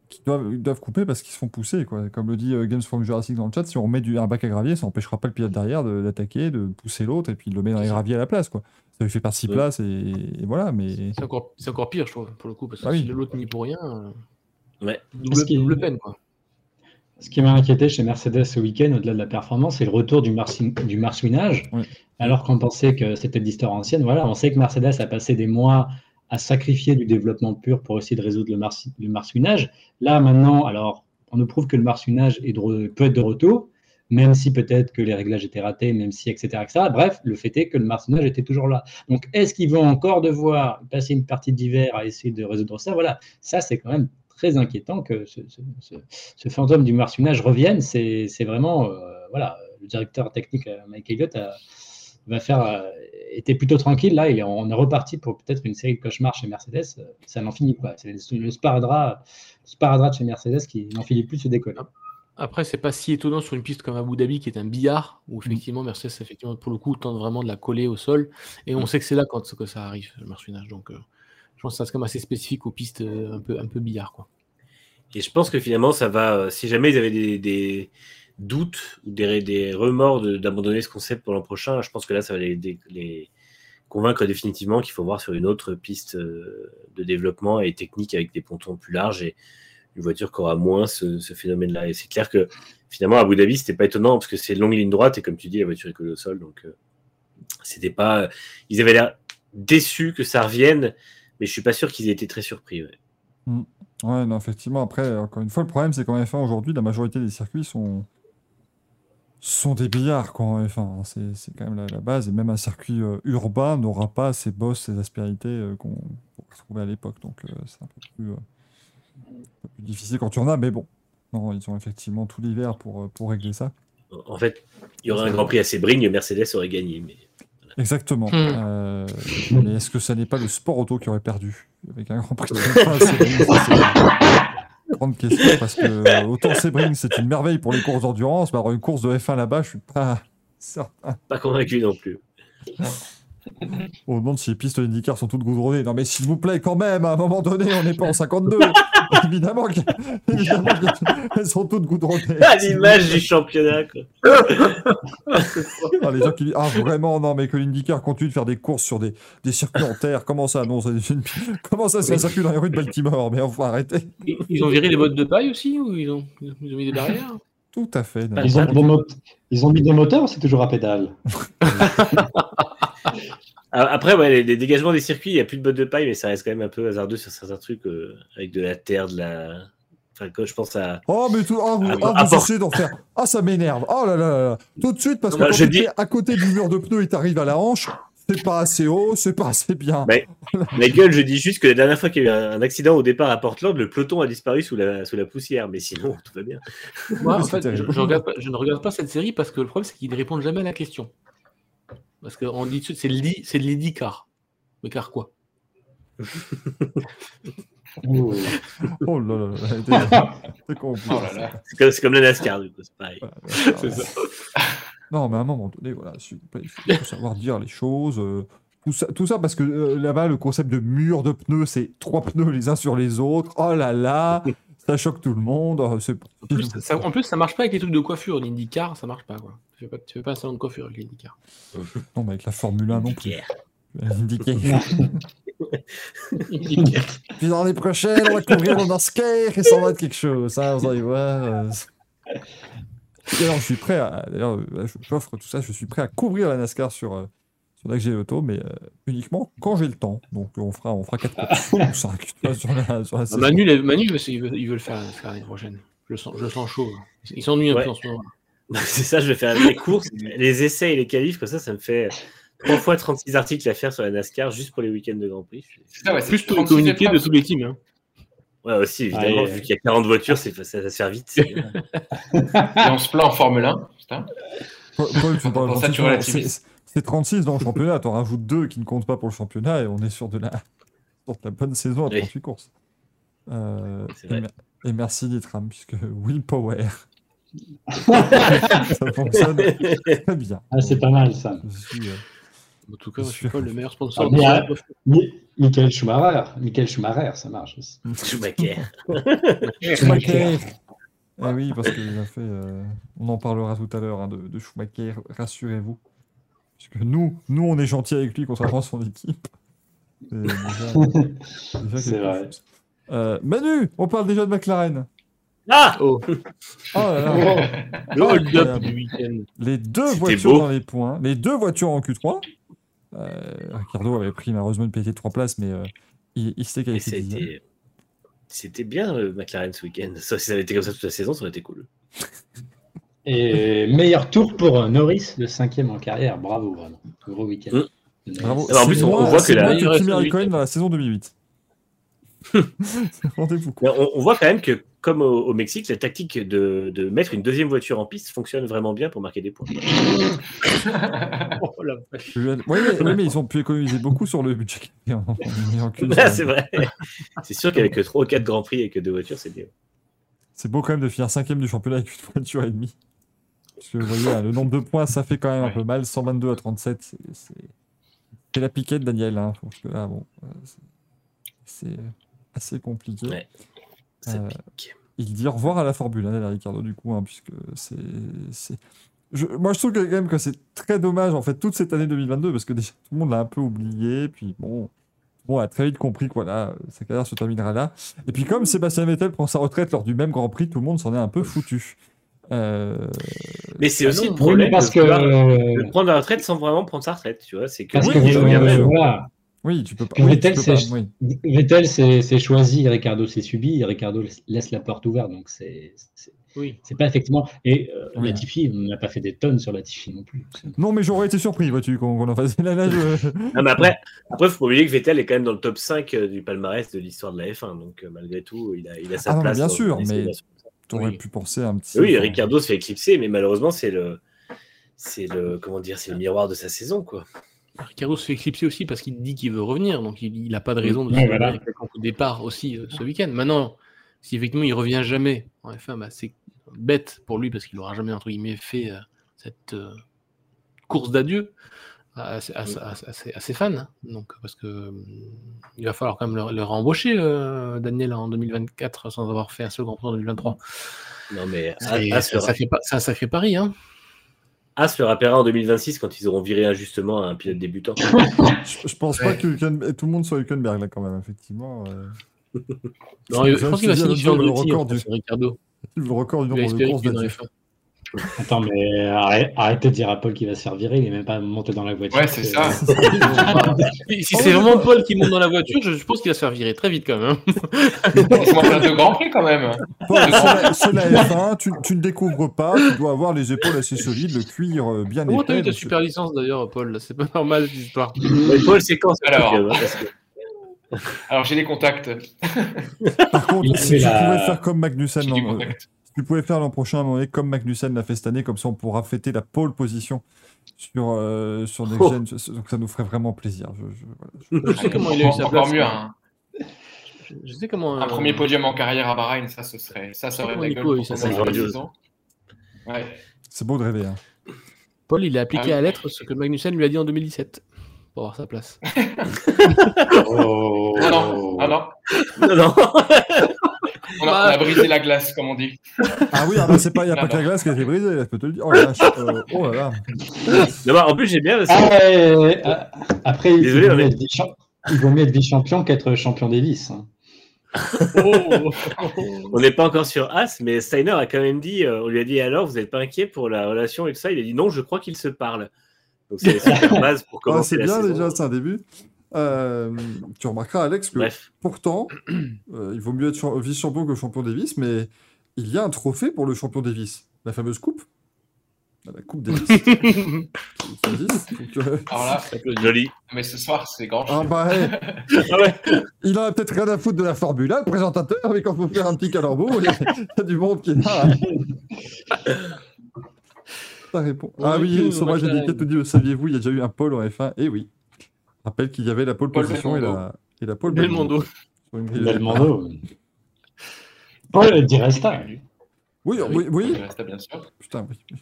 qu'ils doivent, ils doivent couper parce qu'ils se font pousser. Quoi. Comme le dit euh, Games from Jurassic dans le chat, si on remet du, un bac à gravier, ça n'empêchera pas le pilote derrière de- d'attaquer, de, pousser l'autre et puis de le met dans les graviers à la place. Quoi. Ça lui fait perdre 6 Ouais. places et, et voilà. Mais C'est encore, c'est encore pire, je trouve, pour le coup, parce que Ah oui. si l'autre n'y pour rien, euh, Ouais. double, qui peine, quoi. Ce qui m'a inquiété chez Mercedes ce week-end, au-delà de la performance, c'est le retour du, marci- du marsouinage. Oui. Alors qu'on pensait que c'était de l'histoire ancienne. Voilà, on sait que Mercedes a passé des mois à sacrifier du développement pur pour essayer de résoudre le, marci- le. Là, maintenant, alors, on nous prouve que le marsouinage est de peut être de retour, même si peut-être que les réglages étaient ratés, même si, etc., etc. Bref, le fait est que le marsouinage était toujours là. Donc, est-ce qu'ils vont encore devoir passer une partie d'hiver à essayer de résoudre ça? Voilà, ça, c'est quand même très inquiétant que ce, fantôme du marsouinage revienne. C'est vraiment, euh, voilà, le directeur technique euh, Mike Elliott a- va faire, euh, était plutôt tranquille. Là, il est, on est reparti pour peut-être une série de cauchemars chez Mercedes. Euh, Ça n'en finit pas. C'est le, le sparadrap, le sparadrap de chez Mercedes qui n'en finit plus de se décoller. Après, c'est pas si étonnant sur une piste comme Abu Dhabi qui est un billard, où effectivement Mercedes, effectivement, pour le coup, tente vraiment de la coller au sol. Et on sait que c'est là quand que ça arrive, le marsouinage. Donc, euh, je pense que c'est quand même assez spécifique aux pistes euh, un peu, un peu billard, quoi. Et je pense que finalement, ça va. Si jamais ils avaient des, des doutes ou des, des remords d'abandonner ce concept pour l'an prochain, je pense que là, ça va les, convaincre définitivement qu'il faut voir sur une autre piste euh, de développement et technique avec des pontons plus larges et une voiture qui aura moins ce, phénomène-là. Et c'est clair que finalement, à Abu Dhabi, c'était pas étonnant parce que c'est longue ligne droite et comme tu dis, la voiture est collée au sol. Donc, euh, c'était pas. Ils avaient l'air déçus que ça revienne, mais je suis pas sûr qu'ils aient été très surpris. ouais. ouais, non, effectivement, après, encore une fois, le problème, c'est qu'en F1 aujourd'hui, la majorité des circuits sont, sont des billards quoi, en F1. hein. C'est c'est quand même la, la base. Et même un circuit euh, urbain n'aura pas ces bosses, ces aspérités euh, qu'on retrouvait à l'époque. Donc, euh, c'est un peu plus. euh, un peu plus difficile quand tu en as, mais bon. Non, ils ont effectivement tout l'hiver pour, pour régler ça. En fait, il y aurait un Grand Prix à Sebring, Mercedes aurait gagné. Mais Exactement. Hmm. Euh, mais est-ce que ça n'est pas le sport auto qui aurait perdu avec un Grand Prix Grande question parce que euh, autant Sebring c'est une merveille pour les courses d'endurance, mais alors une course de F1 là-bas, je suis pas certain. pas convaincu non plus. On demande si les pistes d'IndyCar sont toutes goudronnées. Non mais s'il vous plaît, quand même, à un moment donné, on n'est pas en 52. évidemment que- évidemment qu'elles sont toutes goudronnées. À l'image du championnat. Quoi. Ah, les gens qui disent Ah, vraiment, non, mais que l'IndyCar continue de faire des courses sur des, des circuits en terre. Comment ça Non, c'est une- comment ça, c'est un circuit dans les rues de Baltimore? Mais on faut arrêter. Ils- ont viré les bottes de paille aussi ou ils ont, ils ont mis des barrières? Tout à fait. Ils ont, ils ont mis des moteurs ou c'est toujours à pédale? Après, ouais, les, les dégagements des circuits, il n'y a plus de bottes de paille, mais ça reste quand même un peu hasardeux sur certains trucs euh, avec de la terre, de la. Enfin, quand je pense à. Oh, mais tout. Ah, vous, Ah, vous essayez d'en faire. Ah, ça m'énerve. Oh là là là. Tout de suite, parce que Non, quand je tu dis- es à côté du mur de pneus et t'arrives à la hanche, c'est pas assez haut, c'est pas assez bien. Mais- La gueule, je dis juste que la dernière fois qu'il y a eu un, accident au départ à Portland, le peloton a disparu sous la, sous la poussière, mais sinon, tout va bien. Moi, en fait, je, terrible. je regarde pas- je ne regarde pas cette série parce que le problème, c'est qu'ils ne répondent jamais à la question. Parce qu'on dit tout de suite, c'est l'IndyCar. Mais car quoi? Ouh. Oh là là là. C'est compliqué. Oh comme, comme la NASCAR, du coup, c'est pareil. Voilà, ça. Non, mais à un moment donné, voilà, s'il vous plaît, il faut, savoir dire les choses. euh, tout, ça, tout ça parce que euh, là-bas, le concept de mur de pneus, c'est trois pneus les uns sur les autres. Oh là là, ça choque tout le monde. oh, c'est- En plus, ça, en plus, ça marche pas avec les trucs de coiffure. L'IndyCar, ça marche pas. Quoi. Tu fais pas, tu fais pas un salon de coiffure avec l'IndyCar. Non, mais avec la Formule 1 non plus. Puis dans les prochaines, on va couvrir le NASCAR et ça va être quelque chose. Ça, vous allez voir. D'ailleurs, je suis prêt à. D'ailleurs, je- j'offre tout ça. Je suis prêt à couvrir la NASCAR sur, euh, sur la Auto, mais euh, uniquement quand j'ai le temps. Donc, on fera, on fera 4 ou 5 sur la, sur la Ah. Manu, il- Manu il, veut, il, veut, il veut le faire la- l'année prochaine. Je le sens, je le sens chaud. Il s'ennuie un Ouais. peu en ce moment. C'est ça, je vais faire les courses, les essais et les qualifs, comme ça, ça me fait 3 fois 36 articles à faire sur la NASCAR juste pour les week-ends de Grand Prix. C'est ça, ouais, c'est Plus tout 36 communiqué de tous les teams. hein. Ouais, aussi, évidemment, vu qu'il y a 40 voitures, c'est, ça va se faire vite. Et on se plaint en Formule 1. Putain. Paul, tu parles Pour de ça, tu 36, non, relativises. c'est- C'est 36 dans le championnat. T'en rajoutes 2 qui ne comptent pas pour le championnat et on est sur de la, sur de la bonne saison à Oui. 38 courses. Euh, et, vrai. mer- et merci Nitram, puisque Willpower. Ça fonctionne très bien. Ah, c'est pas mal ça. Suis, euh, En tout cas, je suis pas le meilleur sponsor. Ah, mais, euh, Michael Schumacher. Michael Schumacher, ça marche aussi. Schumacher. Schumacher. Ah oui, parce qu'il a fait. euh, on en parlera tout à l'heure hein, de, de Schumacher, rassurez-vous. Parce que nous, nous, on est gentils avec lui, contrairement à son équipe. C'est vrai. Euh, Manu, on parle déjà de McLaren. Ah Oh, Oh là là. le hold-up incroyable. du week-end. Les deux voitures beau. dans les points, les deux voitures en Q3. Euh, Ricardo avait pris malheureusement une pénalité de 3 places, mais euh, il, il dixième. c'était. Bien le McLaren ce week-end. Ça, si ça avait été comme ça toute la saison, ça aurait été cool. Et meilleur tour pour euh, Norris, le cinquième en carrière. Bravo, vraiment. Gros week-end. Mm. Bravo. Alors, en plus, on- voit que la- Kimi. Raikkonen dans la saison 2008. On, on voit quand même que, comme au, au Mexique, la tactique de, de mettre une deuxième voiture en piste fonctionne vraiment bien pour marquer des points. Oh. Oui, mais, oui, mais ils ont pu économiser beaucoup sur le budget Ah, c'est vrai. C'est sûr qu'avec 3 ou 4 grands prix et que deux voitures, c'est bien. C'est beau quand même de finir cinquième du championnat avec une voiture et demie. Parce que vous voyez, hein, le nombre de points, ça fait quand même un Ouais. peu mal. 122 à 37, c'est- la piquette, Daniel. Hein. Parce que là, bon, euh, c'est assez compliqué. Ouais. Ça Euh, pique. il dit au revoir à la Formule 1, à Ricardo, du coup, hein, puisque c'est. c'est- Je, moi, je trouve que, quand même que c'est très dommage, en fait, toute cette année 2022, parce que déjà, tout le monde l'a un peu oublié, puis bon, bon, a très vite compris que voilà, sa carrière se terminera là. Et puis, comme Sébastien Vettel prend sa retraite lors du même Grand Prix, tout le monde s'en est un peu foutu. Euh, Mais c'est ah aussi non, le problème parce de que. euh, de prendre la retraite sans vraiment prendre sa retraite, tu vois. C'est que Parce Oui, que oui, euh, voilà, oui, tu peux pas. Oui, Vettel, tu peux c'est- pas, oui. Vettel c'est c'est choisi, Ricardo c'est subi, et Ricardo laisse- la porte ouverte, donc c'est c'est- Oui. c'est pas effectivement. Et euh, Oui. Latifi, on n'a pas fait des tonnes sur Latifi non plus. Non, mais j'aurais été surpris, vois-tu, qu'on qu'on en fasse. Là, là, je- Non, mais après, après, faut pas oublier que Vettel est quand même dans le top 5 euh, du palmarès de l'histoire de la F1. Donc, euh, malgré tout, il a, il a sa Ah non, mais place. bien sûr, mais- t'aurais Oui. pu penser à un petit. Oui, Ricardo se fait éclipser, mais malheureusement, c'est le, c'est le, comment dire, c'est le miroir de sa saison, quoi. Ricardo se fait éclipser aussi parce qu'il dit qu'il veut revenir, donc il n'a pas de raison de se voilà. avec quelqu'un au départ aussi euh, ce week-end. Maintenant, si effectivement il revient jamais en F1, bah, c'est bête pour lui parce qu'il n'aura jamais entre guillemets fait euh, cette euh, course d'adieu à, à- à- à- à ses- à ses fans. hein. Donc parce que il va falloir quand même le, le rembaucher euh, Daniel en 2024 sans avoir fait un seul Grand Prix en 2023. Non, mais C'est As, c'est le, un sacré pa- c'est un sacré pari. Hein. As le rappellera en 2026 quand ils auront viré injustement un pilote débutant. Je, je pense pas que Hülken- tout le monde soit Hülkenberg, là, quand même, effectivement. euh. Non, Je je pense qu'il va signifier le record du- Ricardo. Le record du nombre de courses qu'il est dans d'adieu. F1. Attends, mais arrête- arrêtez de dire à Paul qu'il va se faire virer, il est même pas monté dans la voiture. Ouais, c'est ça. Si si c'est vraiment Paul qui monte dans la voiture, je je pense qu'il va se faire virer très vite quand même. Laisse-moi faire deux grands prix quand même. Paul, c'est la, c'est la F1, tu, tu ne découvres pas, tu dois avoir les épaules assez solides, le cuir euh, bien Comment t'as épais. eu ta super licence d'ailleurs, Paul? C'est pas normal cette histoire. Paul, c'est quand ça Alors. Alors j'ai des contacts. Par contre, si tu la- pouvais faire comme Magnussen, J'ai tu pouvais faire l'an prochain, à un moment donné, comme Magnussen l'a fait cette année, comme ça on pourra fêter la pole position sur, euh, sur Next Oh. Gen, donc ça nous ferait vraiment plaisir. Je, je- voilà. Je sais comment il a eu sa Encore place. mieux, hein. Je, je sais comment. un euh, premier podium en carrière à Bahreïn, ça ce serait, ça serait la ça, la. Ouais. C'est beau de rêver. hein. Paul, il a appliqué Ah oui. à lettre ce que Magnussen lui a dit en 2017 pour avoir sa place. Oh. Non, non, non, non. Non, non. On a, on a brisé la glace, comme on dit. Ah oui, ah bah, c'est pas, il n'y a Non, pas que la glace qui a été brisée, je peux te le dire. Oh là euh, oh là là. Non, bah, en plus, j'ai bien parce que Ah ouais, euh, après, il Désolé, vaut, on mieux est- être vice-champ- il vaut mieux être vice-champion qu'être champion Davis. hein. Oh on n'est pas encore sur As, mais Steiner a quand même dit, euh, on lui a dit alors, vous n'êtes pas inquiet pour la relation et tout ça? Il a dit non, je crois qu'ils se parlent. Donc c'est super base pour Ah, c'est bien saison. déjà, c'est un début. Euh, tu remarqueras, Alex, que Bref, pourtant, euh, il vaut mieux être cha- vice-champion que champion Davis, mais il y a un trophée pour le champion Davis, la fameuse coupe. La coupe Davis. Donc, euh, Alors là, joli. mais ce soir, c'est grand. ah bah, hey, Ah ouais. il en a peut-être rien à foutre de la Formule 1, le présentateur, mais quand il faut faire un petit a, il y a du monde qui est là. Ça répond. On Ah a oui, Sauvage McLaren. Indiqué te dit, saviez-vous, il y a déjà eu un pôle en F1 Eh oui. Je rappelle qu'il y avait la pole Paul position et la, et la pole Belmondo. sur. Belmondo. Paul Di Resta. Oui, Ah oui, oui. Il reste bien sûr. Putain, oui. oui.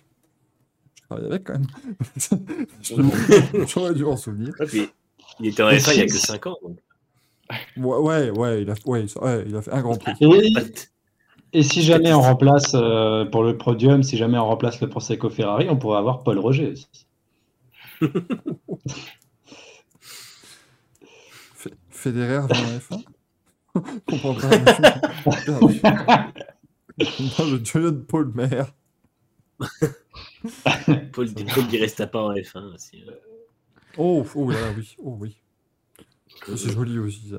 Je travaille avec quand même. Je- J'aurais dû en souvenir. Il était en F1 il y a que 5 ans. donc. Ouais, ouais, ouais, il a, ouais, il a fait un grand prix. Et, si jamais on remplace euh, pour le podium, si jamais on remplace le Prosecco Ferrari, on pourrait avoir Paul Roger aussi. Federer vient en F1 Je comprends pas. Le Julian Paul Maire. Paul, Paul qui reste pas en F1 aussi. euh. Oh, oh là, oui. Oh oui. C'est joli aussi, ça.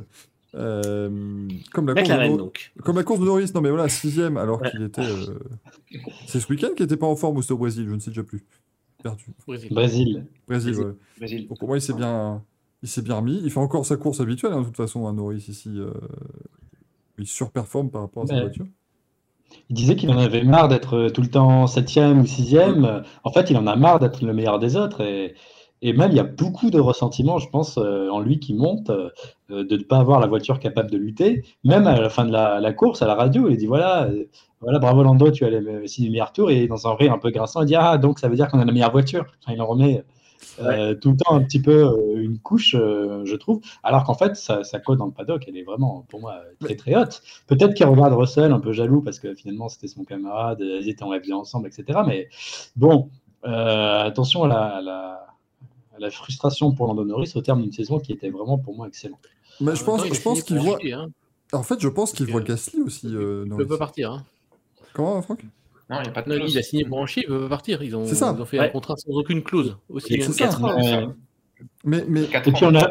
Euh, comme, la course de McLaren, Nor- donc. comme la course de Norris, non mais voilà, sixième alors Ouais. qu'il était. euh, C'est ce week-end qu'il était pas en forme ou c'était au Brésil, je ne sais déjà plus. Perdu. Brésil. Brésil. Brésil, Brésil. ouais. Brésil. Donc pour moi, il s'est bien, il s'est bien remis. Il fait encore sa course habituelle, hein, de toute façon, à Norris ici. euh, Il surperforme par rapport à sa Ouais. voiture. Il disait qu'il en avait marre d'être tout le temps septième ou sixième. En fait, il en a marre d'être le meilleur des autres. Et, et même, il y a beaucoup de ressentiments, je pense, euh, en lui qui monte euh, de ne pas avoir la voiture capable de lutter. Même à la fin de la, la course, à la radio, il dit voilà, euh, voilà, bravo Lando, tu as les six meilleurs tours. Et dans un rire un peu grinçant, il dit ah, donc ça veut dire qu'on a la meilleure voiture. Enfin, il en remet euh, tout le temps un petit peu euh, une couche, euh, je trouve. Alors qu'en fait, sa, sa cote dans le paddock, elle est vraiment, pour moi, très très haute. Peut-être qu'il regarde Russell un peu jaloux parce que finalement c'était son camarade, ils étaient en F2 ensemble, etc. Mais bon, euh, attention à la, à la- à la frustration pour Lando Norris au terme d'une saison qui était vraiment pour moi excellente. Mais je En pense, je pense qu'il voit. hein. En fait, je pense qu'il voit Gasly aussi. euh, Il Norris. peut pas partir. Hein. Comment, Franck? Non, il n'y a pas de Non, clause. il a signé chier, il peut pas partir. Ils ont, C'est ça. ils ont fait Ouais. un contrat sans aucune clause. Aussi Il y bien a c'est que ça. ans, Euh. Mais, mais Quatre Et puis ans, on a-.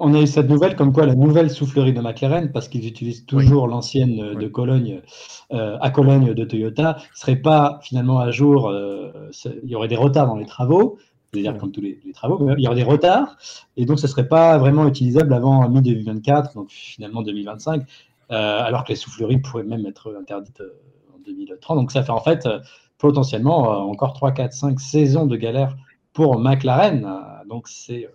On a eu cette nouvelle comme quoi la nouvelle soufflerie de McLaren, parce qu'ils utilisent toujours l'ancienne euh, de Oui. Cologne euh, à Cologne de Toyota, serait pas finalement à jour. euh, il y aurait des retards dans les travaux, c'est-à-dire Ouais. tous les, les travaux, il y aurait des retards, et donc ce serait pas vraiment utilisable avant mi-2024, donc finalement 2025, euh, alors que les souffleries pourraient même être interdites euh, en 2030. Donc ça fait en fait euh, potentiellement encore 3, 4, 5 saisons de galère pour McLaren. donc c'est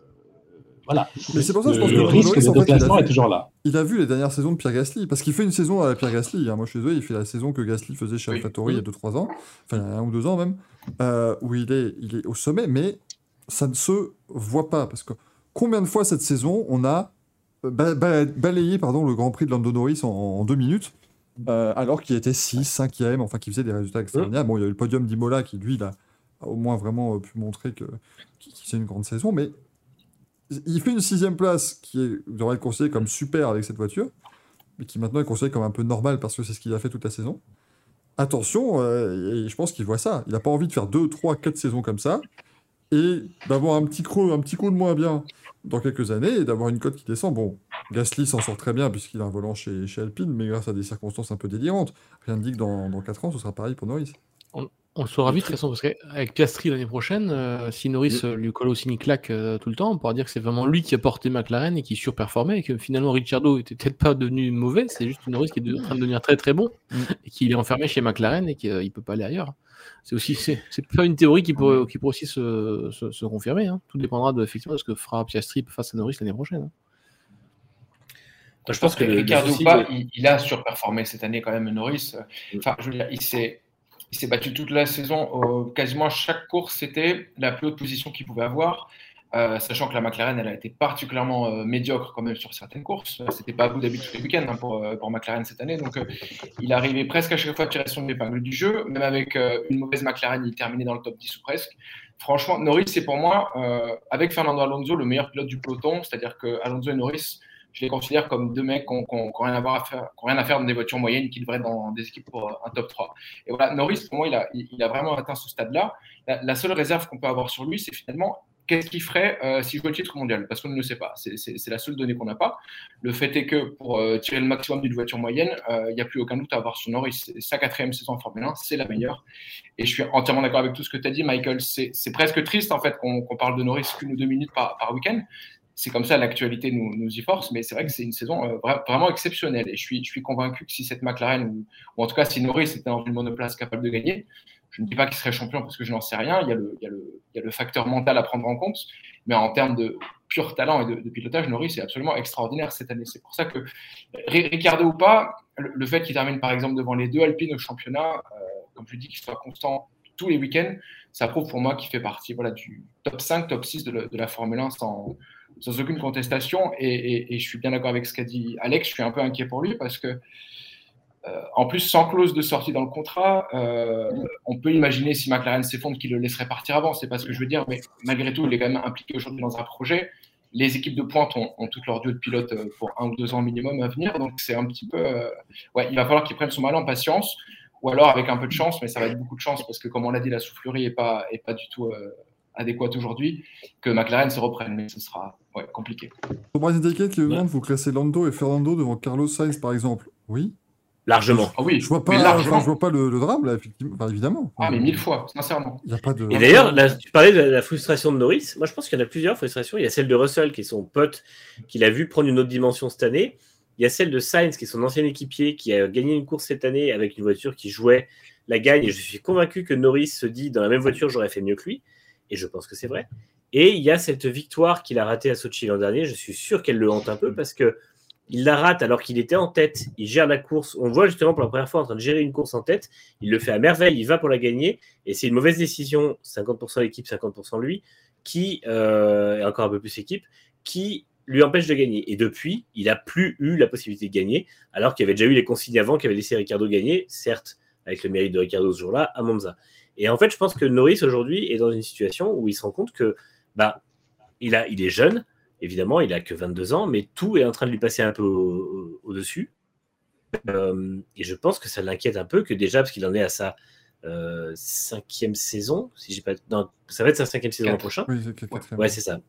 voilà. Mais c'est pour ça que je pense le, que le risque Norris, de en fait, déplacement est toujours là. il a vu les dernières saisons de Pierre Gasly, parce qu'il fait une saison à la Pierre Gasly. hein. Moi, je suis désolé, il fait la saison que Gasly faisait chez Oui. AlphaTauri il y a 2-3 ans, enfin, il y a un ou deux ans même, euh, où il est, il est au sommet, mais ça ne se voit pas. Parce que combien de fois cette saison on a ba- ba- balayé pardon, le Grand Prix de Lando Norris en, en deux minutes, euh, alors qu'il était 6, 5e, enfin, qu'il faisait des résultats extraordinaires. Bon, il y a eu le podium d'Imola qui, lui, il a a au moins vraiment euh, pu montrer que, qu'il qu'il faisait une grande saison, mais il fait une sixième place qui est, devrait être considérée comme super avec cette voiture, mais qui maintenant est considérée comme un peu normale parce que c'est ce qu'il a fait toute la saison. Attention, euh, et je pense qu'il voit ça. Il n'a pas envie de faire 2, 3, 4 saisons comme ça et d'avoir un petit creux, un petit coup de moins bien dans quelques années et d'avoir une cote qui descend. Bon, Gasly s'en sort très bien puisqu'il a un volant chez, chez Alpine, mais grâce à des circonstances un peu délirantes. Rien ne dit que dans, dans 4 ans, ce sera pareil pour Norris. Le saura vite, de toute façon, parce qu'avec Piastri l'année prochaine, euh, si Norris euh, lui colle aussi une claque euh, tout le temps, on pourra dire que c'est vraiment lui qui a porté McLaren et qui surperformait, et que finalement Ricciardo était peut-être pas devenu mauvais, c'est juste Norris qui est de- en train de devenir très très bon, Mm. et qu'il est enfermé chez McLaren et qu'il ne peut pas aller ailleurs. C'est aussi, c'est c'est pas une théorie qui pourrait, qui pourrait aussi se, se, se confirmer. hein. Tout dépendra de, effectivement de ce que fera Piastri face à Norris l'année prochaine. hein. Je pense que Ricardo pas, de- il, il a surperformé cette année quand même, Norris. Mm. Enfin, je veux dire, il s'est, il s'est battu toute la saison. quasiment chaque course, c'était la plus haute position qu'il pouvait avoir. euh, sachant que la McLaren, elle a été particulièrement euh, médiocre quand même sur certaines courses. C'était pas à Abu Dhabi tous les week-ends hein, pour, euh, pour McLaren cette année. Donc, il arrivait presque à chaque fois à tirer son épingle du jeu. Même avec une mauvaise McLaren, il terminait dans le top 10 ou presque. Franchement, Norris, c'est pour moi, avec Fernando Alonso, le meilleur pilote du peloton. C'est-à-dire que Alonso et Norris, je les considère comme deux mecs qui n'ont rien, à faire- dans des voitures moyennes, qui devraient être dans des équipes pour euh, un top 3. Et voilà, Norris, pour moi, il a, vraiment atteint ce stade-là. La, seule réserve qu'on peut avoir sur lui, c'est finalement qu'est-ce qu'il ferait euh, s'il jouait le titre mondial? Parce qu'on ne le sait pas. C'est- la seule donnée qu'on n'a pas. Le fait est que pour euh, tirer le maximum d'une voiture moyenne, euh, il n'y a plus aucun doute à avoir sur Norris. Sa quatrième saison en Formule 1, c'est la meilleure. Et je suis entièrement d'accord avec tout ce que tu as dit, Michael. C'est presque triste, en fait, qu'on parle de Norris qu'une ou deux minutes par week-end c'est comme ça, l'actualité nous, y force, mais c'est vrai que c'est une saison euh, vra- vraiment exceptionnelle. Et je suis, convaincu que si cette McLaren, ou, en tout cas si Norris était dans une monoplace capable de gagner, je ne dis pas qu'il serait champion parce que je n'en sais rien, il y, a le, facteur mental à prendre en compte, mais en termes de pur talent et de, pilotage, Norris est absolument extraordinaire cette année. C'est pour ça que Ri- Ricardo ou pas, le, fait qu'il termine par exemple devant les deux Alpines au championnat, euh, comme je dis, qu'il soit constant tous les week-ends, ça prouve pour moi qu'il fait partie voilà, du top 5, top 6 de, de la Formule 1 sans, sans aucune contestation. Et, je suis bien d'accord avec ce qu'a dit Alex, je suis un peu inquiet pour lui parce que, euh, en plus, sans clause de sortie dans le contrat, euh, on peut imaginer si McLaren s'effondre qu'il le laisserait partir avant. C'est pas ce que je veux dire, mais malgré tout, il est quand même impliqué aujourd'hui dans un projet. Les équipes de pointe ont, toutes leurs duos de pilote euh, pour un ou deux ans minimum à venir. Donc, c'est un petit peu. ouais, il va falloir qu'il prenne son mal en patience ou alors avec un peu de chance, mais ça va être beaucoup de chance parce que, comme on l'a dit, la soufflerie n'est pas, est pas du tout adéquate aujourd'hui, que McLaren se reprenne, mais ce sera ouais, compliqué. Thomas Indiquet qui demande vous classez Lando et Fernando devant Carlos Sainz par exemple. Oui. Largement. Ah oui, Je vois pas, enfin, je vois pas le, le drame là, effectivement. Enfin, évidemment. Ah, mais mille fois, sincèrement. Il n'y a pas de. Et d'ailleurs, tu parlais de la frustration de Norris. Moi, je pense qu'il y en a plusieurs frustrations. Il y a celle de Russell, qui est son pote, qu'il a vu prendre une autre dimension cette année. Il y a celle de Sainz, qui est son ancien équipier, qui a gagné une course cette année avec une voiture qui jouait la gagne. Et je suis convaincu que Norris se dit dans la même voiture, j'aurais fait mieux que lui. Et je pense que c'est vrai. Et il y a cette victoire qu'il a ratée à Sochi l'an dernier. Je suis sûr qu'elle le hante un peu parce que il la rate alors qu'il était en tête. Il gère la course. On voit justement pour la première fois en train de gérer une course en tête. Il le fait à merveille. Il va pour la gagner. Et c'est une mauvaise décision, 50% l'équipe, 50% lui, qui, euh, et encore un peu plus équipe, qui lui empêche de gagner. Et depuis, il n'a plus eu la possibilité de gagner, alors qu'il avait déjà eu les consignes avant qui avaient laissé Ricardo gagner, certes, avec le mérite de Ricardo ce jour-là, à Monza. Et en fait, je pense que Norris aujourd'hui est dans une situation où il se rend compte que bah, il, a, il est jeune, évidemment, il a que 22 ans, mais tout est en train de lui passer un peu au- au- au-dessus. Euh, et je pense que ça l'inquiète un peu que déjà, parce qu'il en est à sa euh, cinquième saison, si j'ai pas, non, ça va être sa cinquième saison l'an prochain. Oui. Ouais, c'est ça.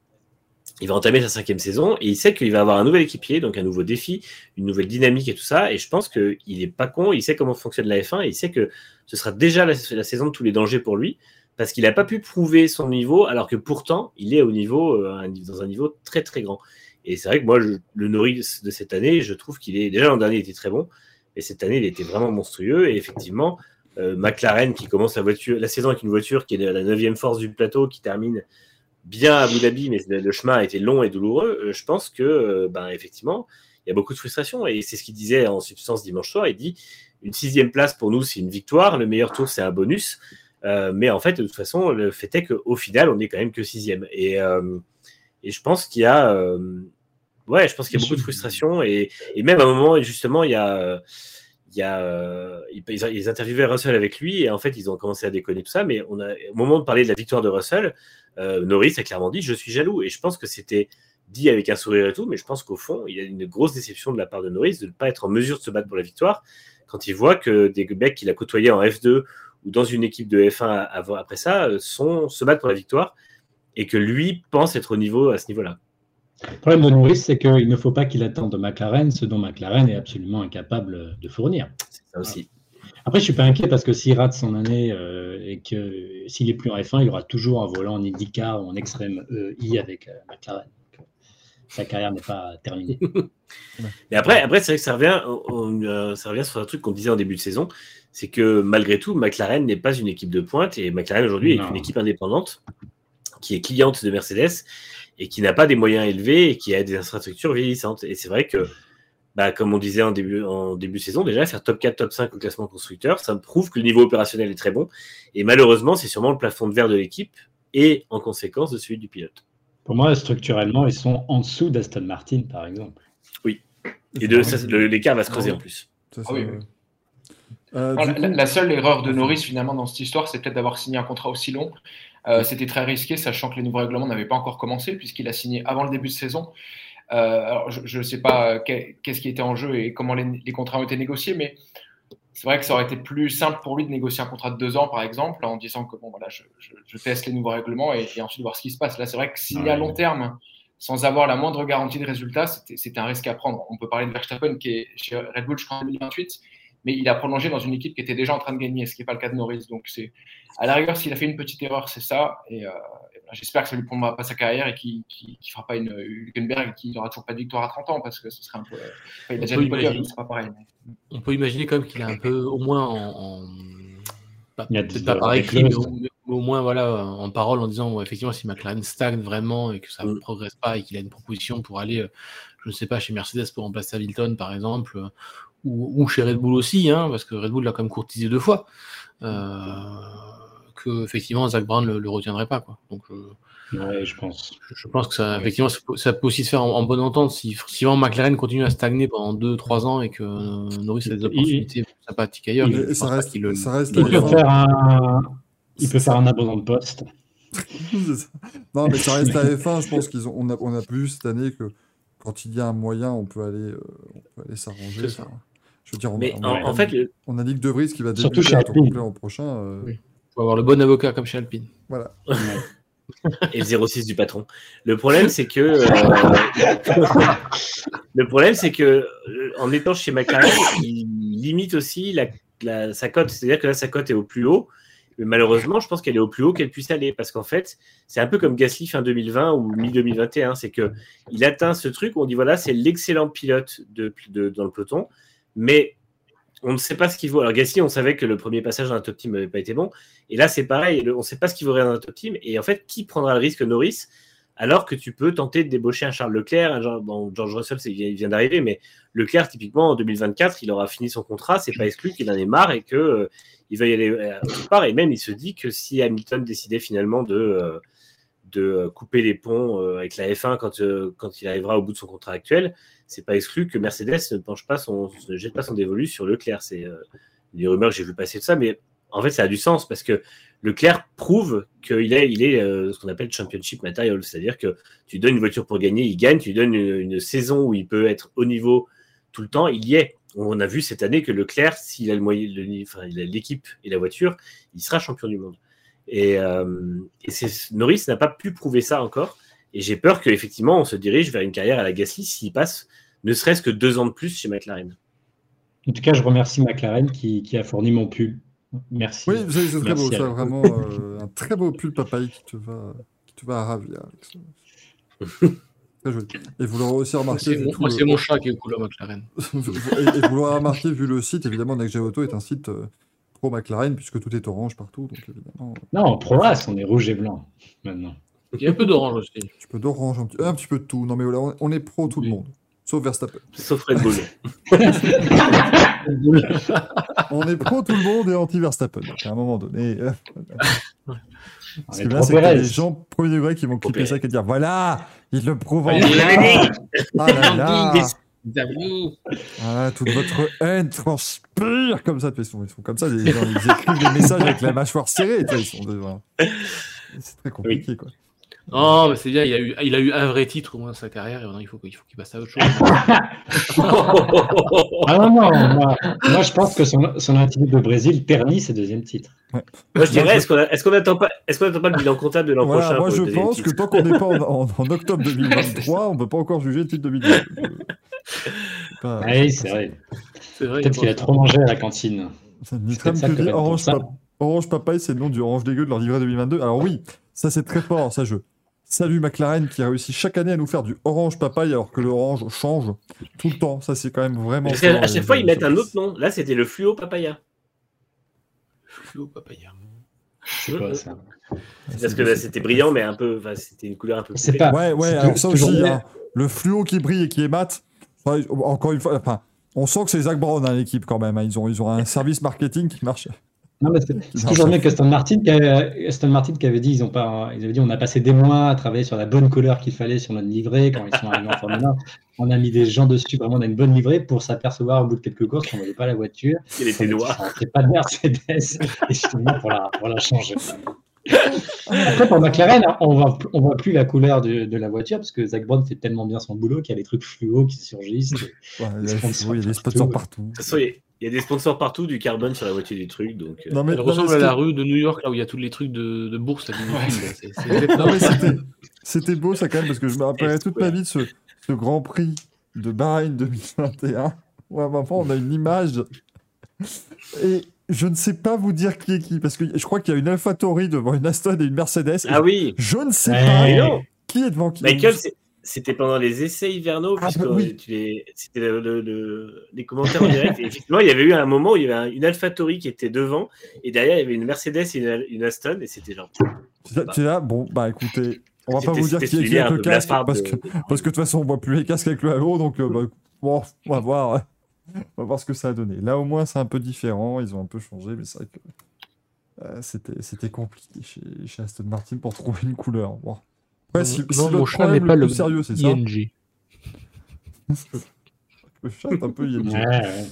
Il va entamer sa cinquième saison et il sait qu'il va avoir un nouvel équipier, donc un nouveau défi, une nouvelle dynamique et tout ça. Et je pense qu'il n'est pas con, il sait comment fonctionne la F1 et il sait que ce sera déjà la, la saison de tous les dangers pour lui parce qu'il n'a pas pu prouver son niveau alors que pourtant il est au niveau, euh, dans un niveau très très grand. Et c'est vrai que moi, le Norris de cette année, je trouve qu'il est. Déjà l'an dernier, il était très bon, et cette année, il était vraiment monstrueux. Et effectivement, euh, McLaren qui commence la, saison avec une voiture qui est la neuvième force du plateau, qui termine bien à Abu Dhabi, mais le, chemin a été long et douloureux. euh, je pense que, ben, effectivement, il y a beaucoup de frustration. Et c'est ce qu'il disait en substance dimanche soir. Il dit une sixième place pour nous, c'est une victoire. Le meilleur tour, c'est un bonus. Euh, mais en fait, de toute façon, le fait est qu'au final, on n'est quand même que sixième. Et, euh, et je pense qu'il y a, euh, ouais, je pense qu'il y a beaucoup de frustration. Et, et même à un moment, justement, il y a, il y a, ils, interviewaient Russell avec lui et en fait, ils ont commencé à déconner tout ça. Mais on a, au moment de parler de la victoire de Russell, Norris a clairement dit Je suis jaloux. Et je pense que c'était dit avec un sourire et tout, mais je pense qu'au fond, il y a une grosse déception de la part de Norris de ne pas être en mesure de se battre pour la victoire quand il voit que des mecs qu'il a côtoyés en F2 ou dans une équipe de F1 avant- après ça euh, sont, se battent pour la victoire et que lui pense être au niveau à ce niveau-là. Le problème de Norris, c'est qu'il ne faut pas qu'il attende de McLaren ce dont McLaren est absolument incapable de fournir. C'est ça aussi. Après, je suis pas inquiet parce que s'il rate son année euh, et que s'il est plus en F1, il aura toujours un volant en IndyCar ou en extrême euh, I avec euh, McLaren. Donc, sa carrière n'est pas terminée. Mais après, après c'est vrai que ça revient, on- euh, ça revient sur un truc qu'on disait en début de saison, c'est que malgré tout, McLaren n'est pas une équipe de pointe et McLaren aujourd'hui est une équipe indépendante qui est cliente de Mercedes et qui n'a pas des moyens élevés et qui a des infrastructures vieillissantes. Et c'est vrai que, bah, comme on disait en début, en début de saison, déjà faire top 4, top 5 au classement constructeur, ça prouve que le niveau opérationnel est très bon. Et malheureusement, c'est sûrement le plafond de verre de l'équipe et en conséquence de celui du pilote. Pour moi, structurellement, ils sont en dessous d'Aston Martin, par exemple. Et de, ça, le- l'écart va se creuser Ah oui. en plus. Ça, Ah oui, oui. Euh, la, coup- la- la seule erreur de Norris finalement dans cette histoire, c'est peut-être d'avoir signé un contrat aussi long. Euh, C'était très risqué, sachant que les nouveaux règlements n'avaient pas encore commencé, puisqu'il a signé avant le début de saison. Euh, alors, je ne sais pas qu'est- qu'est-ce qui était en jeu et comment les, les contrats ont été négociés, mais c'est vrai que ça aurait été plus simple pour lui de négocier un contrat de deux ans, par exemple, en disant que bon, voilà, je, je- je teste les nouveaux règlements et, et ensuite voir ce qui se passe. Là, c'est vrai que signer à long terme, sans avoir la moindre garantie de résultat, c'était c'était un risque à prendre. On peut parler de Verstappen qui est chez Red Bull, je crois, en 2028 mais il a prolongé dans une équipe qui était déjà en train de gagner, ce qui n'est pas le cas de Norris. Donc, c'est à la rigueur, s'il a fait une petite erreur, c'est ça. Et, euh, et voilà, j'espère que ça lui prendra pas sa carrière et qu'il ne fera pas une Hülkenberg et qu'il n'aura toujours pas de victoire à 30 ans parce que ce serait un peu. enfin, il a déjà du imaginer. pas pareil. mais- On peut imaginer quand même qu'il a un peu, au moins en. en- pas- Il y a Peut-être pas par des écrit, mais au, mais au moins voilà, en parole en disant ouais, effectivement si McLaren stagne vraiment et que ça ne Mm. progresse pas et qu'il a une proposition pour aller euh, je ne sais pas, chez Mercedes pour remplacer Hamilton, par exemple, ou, chez Red Bull aussi, hein, parce que Red Bull l'a quand même courtisé deux fois, que effectivement Zach Brown le, le retiendrait pas. Quoi. Donc, Ouais, je pense. Je pense que ça, effectivement, ça peut aussi se faire en, bonne entente. Si, si vraiment McLaren continue à stagner pendant 2-3 ans et que Norris a des opportunités sympathiques ailleurs, il, ça, reste, il, ça reste il peut, faire un, il peut faire un abandon de poste. non, mais ça reste la F1. Je pense qu'on on a, on a plus cette année que quand il y a un moyen, on peut aller, euh, aller s'arranger. Je veux dire, on, mais en, fait, on a dit que De Vries qui va débuter complet en prochain. Euh... Oui. Faut avoir le bon avocat comme chez Alpine. Voilà. et le 06 du patron. Le problème, c'est que euh, le problème, c'est que euh, en étant chez McLaren, il limite aussi la, sa cote. C'est-à-dire que là, sa cote est au plus haut. Mais malheureusement, je pense qu'elle est au plus haut qu'elle puisse aller parce qu'en fait, c'est un peu comme Gasly fin 2020 ou mi-2021. C'est que il atteint ce truc où on dit voilà, c'est l'excellent pilote de, de, dans le peloton, mais on ne sait pas ce qu'il vaut. Alors Gasly, on savait que le premier passage dans un top team n'avait pas été bon. Et là, c'est pareil, on ne sait pas ce qu'il vaudrait dans un top team. Et en fait, qui prendra le risque Norris alors que tu peux tenter de débaucher un Charles Leclerc, un bon, George Russell, il vient d'arriver, mais Leclerc, typiquement, en 2024, il aura fini son contrat, c'est pas exclu qu'il en ait marre et qu'il euh, va y aller euh, part. Et même, il se dit que si Hamilton décidait finalement de, euh, de couper les ponts avec la F1 quand, quand il arrivera au bout de son contrat actuel, c'est pas exclu que Mercedes ne penche pas son, ne jette pas son dévolu sur Leclerc. C'est euh, des rumeurs que j'ai vu passer de ça, mais en fait, ça a du sens parce que Leclerc prouve qu'il est, il est euh, ce qu'on appelle championship material, c'est-à-dire que tu donnes une voiture pour gagner, il gagne, tu donnes une, saison où il peut être au niveau tout le temps, il y est. On a vu cette année que Leclerc, s'il a le moyen, enfin, il a l'équipe et la voiture, il sera champion du monde. Et, euh, et Norris n'a pas pu prouver ça encore. Et j'ai peur qu'effectivement, on se dirige vers une carrière à la Gasly s'il passe ne serait-ce que deux ans de plus chez McLaren. En tout cas, je remercie McLaren qui, a fourni mon pull. Merci. Oui, c'est très beau, ça, vraiment euh, un très beau pull papaye qui te va, qui te va ravir. très joli. Et vous l'aurez aussi remarqué. Moi, c'est mon chat qui est couleur McLaren. et, vous l'aurez remarqué, vu le site, évidemment, Next Auto est un site euh, pro McLaren, puisque tout est orange partout. Donc, évidemment... Non, pro As, on est rouge et blanc maintenant. Il y a un peu d'orange aussi. Un petit peu d'orange, un, petit... peu de tout. Non, mais on est pro tout le monde. Sauf Verstappen. Sauf Red Bull. on est pro tout le monde et anti Verstappen. à un moment donné. Euh, Ce qui est bien, c'est que les gens premier degré qui vont clipper ça et dire voilà, il le prouve en Ah là là. Ah, toute votre haine transpire comme ça. Ils sont, comme ça, les gens ils écrivent des messages avec la mâchoire serrée. Ils sont C'est très compliqué, quoi. Non, mais c'est bien, il a, eu, il a eu un vrai titre au moins dans sa carrière et maintenant il faut, qu'il passe à autre chose. ah non, non, moi, je pense que son, son attitude de Brésil ternit ses deuxièmes titres. Moi je dirais, est-ce qu'on n'attend pas, est pas le bilan comptable de l'an prochain Moi je pense que tant qu'on n'est pas en, octobre 2023, on ne peut pas encore juger le titre 2022. Oui, c'est vrai. vrai Peut-être qu'il a trop mangé à la cantine. Orange, Orange Papaye, c'est le nom du Orange dégueu de leur livret 2022. Alors oui, ça c'est très fort, ça je Salut McLaren qui a réussi chaque année à nous faire du orange papaye alors que l'orange change tout le temps. Ça, c'est quand même vraiment. Parce à chaque fois, ils mettent un autre nom. Là, c'était le fluo papaya. Fluo papaya. C'est pas ça. Parce que là, c'était brillant, mais un peu. C'était une couleur un peu. C'est pas. Ouais, ouais, alors ça aussi, hein. le fluo qui brille et qui est mat. Encore une fois, enfin, on sent que c'est Zach Brown hein, l'équipe quand même. Hein. Ils, ont, ils ont un service marketing qui marche. Non, c'est toujours mieux qu'Aston Martin, qui Aston Martin qui avait dit ils ont pas, ils avaient dit on a passé des mois à travailler sur la bonne couleur qu'il fallait sur notre livret quand ils sont arrivés en Formule 1. On a mis des gens dessus, vraiment on a une bonne livrée pour s'apercevoir au bout de quelques courses qu'on ne voyait pas la voiture. Il était noir. C'est pas de Mercedes et justement pour la, pour la changer. Après, pour McLaren, on voit, on voit plus la couleur de, de, la voiture parce que Zach Brown fait tellement bien son boulot qu'il y a des trucs fluo qui surgissent. Ouais, il, y a, des sponsors partout. De toute façon, il y a des sponsors partout, du carbone sur la voiture du truc. Donc, euh. non, mais, Elle ressemble à la rue de New York, là où il y a tous les trucs de, de bourse. c'était beau ça quand même, parce que je me rappellerai toute ma vie de ce, ce Grand Prix de Bahreïn 2021. Où à un moment, on a une image. Et je ne sais pas vous dire qui est qui, parce que je crois qu'il y a une AlphaTauri devant une Aston et une Mercedes. Ah oui Je ne sais pas qui est devant qui. Michael, c'était pendant les essais hivernaux, ah, puisque bah c'était les commentaires en direct. Et effectivement, il y avait eu un moment où il y avait une AlphaTauri qui était devant, et derrière, il y avait une Mercedes et une, Aston, et c'était genre. Tu, es là, bon, bah écoutez, On va pas vous dire qui est qui avec le casque, parce de- que, parce que de toute façon, on voit plus les casques avec le halo, donc euh, bah, bon, on va voir. On va voir ce que ça a donné. Là, au moins, c'est un peu différent. Ils ont un peu changé, mais c'est vrai que euh, c'était c'était compliqué chez, chez Aston Martin pour trouver une couleur. Bon. Après, si, non, si mon n'est pas le sérieux, c'est ça. ING. Le chat est un peu ING. Ouais, ouais.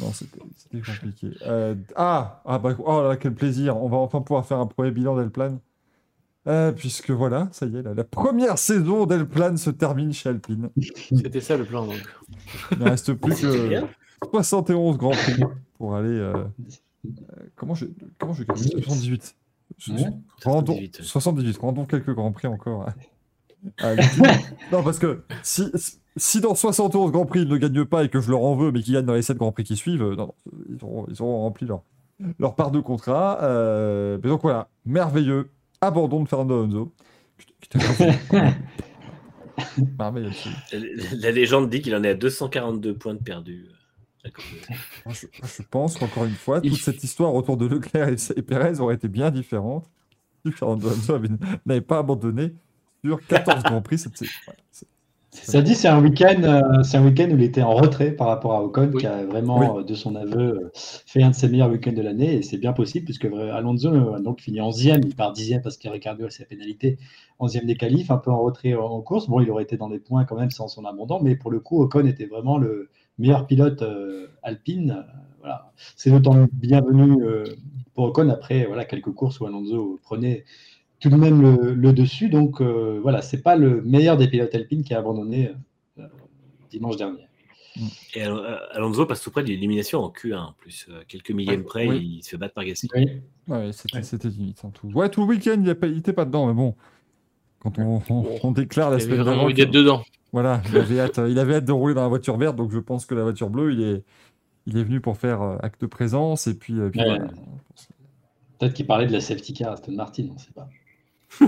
Non, c'était compliqué. Euh, ah, ah bah, oh là là, quel plaisir. On va enfin pouvoir faire un premier bilan d'Elplan. Euh, puisque voilà, ça y est, la, la première saison d'Elplan se termine chez Alpine. C'était ça le plan donc. Il ne reste plus que bien. 71 grands prix pour aller. euh, euh, comment je comment je calcule? 78. Je- Ouais. rendons- 78. 78. Rendons quelques grands prix encore. à Alpine. non, parce que si, si dans 71 grands prix ils ne gagnent pas et que je leur en veux, mais qu'ils gagnent dans les 7 grands prix qui suivent, euh, non, non, ils, auront, ils auront rempli leur, leur part de contrat. euh, mais donc voilà, merveilleux. Abandon de Fernando Alonso. Putain, putain, Merveilleux. absolu. La, légende dit qu'il en est à 242 points de perdus. Je, pense qu'encore une fois, Il toute cette histoire autour de Leclerc et, et Pérez aurait été bien différente si Fernando Alonso avait- n'avait pas abandonné sur 14 Grands Prix. cette. Ouais, Ça dit, c'est un week-end, euh, c'est un week-end où il était en retrait par rapport à Ocon, Oui. qui a vraiment, euh, de son aveu, euh, fait un de ses meilleurs week-ends de l'année, et c'est bien possible puisque Alonso euh, donc finit 11e, il part 10e parce que Ricardo a sa pénalité, 11e des qualifs, un peu en retrait en, en course. Bon, il aurait été dans les points quand même sans son abandon, mais pour le coup, Ocon était vraiment le meilleur pilote euh, alpine. Euh, voilà. C'est d'autant bienvenu euh, pour Ocon après voilà, quelques courses où Alonso prenait tout de même le, le dessus. Donc euh, voilà, c'est pas le meilleur des pilotes alpines qui a abandonné euh, dimanche dernier. Et Al- Alonso passe tout près de l'élimination en Q1 en plus. Quelques millièmes près, Oui. il se fait battre par Gasly. Oui. Ouais, c'était Ouais. c'était limite. en tout. Ouais, tout le week-end, il n'était pas dedans, mais bon. Quand on, on- on déclare la Il semaine vraiment d'avant d'être que- dedans. Voilà, il avait, hâte, il avait hâte de rouler dans la voiture verte, donc je pense que la voiture bleue, il est, il est venu pour faire euh, acte de présence, et puis, euh, puis Ouais. voilà. Peut-être qu'il parlait de la safety car Aston Martin, on ne sait pas.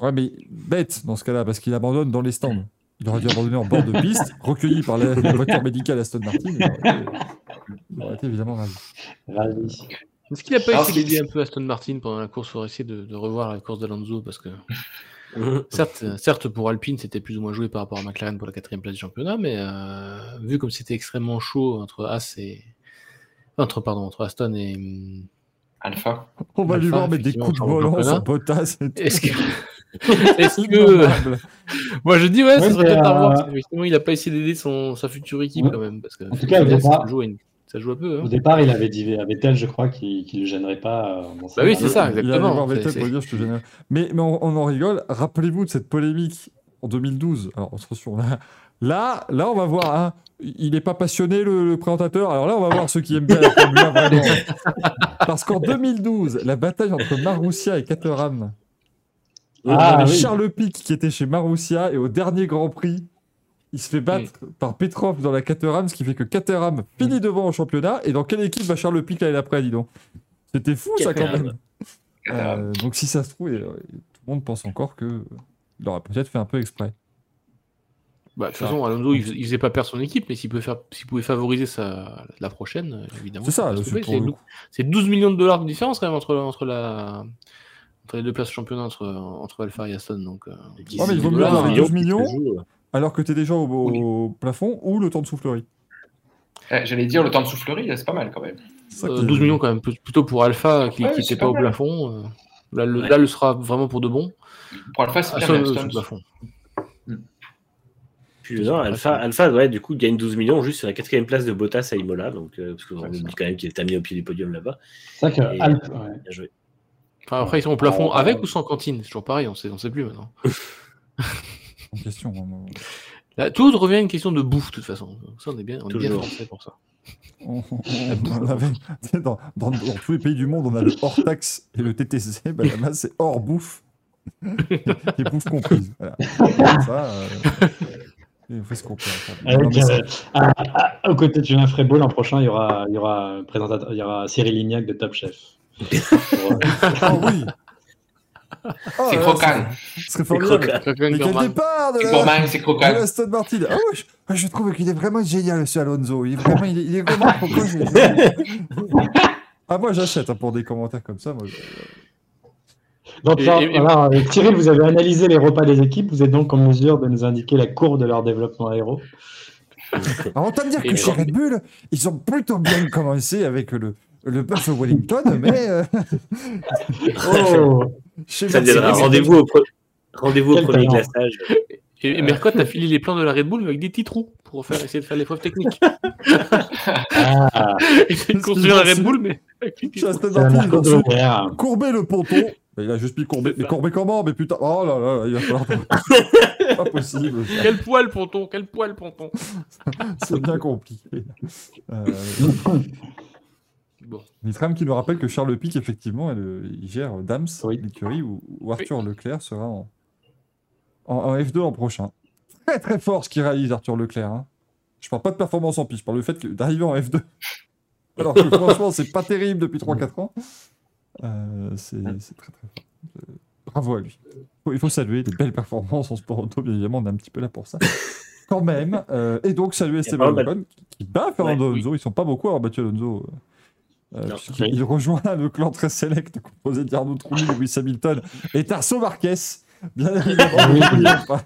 Ouais, mais bête dans ce cas-là, parce qu'il abandonne dans les stands. Il aurait dû abandonner en bord de piste, recueilli par la, la voiture médicale Aston Martin. Il aurait été, il aurait été évidemment ravi. Ravi. Est-ce qu'il n'a pas Alors, essayé d'aider un peu Aston Martin pendant la course? Pour essayer de, de revoir la course d'Alonso Parce que certes, euh, certes, pour Alpine, c'était plus ou moins joué par rapport à McLaren pour la quatrième place du championnat, mais euh, vu comme c'était extrêmement chaud entre As et entre pardon entre Aston et hum, Alpha. On va lui voir mettre des coups de volant sur Bottas. est-ce que est-ce que Innommable. moi je dis ouais, ça Ouais, serait mais, peut-être euh, voir. parce que, Effectivement, il a pas essayé d'aider son sa future équipe Ouais. quand même parce que En tout cas, joue, à une- ça joue un peu. hein. Au départ, il avait dit à Vettel, je crois, qu'il ne le gênerait pas. euh, Bah oui, c'est ça, exactement. Vettel je te gêne. Mais, mais on, on en rigole. Rappelez-vous de cette polémique en 2012. Alors attention, là, là, là on va voir. hein, il n'est pas passionné le, le présentateur. Alors là, on va voir ceux qui aiment bien la Formule 1 vraiment. Parce qu'en 2012, la bataille entre Marussia et Caterham. On Ah, avait oui. Charles Pic qui était chez Marussia et au dernier Grand Prix, il se fait battre par Petrov dans la Caterham, ce qui fait que Caterham finit devant au championnat. Et dans quelle équipe va Charles Pic l'année d'après, dis donc? C'était fou ça quand Caterham. même. Euh, donc si ça se trouve, euh, tout le monde pense encore que il aurait peut-être fait un peu exprès. Bah, de toute façon, Alonso, il, il faisait pas perdre son équipe, mais s'il pouvait, faire, s'il pouvait favoriser sa, la prochaine, euh, évidemment. C'est ça, c'est trouver. pour C'est le dou- coup. c'est 12 millions de dollars de différence quand même entre, entre, la, entre les deux places championnat entre, entre Alpha et Aston. Donc, euh, Ouais, mais il vaut mieux avoir les hein. 12 millions euh. alors que tu es déjà au, au plafond ou le temps de soufflerie. Eh, J'allais dire, le temps de soufflerie, c'est pas mal quand même. Euh, qui est- 12 millions quand même, plutôt pour Alpha qui n'était pas pas au plafond. euh, là, le, Ouais. là, le sera vraiment pour de bon. Pour Alpha, c'est bien, c'est Aston, au plafond. Puis, non, Alpha, Alpha ouais, du coup, gagne 12 millions juste sur la quatrième place de Bottas à Imola. Donc, euh, parce qu'on oublie quand même qu'il est mis au pied du podium là-bas. C'est vrai que Et- Alp- ouais. Bien joué. Enfin, après, ils sont au plafond Ah, avec ou sans cantine? C'est toujours pareil, on sait, on sait plus maintenant. en question. vraiment. Là, tout revient à une question de bouffe, de toute façon. Ça, on est bien, on est bien français pour ça. On, on- on avait, dans, dans- dans tous les pays du monde, on a le hors taxe et le TTC. Bah, là-bas, c'est hors bouffe et bouffe comprise. Voilà. Ça, euh, il faut se aux côtés de Julien Frébeau, l'an prochain, il y aura, il y aura il y aura Cyril Lignac de Top Chef. Pour, euh, Ah oui C'est là, croquant. Ce serait formidable. croquant. Mais quel départ de C'est la, c'est croquant. Aston Martin Ah ouais, je, ah, je trouve qu'il est vraiment génial, ce Alonso. Il est vraiment, il est, il est vraiment pourquoi Ah moi j'achète hein, pour des commentaires comme ça. Moi, je- Donc, Et- avec Cyril, vous avez analysé les repas des équipes. Vous êtes donc en mesure de nous indiquer la courbe de leur développement aéro? Alors, autant dire Et que chez Red Bull, ils ont plutôt bien commencé avec le, le Buff Wellington, mais euh, Oh Ça Mercedes, deviendra rendez-vous au, pre- rendez-vous au premier talent. glaçage. Et, et Mercotte a filé les plans de la Red Bull avec des petits trous pour faire, essayer de faire l'épreuve technique. ah, Il construire la Red Bull, mais avec des petits trous. Courber le ponton. Mais il a juste mis courber. Mais courber comment Mais putain, oh là là, il va falloir. pas possible. ça. Quel poil, ponton Quel poil, ponton C'est bien compliqué. Euh, Bon. Nitram qui nous rappelle que Charles Pic, effectivement, elle, euh, il gère Dams, Oui. l'écurie, où, où Arthur Leclerc sera en, en, en F2 l'an prochain. Très très fort ce qu'il réalise, Arthur Leclerc. hein. Je parle pas de performance en piste, je parle du fait que- d'arriver en F2. Alors que franchement, c'est pas terrible depuis 3-4 ans. Euh, c'est très très fort. Euh, bravo à lui. Il faut saluer des belles performances en sport auto, bien évidemment, on est un petit peu là pour ça. Quand même. euh, et donc, saluer Esteban. Ocon qui, qui bat Fernando Ouais, Alonso. Ils sont pas beaucoup à avoir battu Alonso. Euh, il rejoint le clan très select composé d'Arnaud Trulli, Lewis Hamilton et Tarso Marquez. Bien évidemment.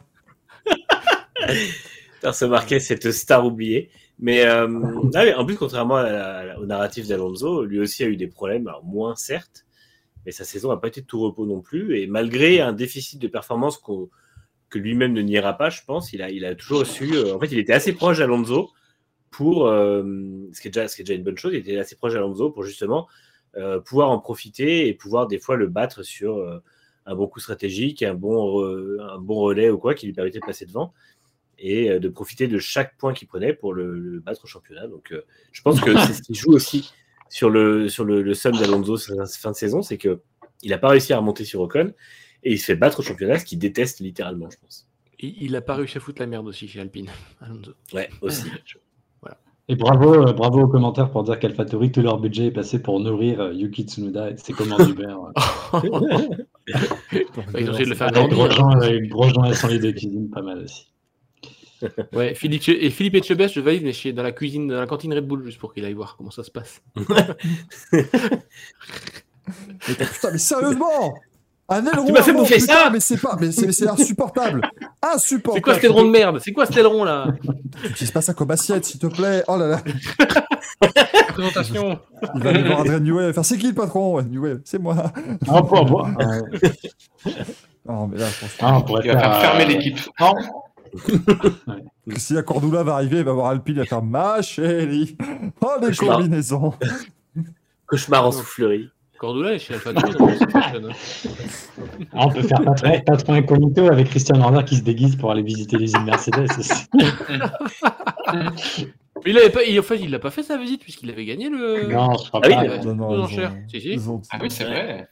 Alors, se marquait cette star oubliée. Mais, euh, ah en plus, contrairement à la- au narratif d'Alonso, lui aussi a eu des problèmes, alors moins certes, mais sa saison n'a pas été de tout repos non plus. Et malgré un déficit de performance que lui-même ne niera pas, je pense, il a, il a toujours su. euh, en fait, il était assez proche d'Alonso pour, euh, ce, qui est déjà, ce qui est déjà une bonne chose, il était assez proche d'Alonso pour justement euh, pouvoir en profiter et pouvoir des fois le battre sur euh, un bon coup stratégique, un bon, re- un bon relais ou quoi qui lui permettait de passer devant et euh, de profiter de chaque point qu'il prenait pour le, le battre au championnat. Donc, euh, je pense que c'est ce qui joue aussi sur le, sur le, le somme d'Alonso sur la fin de saison, c'est que il n'a pas réussi à remonter sur Ocon et il se fait battre au championnat, ce qu'il déteste littéralement, je pense. Il, il a pas réussi à foutre la merde aussi chez Alpine. Alonso. Ouais, aussi. Et bravo, euh, bravo aux commentaires pour dire qu'AlphaTauri, tout leur budget est passé pour nourrir euh, Yuki Tsunoda et ses commandes Uber. ouais. Ils ont essayé de le faire avec Grosjean et son lit de cuisine, pas mal aussi. Ouais, Philippe, et Philippe Etchebest, je valide, mais chez, dans la cuisine, dans la cantine Red Bull, juste pour qu'il aille voir comment ça se passe. Mais putain, mais sérieusement Un aileron Tu m'as fait bouffer putain, ça Mais c'est pas, mais c'est insupportable. Insupportable. C'est quoi cet aileron de merde? C'est quoi cet aileron là? Tu utilises pas ça comme assiette, s'il te plaît. Oh là là. Présentation. Il va aller voir Adrien va faire c'est qui le patron? Newey, c'est moi. Ah, pour avoir- euh, Non, mais là, franchement, ah, on pourrait Il va faire fermer l'équipe. Christina Cordula va arriver, il va voir Alpine, il va faire ma chérie. Oh, les Cauchemar. combinaisons. Cauchemar en soufflerie. Cordula est chez Alpha ça on peut faire patron, patron incognito avec Christian Horner qui se déguise pour aller visiter l'usine Mercedes aussi. Mais il avait pas, il, en fait, il l'a pas fait sa visite puisqu'il avait gagné le. Non, je crois Ah oui, pas. il ouais. Non, non. Si, si. ils ont- Ah oui, c'est vrai.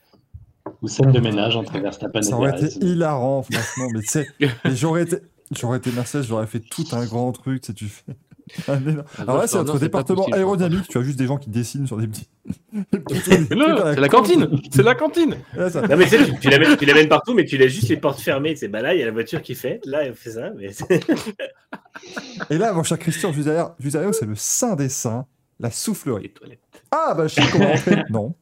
Ou scène de ménage entre Verstappen Ça et aurait Perez. été hilarant, franchement, mais tu sais, j'aurais été... J'aurais été Mercedes, j'aurais fait tout un grand truc, tu sais, tu fais. Énorme- Alors là, c'est notre département possible. aérodynamique, tu as juste des gens qui dessinent sur des petits. c'est la cantine C'est la cantine Là, ça- Non, mais tu sais, tu, l'amènes, tu l'amènes partout, mais tu laisses juste les portes fermées. C'est bah là, il y a la voiture qui fait. Là, elle fait ça. Mais Et là, mon cher Christian, juste derrière, juste derrière, c'est le sein des seins, la soufflerie. Les toilettes. Ah, bah, je sais comment rentrer. Non.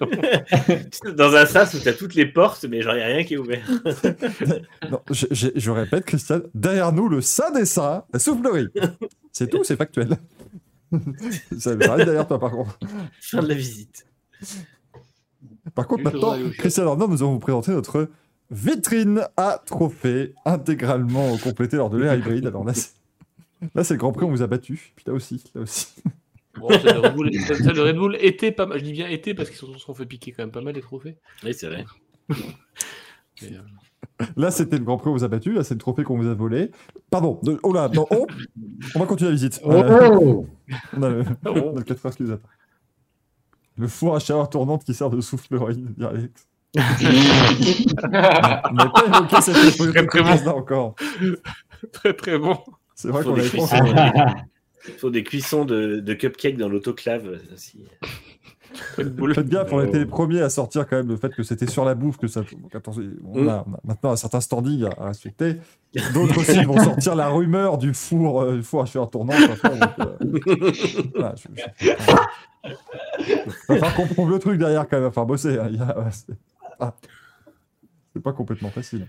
dans un sas où tu as toutes les portes, mais genre, il n'y a rien qui est ouvert. non je, je- je répète, Christian, derrière nous, le sein des la soufflerie. C'est tout, c'est factuel. ça ça reste derrière toi, par contre. Fin de la visite. Par contre, maintenant. Christian Horner, nous allons vous présenter notre vitrine à trophées intégralement complétée lors de l'ère hybride. Alors là, c'est... Là, c'est le Grand Prix, on vous a battu. Puis là aussi, là aussi. Bon, celle de Red Bull, celle- celle de Red Bull était pas mal. Je dis bien été parce qu'ils se sont fait piquer quand même pas mal les trophées. Oui, c'est vrai. Euh, Là, c'était le Grand Prix, on vous a battu. Là, c'est le trophée qu'on vous a volé. Pardon. de- Oh là, non, oh On va continuer la visite. Oh, Euh, oh on, a le, on a le 4 heures qui nous attend. Le four à chaleur tournante qui sert de soufflerie, dit Alex. On n'a pas évoqué cette Très, très bon. là encore. très très bon. C'est vrai qu'on des avait frissons. pensé. Faut des cuissons de, de cupcakes dans l'autoclave. aussi. Faites gaffe, on a été les premiers à sortir quand même le fait que c'était sur la bouffe que ça. donc attention, on, a, maintenant un certain standing à, respecter. D'autres aussi vont sortir la rumeur du four, euh, four à je- je- Il va falloir qu'on prouve le truc derrière quand même, enfin bosser. hein, il y a- ouais, c'est- ah. C'est pas complètement facile.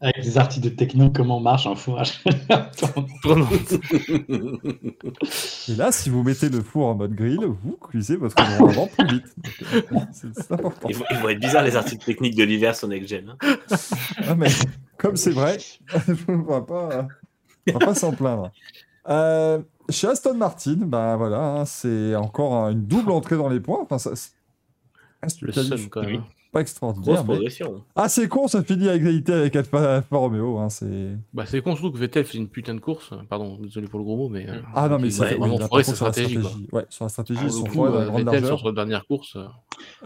Avec des articles de technique, comment marche un fourrage. Et là, si vous mettez le four en mode grill, vous cuisez votre vraiment plus vite. C'est important. Ils vont, ils vont être bizarres les articles techniques de l'hiver sur Next Gen. hein. Ah, mais comme c'est vrai, on va pas, on va pas s'en plaindre. Euh, chez Aston Martin, ben voilà, hein, c'est encore un- une double entrée dans les points. Enfin, ça, Le quand même. Pas Grosse extraordinaire. mais-. Ah, c'est con, ça finit à égalité avec Alfa, Alfa Romeo. Hein, c'est... Bah, c'est con surtout que Vettel fait une putain de course. Pardon, désolé pour le gros mot, mais. euh, Ah non, mais c'est a vraiment sur la stratégie. quoi. Ouais, sur la stratégie, Pour ils le sont euh, Vettel largeur. sur sa dernière course. euh,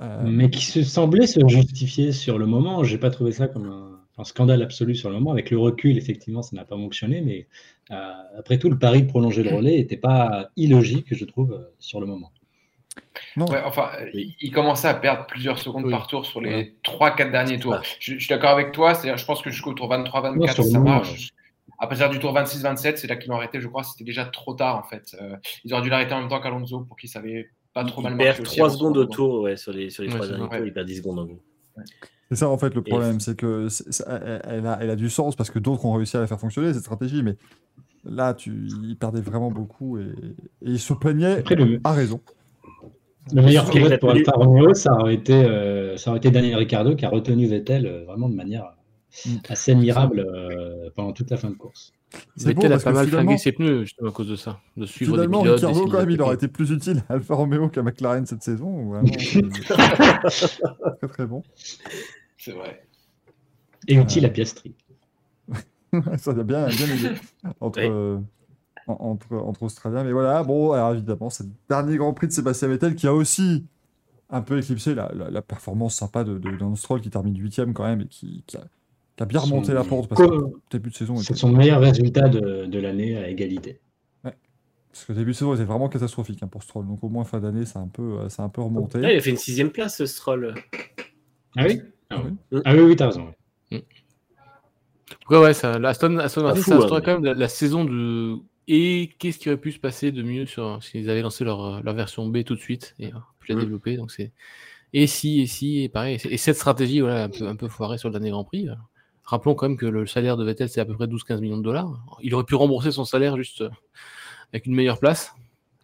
Euh, Mais qui se semblait se justifier sur le moment. J'ai pas trouvé ça comme un, un scandale absolu sur le moment. Avec le recul, effectivement, ça n'a pas fonctionné. Mais euh, après tout, le pari de prolonger le relais n'était pas illogique, je trouve, euh, sur le moment. Non, Ouais, enfin, euh, il commençait à perdre plusieurs secondes Oui. par tour sur les Ouais. 3-4 derniers tours. Je, je suis d'accord avec toi, c'est-à-dire, je pense que jusqu'au tour 23-24, Non, sur le ça marche. À partir du tour 26-27, c'est là qu'ils l'ont arrêté, je crois, c'était déjà trop tard en fait. Euh, ils auraient dû l'arrêter en même temps qu'Alonso pour qu'il savait pas trop mal Il marcher perd aussi 3 avant secondes au tour ouais, sur les, sur les Ouais, 3 c'est derniers tours, il perd 10 secondes en gros. C'est ça en fait le problème, c'est que elle, elle a, elle a du sens parce que d'autres ont réussi à la faire fonctionner cette stratégie, mais là tu, il perdait vraiment beaucoup et, et il se plaignait Après, le, à raison. Le meilleur pilote pour Alfa Romeo, ça aurait été, euh, ça aurait été Daniel Ricciardo qui a retenu Vettel euh, vraiment de manière Mm. assez admirable euh, pendant toute la fin de course. C'est Vettel a pas mal finalement, flingué ses pneus justement à cause de ça. De suivre finalement des pilotes. Ricciardo d'essayer quand même il aurait été plus utile à Alfa Romeo qu'à McLaren cette saison. Vraiment, très très bon. C'est vrai. Et utile à Piastri. ça a bien, bien aidé entre, Oui. En- entre, entre Australiens. Mais voilà, bon, alors évidemment, c'est le dernier Grand Prix de Sébastien Vettel qui a aussi un peu éclipsé la, la- la performance sympa de, de Stroll qui termine 8 quand même et qui, qui a, qui a bien remonté Son- la pente parce que début de saison C'est son meilleur résultat de, de l'année à égalité. parce que le début de saison était vraiment catastrophique hein, pour Stroll. Donc au moins fin d'année, ça a un peu, euh, un peu remonté. Là, il a fait une sixième place, ce Stroll. Ah oui? Ah oui. oui. Ah oui, oui, t'as raison. ouais. Ouais, ouais, ça, la Aston, Aston Martin, fou, ça hein, quand même la, la saison de. Et qu'est-ce qui aurait pu se passer de mieux sur s'ils avaient lancé leur, euh, leur version B tout de suite et euh, puis la Mm. développer. Donc c'est. Et si, et si, et pareil. Et cette stratégie, voilà, un peu, un peu foirée sur le dernier Grand Prix. euh. Rappelons quand même que le salaire de Vettel, c'est à peu près 12-15 millions de dollars. Il aurait pu rembourser son salaire juste euh, avec une meilleure place.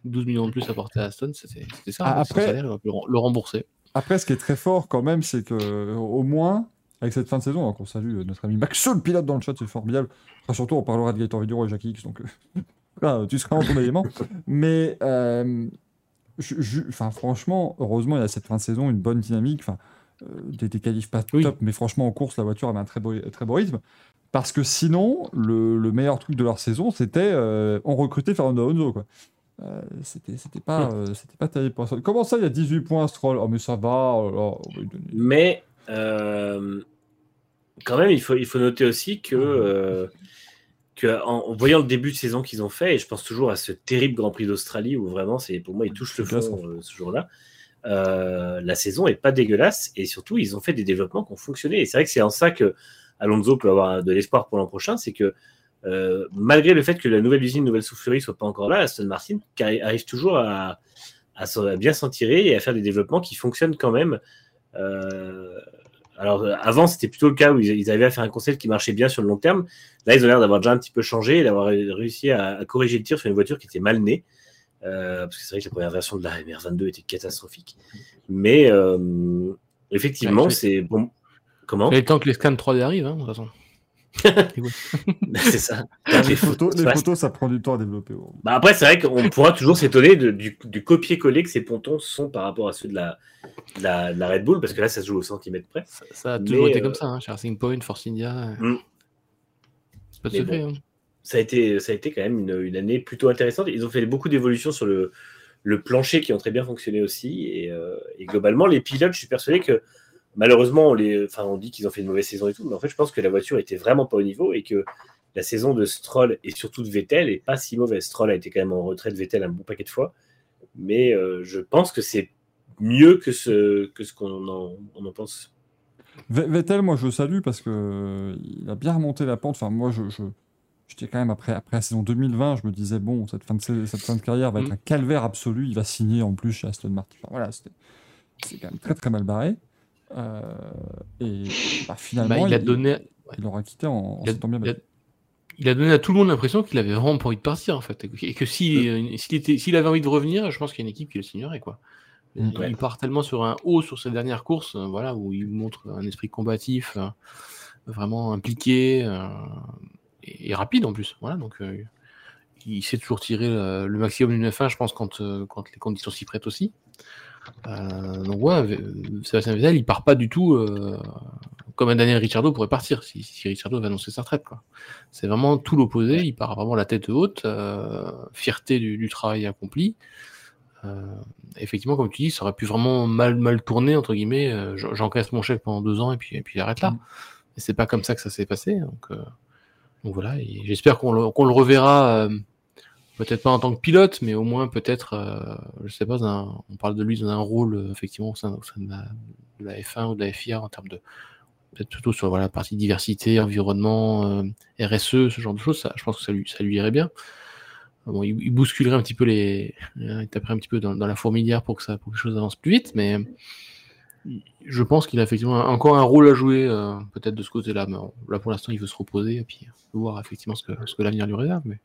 12 millions de plus apportés à Aston, c'était c'était ça. Ah, hein, après- Son salaire, il aurait pu le rembourser. Après, ce qui est très fort quand même, c'est que au moins, avec cette fin de saison, donc on salue euh, notre ami Maxo, le pilote dans le chat, c'est formidable. Enfin, surtout, on parlera de Gaëtan Vidéo et Jackie X, donc euh, là, tu seras en ton élément. Mais, euh, je- je- enfin, franchement, heureusement, il y a cette fin de saison, une bonne dynamique. Enfin, euh, des, des qualifs pas Oui. top, mais franchement, en course, la voiture avait un très beau, très beau rythme. Parce que sinon, le, le meilleur truc de leur saison, c'était euh, on recrutait Fernando Alonso, quoi. Euh, c'était c'était pas, euh, c'était pas terrible pour Stroll. Comment ça, il y a 18 points Stroll Oh, mais ça va. oh on va lui donner- Mais euh, quand même, il faut, il faut noter aussi que, que en, voyant le début de saison qu'ils ont fait, et je pense toujours à ce terrible Grand Prix d'Australie où vraiment, c'est pour moi, ils touchent le fond euh, ce jour-là. Euh, la saison est pas dégueulasse et surtout, ils ont fait des développements qui ont fonctionné. Et c'est vrai que c'est en ça que Alonso peut avoir de l'espoir pour l'an prochain, c'est que euh, malgré le fait que la nouvelle usine, nouvelle soufflerie soit pas encore là, Aston Martin arrive toujours à, à, s'en- à bien s'en tirer et à faire des développements qui fonctionnent quand même. Euh, alors euh, avant, c'était plutôt le cas où ils, arrivaient à faire un concept qui marchait bien sur le long terme. Là, ils ont l'air d'avoir déjà un petit peu changé et d'avoir ré- réussi à, à corriger le tir sur une voiture qui était mal née. Euh, parce que c'est vrai que la première version de la MR22 était catastrophique. Mais euh, effectivement, Ouais, c'est bon. Comment? Il est le temps que les scans 3D arrivent, hein, de toute façon. C'est ça. Les photos, les Ouais, photos, ça prend du temps à développer. Bah après, c'est vrai qu'on pourra toujours s'étonner du, du copier-coller que ces pontons sont par rapport à ceux de la, de la, de la Red Bull, parce que là, ça se joue au centimètre près. Ça, ça a toujours Mais, été euh, comme ça, hein, chez Racing Point, Force India. euh, Mm. C'est pas de secret. bon. hein. Ça a été, ça a été quand même une, une année plutôt intéressante. Ils ont fait beaucoup d'évolutions sur le, le plancher qui ont très bien fonctionné aussi. Et, euh, et globalement, les pilotes, je suis persuadé que malheureusement, on, les, enfin, on dit qu'ils ont fait une mauvaise saison et tout, mais en fait, je pense que la voiture était vraiment pas au niveau et que la saison de Stroll et surtout de Vettel est pas si mauvaise. Stroll a été quand même en retrait de Vettel un bon paquet de fois, mais euh, je pense que c'est mieux que ce que ce qu'on en, on en pense. Ve- Vettel, moi, je le salue parce que il a bien remonté la pente. Enfin, moi, je, je, j'étais quand même après, après la saison 2020, je me disais bon, cette fin de, cette fin de carrière va être Mhm. un calvaire absolu. Il va signer en plus chez Aston Martin. Enfin, voilà, c'était, c'est quand même très très mal barré. Euh, et bah, finalement, Bah, il a donné, il aura quitté en, en il a- s'étant bien il a- battu. il a donné à tout le monde l'impression qu'il avait vraiment pas envie de partir en fait, et que, si, euh, s'il était- s'il avait envie de revenir, je pense qu'il y a une équipe qui le signerait quoi. Il, Ouais. il part tellement sur un haut sur ses dernières courses, euh, voilà, où il montre un esprit combatif, euh, vraiment impliqué euh, et, et rapide en plus. Voilà, donc euh, il sait toujours tirer le, le maximum d'une F1, je pense, quand, euh, quand les conditions s'y prêtent aussi. Euh, donc ouais, Sébastien Vettel, il part pas du tout euh, comme un Daniel Ricciardo pourrait partir si, si Ricciardo va annoncer sa retraite. C'est vraiment tout l'opposé. Il part vraiment la tête haute, euh, fierté du, du travail accompli. Effectivement, comme tu dis, ça aurait pu vraiment mal, mal tourner, entre guillemets. j'en- J'encaisse mon chèque pendant deux ans et puis, et puis j'arrête là. Mm. Et c'est pas comme ça que ça s'est passé. Donc, donc voilà, j'espère qu'on le, qu'on le reverra, peut-être pas en tant que pilote, mais au moins peut-être, euh, je sais pas, on parle de lui dans un rôle, euh, effectivement, au sein, de, la, de la F1 ou de la FIA en termes de. Peut-être plutôt sur voilà, la partie diversité, environnement, euh, RSE, ce genre de choses, ça, je pense que ça lui, irait bien. Bon, il, bousculerait un petit peu les. euh, Il taperait un petit peu dans, la fourmilière pour que, ça, pour que les choses avancent plus vite, mais je pense qu'il a effectivement encore un rôle à jouer, peut-être de ce côté-là. Mais là, pour l'instant, il veut se reposer et puis voir effectivement ce que, ce que l'avenir lui réserve. Mais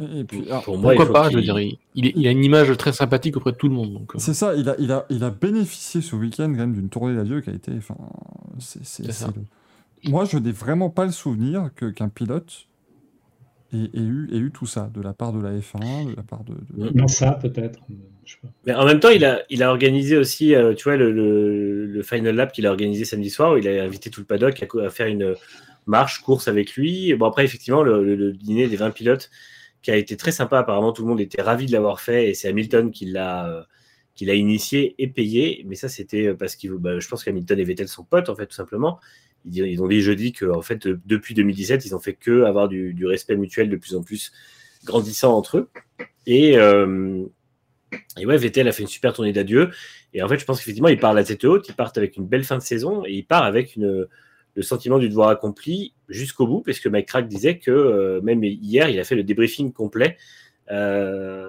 Et, et puis, alors, Pour moi, il pourquoi pas Je veux dire, il, il a une image très sympathique auprès de tout le monde. Euh, c'est ça, il a, il, a, il a bénéficié ce week-end quand même d'une tournée d'adieu qui a été. Enfin, c'est, le- Moi, je n'ai vraiment pas le souvenir que, qu'un pilote ait, ait eu, ait eu tout ça de la part de la F1, de la part de. de-. Non, ça, peut-être. Mais en même temps, il a, il a organisé aussi, euh, tu vois, le, le, le Final Lap qu'il a organisé samedi soir, où il a invité tout le paddock à, faire une marche, course avec lui. Bon, après, effectivement, le, le- le dîner des 20 pilotes qui a été très sympa. Apparemment, tout le monde était ravi de l'avoir fait et c'est Hamilton qui l'a, euh, qui l'a initié et payé. Mais ça, c'était parce que bah, je pense qu'Hamilton et Vettel sont potes, en fait, tout simplement. Ils, ont dit jeudi que, en fait, euh, depuis 2017, ils ont fait que avoir du, respect mutuel de plus en plus grandissant entre eux. Et, euh, et ouais, Vettel a fait une super tournée d'adieu. Et en fait, je pense qu'effectivement, il part la tête haute, il part avec une belle fin de saison et il part avec une, le sentiment du devoir accompli jusqu'au bout, parce que Mike Crack disait que euh, même hier, il a fait le débriefing complet euh,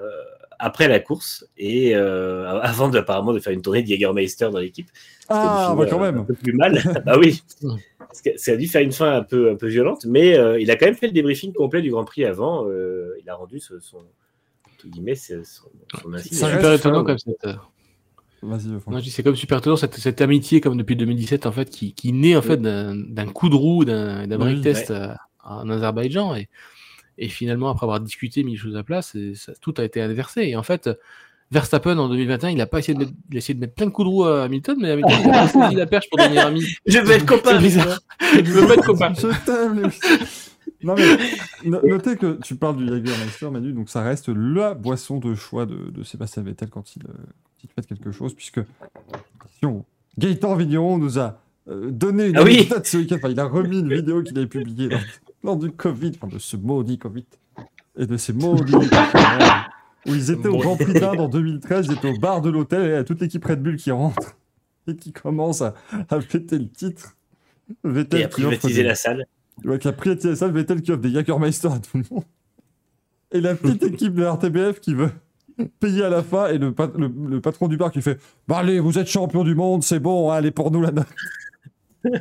après la course et euh, avant de, apparemment de faire une tournée de Jägermeister dans l'équipe. Ah, bah quand même Un peu plus mal. bah oui. Parce que Ça a dû faire une fin un peu, un peu violente, mais euh, il a quand même fait le débriefing complet du Grand Prix avant. euh, il a rendu ce- son, entre guillemets, c'est son, son c'est insigne. Ça super étonnant comme cette. Vas-y, Franck. C'est comme super étonnant cette, cette amitié comme depuis 2017 en fait qui, qui naît en fait d'un coup de roue d'un break Oui. test euh, en Azerbaïdjan et, et finalement après avoir discuté mis les choses à ça- tout a été inversé et en fait Verstappen en 2021 il a pas essayé de mettre, il a essayé de mettre plein de coups de roue à Hamilton mais Hamilton il a pas saisi la perche pour devenir ami Je vais être copain. C'est bizarre. je veux pas être copain Je t'aime. Non mais no- notez que tu parles du Jägermeister, Manu, donc ça reste la boisson de choix de, de Sébastien Vettel quand il, euh, quand il fait quelque chose, puisque attention, Gaëtan Vigneron nous a euh, donné une Ah oui. ce week-end, enfin, il a remis une vidéo qu'il avait publiée lors, lors du Covid, enfin de ce maudit Covid, et de ces maudits où ils étaient au Grand Prix d'Inde en 2013, ils étaient au bar de l'hôtel, et il y a toute l'équipe Red Bull qui rentre et qui commence à, à fêter le titre. Vettel Et à privatiser la salle. Ouais, qui a pris la salle, Vettel qui offre des Jägermeister à tout le monde. Et la petite équipe de RTBF qui veut payer à la fin et le, pat- le- le patron du bar qui fait Bah allez, vous êtes champion du monde, c'est bon, allez pour nous la note.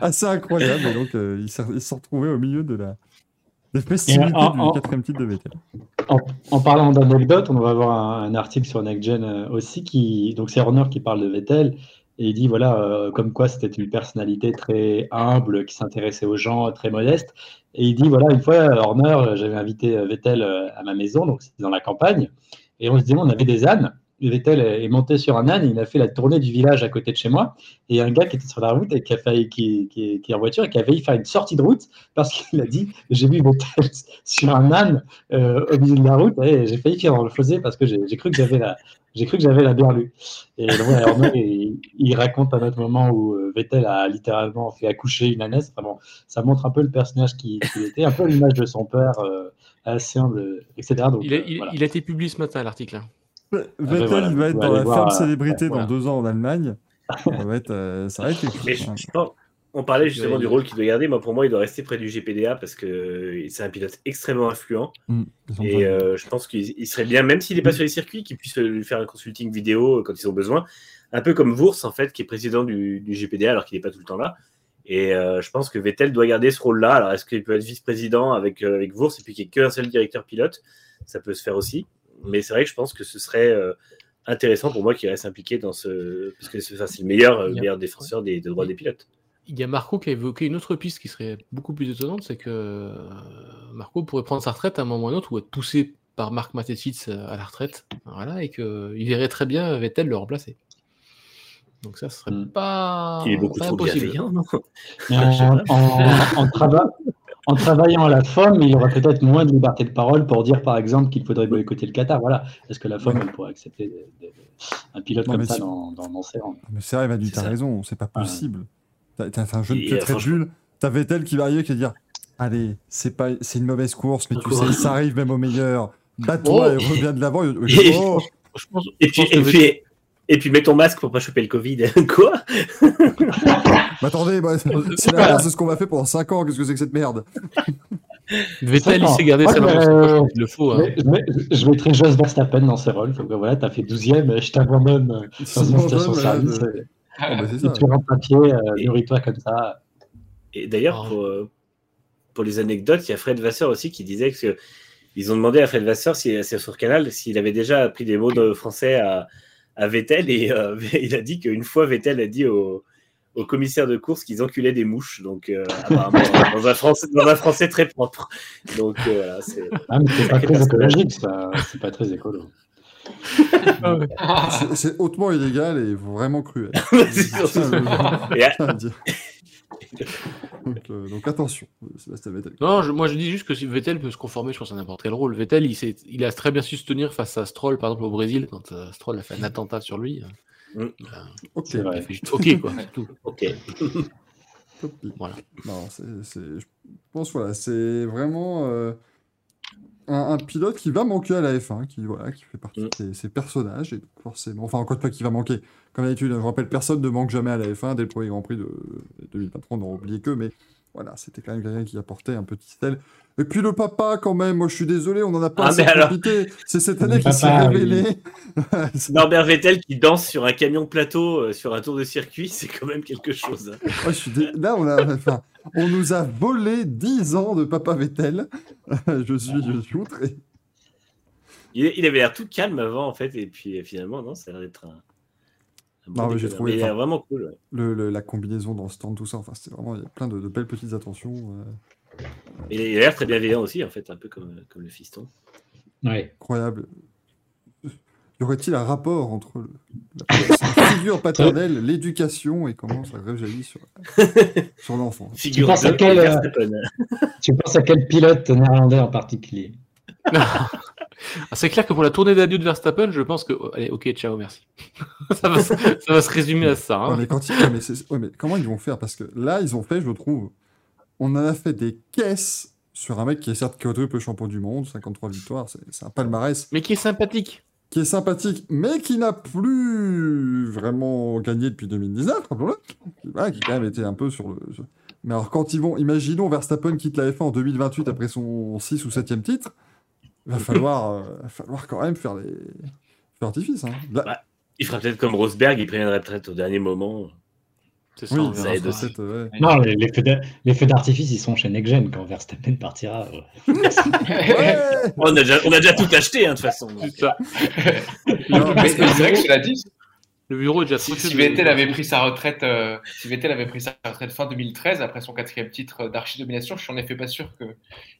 Assez incroyable. Et donc, euh, il s'est il s'est retrouvé au milieu de la festivités en- du quatrième titre de Vettel. En, en parlant d'anecdotes, on va avoir un, un article sur Next Gen euh, aussi qui donc c'est Horner qui parle de Vettel et il dit voilà euh, comme quoi c'était une personnalité très humble qui s'intéressait aux gens, très modeste. Et il dit voilà une fois Horner euh, j'avais invité euh, Vettel à ma maison donc c'était dans la campagne. Et on se disait on avait des ânes. Et Vettel est monté sur un âne et il a fait la tournée du village à côté de chez moi. Et un gars qui était sur la route et qui a failli qui, est en voiture et qui a failli faire une sortie de route parce qu'il a dit j'ai vu Vettel sur un âne au milieu de la route et j'ai failli faire dans le faisait parce que j'ai cru que j'avais la j'ai cru que j'avais la berlue et donc, voilà, Arnaud, il, il raconte un autre moment où euh, Vettel a littéralement fait accoucher une ânesse Enfin bon, ça montre un peu le personnage qu'il qu'il était un peu l'image de son père euh, assez humble etc donc il a, euh, il, voilà. il a été publié ce matin l'article hein. Vettel, voilà, il va être dans la aller voir, ferme euh, célébrité voilà. dans deux ans en Allemagne. Ça va être, euh, ça va être quelque Mais chose. je, hein. je pense, on parlait justement du rôle qu'il doit garder. Moi, pour moi, il doit rester près du GPDA parce que c'est un pilote extrêmement influent. Mm, Et euh, je pense qu'il il serait bien, même s'il n'est pas sur les circuits, qu'il puisse lui faire un consulting vidéo quand ils ont besoin. Un peu comme Wurz, en fait, qui est président du, du GPDA alors qu'il n'est pas tout le temps là. Et euh, je pense que Vettel doit garder ce rôle-là. Alors, est-ce qu'il peut être vice-président avec, euh, avec et puis qu'il n'y ait qu'un seul directeur pilote? Ça peut se faire aussi. Mais c'est vrai que je pense que ce serait euh, intéressant pour moi qu'il reste impliqué dans ce. Parce que c'est enfin, c'est le meilleur, euh, meilleur défenseur des, des droits des pilotes. Il y a Marco qui a évoqué une autre piste qui serait beaucoup plus étonnante, c'est que euh, Marco pourrait prendre sa retraite à un moment ou à un autre ou être poussé par Marc Mateschitz à la retraite, voilà, et qu'il verrait très bien Vettel le remplacer. Donc ça, ce serait Mm. pas, Il est beaucoup pas trop impossible. en, en- en trava- en travaillant à la FOM, il y aura peut-être moins de liberté de parole pour dire, par exemple, qu'il faudrait boycotter le Qatar. Voilà. Est-ce que la FOM elle pourrait accepter de- de- un pilote Non, comme ça si- dans, dans, dans ses rangs? Mais t'as ça. raison, c'est pas possible. T'as un jeune euh, très franchement- nul, t'as Vettel qui va arriver qui va dire Allez, c'est pas, c'est une mauvaise course, mais tu sais, ça arrive même au meilleur. Bats-toi Oh. et reviens de l'avant. Et- Oh puis, et, puis, et puis mets ton masque pour pas choper le Covid. Quoi? Mais attendez, bah, c'est de ce qu'on m'a fait pendant 5 ans. Qu'est-ce que c'est que cette merde? Vettel, il garder moi, sa poche, il le faut. hein. Mais Je vais, je mettrai Jos Verstappen dans ses rôles. Comme voilà, t'as fait 12ème, je t'abandonne euh, dans C'est une station service. Oh, bah, ça. tu rentres papier, euh, nourris-toi comme ça. Et d'ailleurs, Ah. pour, euh, pour les anecdotes, il y a Fred Vasseur aussi qui disait que ils ont demandé à Fred Vasseur, si, c'est sur Canal, s'il avait déjà appris des mots de français à, à Vettel. Et euh, il a dit qu'une fois, Vettel a dit au, au commissaire de course qu'ils enculaient des mouches. Donc, euh, apparemment, dans, un français, dans un français très propre. Donc, euh, voilà, c'est. Ah, c'est pas très écologique, ça. C'est pas très écolo. C'est- hautement illégal et vraiment cruel. Donc, euh, donc attention, Sébastien Vettel. Non, je- moi je dis juste que si Vettel peut se conformer, je pense, à n'importe quel rôle. Vettel, il, a très bien su se tenir face à Stroll, par exemple, au Brésil, quand euh, Stroll a fait un attentat sur lui. Mm. Il a, Ok, C'est il a vrai. fait juste OK, quoi, c'est tout. ok. Voilà. Non, je pense voilà, c'est vraiment euh, un, un pilote qui va manquer à la F1, qui voilà, qui fait partie Mm. de ces, personnages et donc forcément, enfin encore une fois qui va manquer. Comme d'habitude, je rappelle, personne ne manque jamais à la F1 dès le premier Grand Prix de 2023, on n'aura oublié que, mais voilà, c'était quand même quelqu'un qui apportait un petit sel. Et puis le papa, quand même, moi je suis désolé, on n'en a pas Ah, assez profité. C'est cette année qu'il s'est révélé. C'est- Norbert Vettel qui danse sur un camion plateau euh, sur un tour de circuit, c'est quand même quelque chose. hein. Moi, je suis dé- Là, on, a... enfin, on nous a volé 10 ans de Papa Vettel. je, suis, je suis outré. Il, il avait l'air tout calme avant, en fait, et puis euh, finalement, non, ça a l'air d'être un. un bon Non, mais j'ai trouvé- il a vraiment cool. ouais. Le, le- la combinaison dans le stand, tout ça, enfin, c'était vraiment, il y a plein de, de belles petites attentions. euh, Il a il a l'air très bienveillant aussi, en fait, un peu comme, comme le fiston. Ouais. incroyables. Y aurait-il un rapport entre le- la, figure paternelle, l'éducation et comment ça réjaillit sur, sur l'enfant? Figure penses à quel, euh. Tu penses à quel pilote néerlandais en particulier? Ah, c'est clair que pour la tournée d'adieu de Verstappen, je pense que. Allez, ok, ciao, merci. ça, va, se- ça va se résumer à ça. hein. Ouais, mais, quand ils- ouais, mais c'est- ouais, mais comment ils vont faire? Parce que là, ils ont fait, je trouve, on en a fait des caisses sur un mec qui est certes quadruple champion du monde, 53 victoires, c'est c'est un palmarès Mais qui est sympathique. Qui est sympathique, mais qui n'a plus vraiment gagné depuis 2019, rappelons-le. Qui, quand même était un peu sur le. Mais alors, quand ils vont, imaginons Verstappen quitte la F1 en 2028 après son 6 ou 7e titre, va falloir, euh, falloir quand même faire les. faire artifice. Hein. Là- Ouais. Il fera peut-être comme Rosberg, il prend une retraite au dernier moment. C'est ça, oui, on verra ça aide ça. aussi. cette, ouais. Non, les, les feux d'artifice, ils sont chez Next quand Verstappen partira. euh. Ouais on, a déjà, on a déjà tout acheté, hein, de toute façon. C'est ça. Non, Mais c'est vrai que cela dit, Le bureau est déjà si, de- Vettel avait pris sa retraite, euh, si Vettel avait pris sa retraite fin 2013 après son quatrième titre d'archi-domination, je suis en effet pas sûr qu'il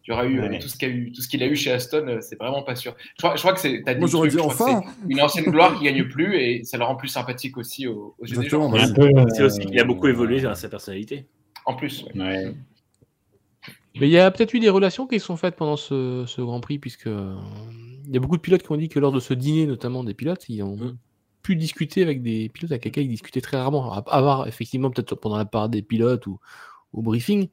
y aura eu euh, Ouais. tout ce qu'il a eu, tout ce qu'il a eu chez Aston. euh, C'est vraiment pas sûr. Je crois, je crois que c'est. Moi, j'aurais dit enfin. c'est Une ancienne gloire qui gagne plus et ça le rend plus sympathique aussi aux, aux yeux des Exactement, gens. bah Un oui. peu, C'est aussi qu'il a euh, beaucoup évolué dans sa personnalité. En plus. ouais. Ouais. Mais il y a peut-être eu des relations qui se sont faites pendant ce, ce Grand Prix, puisque euh, il y a beaucoup de pilotes qui ont dit que lors de ce dîner, notamment des pilotes, ils ont Mm. Pu discuter avec des pilotes avec lesquels ils discutaient très rarement. À part effectivement peut-être pendant la part des pilotes ou au briefing,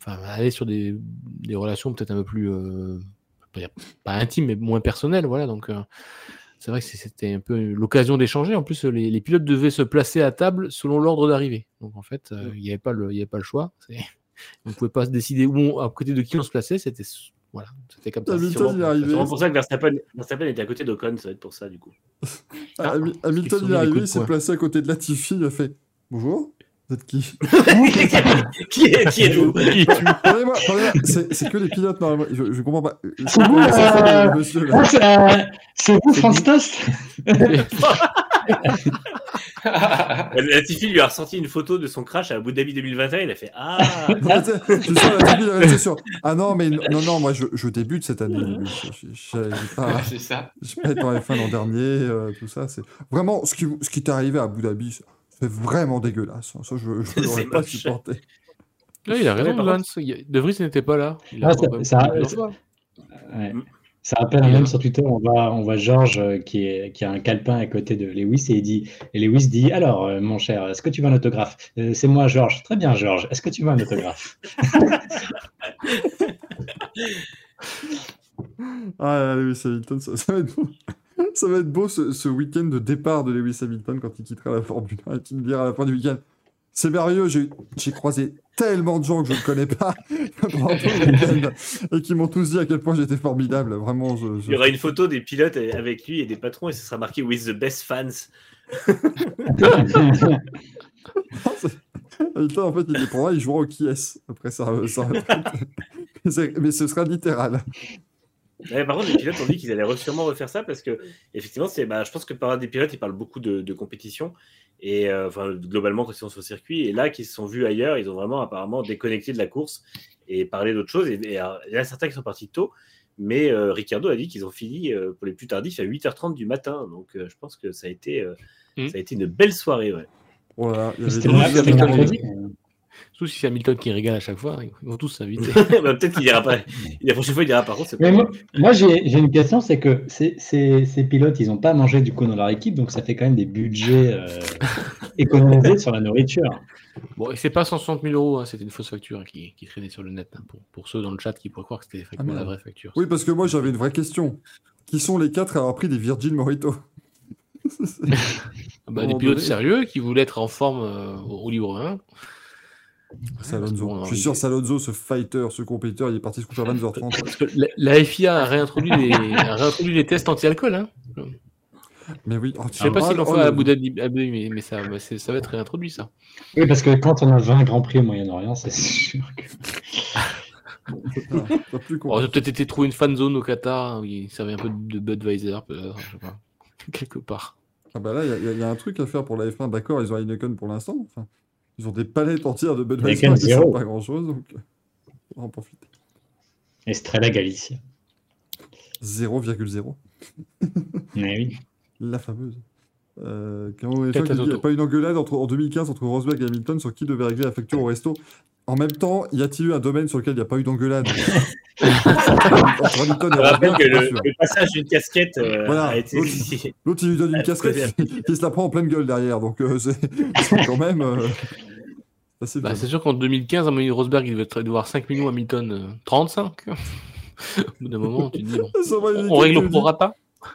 enfin aller sur des, des relations peut-être un peu plus euh, pas intimes mais moins personnelles, voilà. Donc euh, c'est vrai que c'était un peu l'occasion d'échanger. En plus, les, les, pilotes devaient se placer à table selon l'ordre d'arrivée. Donc en fait, il n'y avait, pas le, y avait pas le choix. On ne pouvait pas se décider où on, à côté de qui on se plaçait. C'était voilà, c'était comme ça. Hamilton, il est arrivé. C'est pour ça que Verstappen, Verstappen était à côté d'Ocon, ça va être pour ça du coup. Ah, Hamilton, il est arrivé, il s'est placé à côté de Latifi, il a fait Bonjour. Vous êtes qui? Qui est qui êtes-vous Pardonnez-moi, c'est que les pilotes normalement. Je, je comprends pas. C'est vous, euh, monsieur, c'est vous, France Toast Latifi lui a ressorti une photo de son crash à Abu Dhabi 2021. Il a fait Ah sur Ah non, mais non, non, moi je, je débute cette année. C'est ça. Je vais pas être en F1 l'an dernier, euh, tout ça. C'est vraiment ce qui, ce qui t'est arrivé à Abu Dhabi. C'est vraiment dégueulasse. Ça, je ne l'aurais pas supporté. Là, il a raison, Vance. De Vries n'était pas là. Il a ah, ça, ça, ça, ouais. Ça, rappelle même sur Twitter, on voit, on voit Georges euh, qui, est, qui a un calepin à côté de Lewis et, il dit, et Lewis dit Alors, euh, mon cher, est-ce que tu veux un autographe euh, C'est moi, Georges. Très bien, Georges. Est-ce que tu veux un autographe? Ah, Lewis Hamilton, ça, ça va être beau. Ça va être beau ce, ce week-end de départ de Lewis Hamilton quand il quittera la Formule 1 et qu'il me dira à la fin du week-end C'est merveilleux, j'ai croisé tellement de gens que je ne connais pas et qui m'ont tous dit à quel point j'étais formidable. Vraiment, je, je... Il y aura une photo des pilotes avec lui et des patrons et ce sera marqué With the best fans. En fait, il est pour moi, il jouera au qui est après ça. ça... mais ce sera littéral. Ouais, par contre, les pilotes ont dit qu'ils allaient sûrement refaire ça parce que, effectivement, c'est, bah, je pense que par des pilotes, ils parlent beaucoup de, de compétition et euh, enfin, globalement quand ils sont sur le circuit. Et là, qu'ils se sont vus ailleurs, ils ont vraiment apparemment déconnecté de la course et parlé d'autres choses. Et, et, et, il y en a certains qui sont partis tôt, mais euh, Ricardo a dit qu'ils ont fini euh, pour les plus tardifs à 8h30 du matin. Donc, euh, je pense que ça a été, mmh. ça a été une belle soirée. Ouais. Voilà, Surtout si c'est Hamilton qui régale à chaque fois, ils vont tous s'inviter. bah, Peut-être qu'il dira pas. La prochaine fois, il dira par contre. Mais moi, moi j'ai une question c'est que ces, ces, ces, pilotes, ils n'ont pas mangé du coup dans leur équipe, donc ça fait quand même des budgets euh, économisés sur la nourriture. Bon, et c'est pas 160 000 euros, hein, c'était une fausse facture qui, qui, traînait sur le net, hein, pour, pour, ceux dans le chat qui pourraient croire que c'était effectivement ah, la vraie facture. Oui, parce que moi j'avais une vraie question. Qui sont les quatre à avoir pris des Virgin Morito? Bah, Des pilotes sérieux qui voulaient être en forme euh, au livre 1. Salonzo. Je suis sûr, Salonzo, ce fighter, ce compétiteur, il est parti se coucher à 22h30. Parce que la, la FIA a réintroduit les, a réintroduit les tests anti-alcool. Hein. Mais oui, je sais pas s'ils l'ont fait à Abu Dhabi, mais, mais ça, ça va être réintroduit, ça. Oui, parce que quand on a 20 Grands Prix au Moyen-Orient, c'est sûr que. ah, oh, peut-être été trouvé une fan zone au Qatar, oui, il servait un peu de Budweiser, peut-être, je sais pas. Quelque part. Ah bah là, il y, y, a un truc à faire pour la F1, d'accord, ils ont Heineken pour l'instant. Enfin, ils ont des palettes entières de Budweiser, qui ne pas grand-chose, donc on va en profiter. Estrella Galicia. 0,0. Mais oui. La fameuse. Euh, quand il n'y a pas une engueulade entre, en 2015 entre Rosberg et Hamilton sur qui devait régler la facture au resto. En même temps, y a-t-il eu un domaine sur lequel il n'y a pas eu d'engueulade? Entre Hamilton et Rosberg que le, le, passage d'une casquette euh, voilà. a été. L'autre, il lui donne une casquette qui se la prend en pleine gueule derrière. Donc, euh, c'est quand même. Euh, c'est bah, sûr qu'en 2015, à mon Rosberg, il devait devoir 5 millions, Hamilton 35. Au bout d'un moment, tu te dis, bon, on, on règle le prorata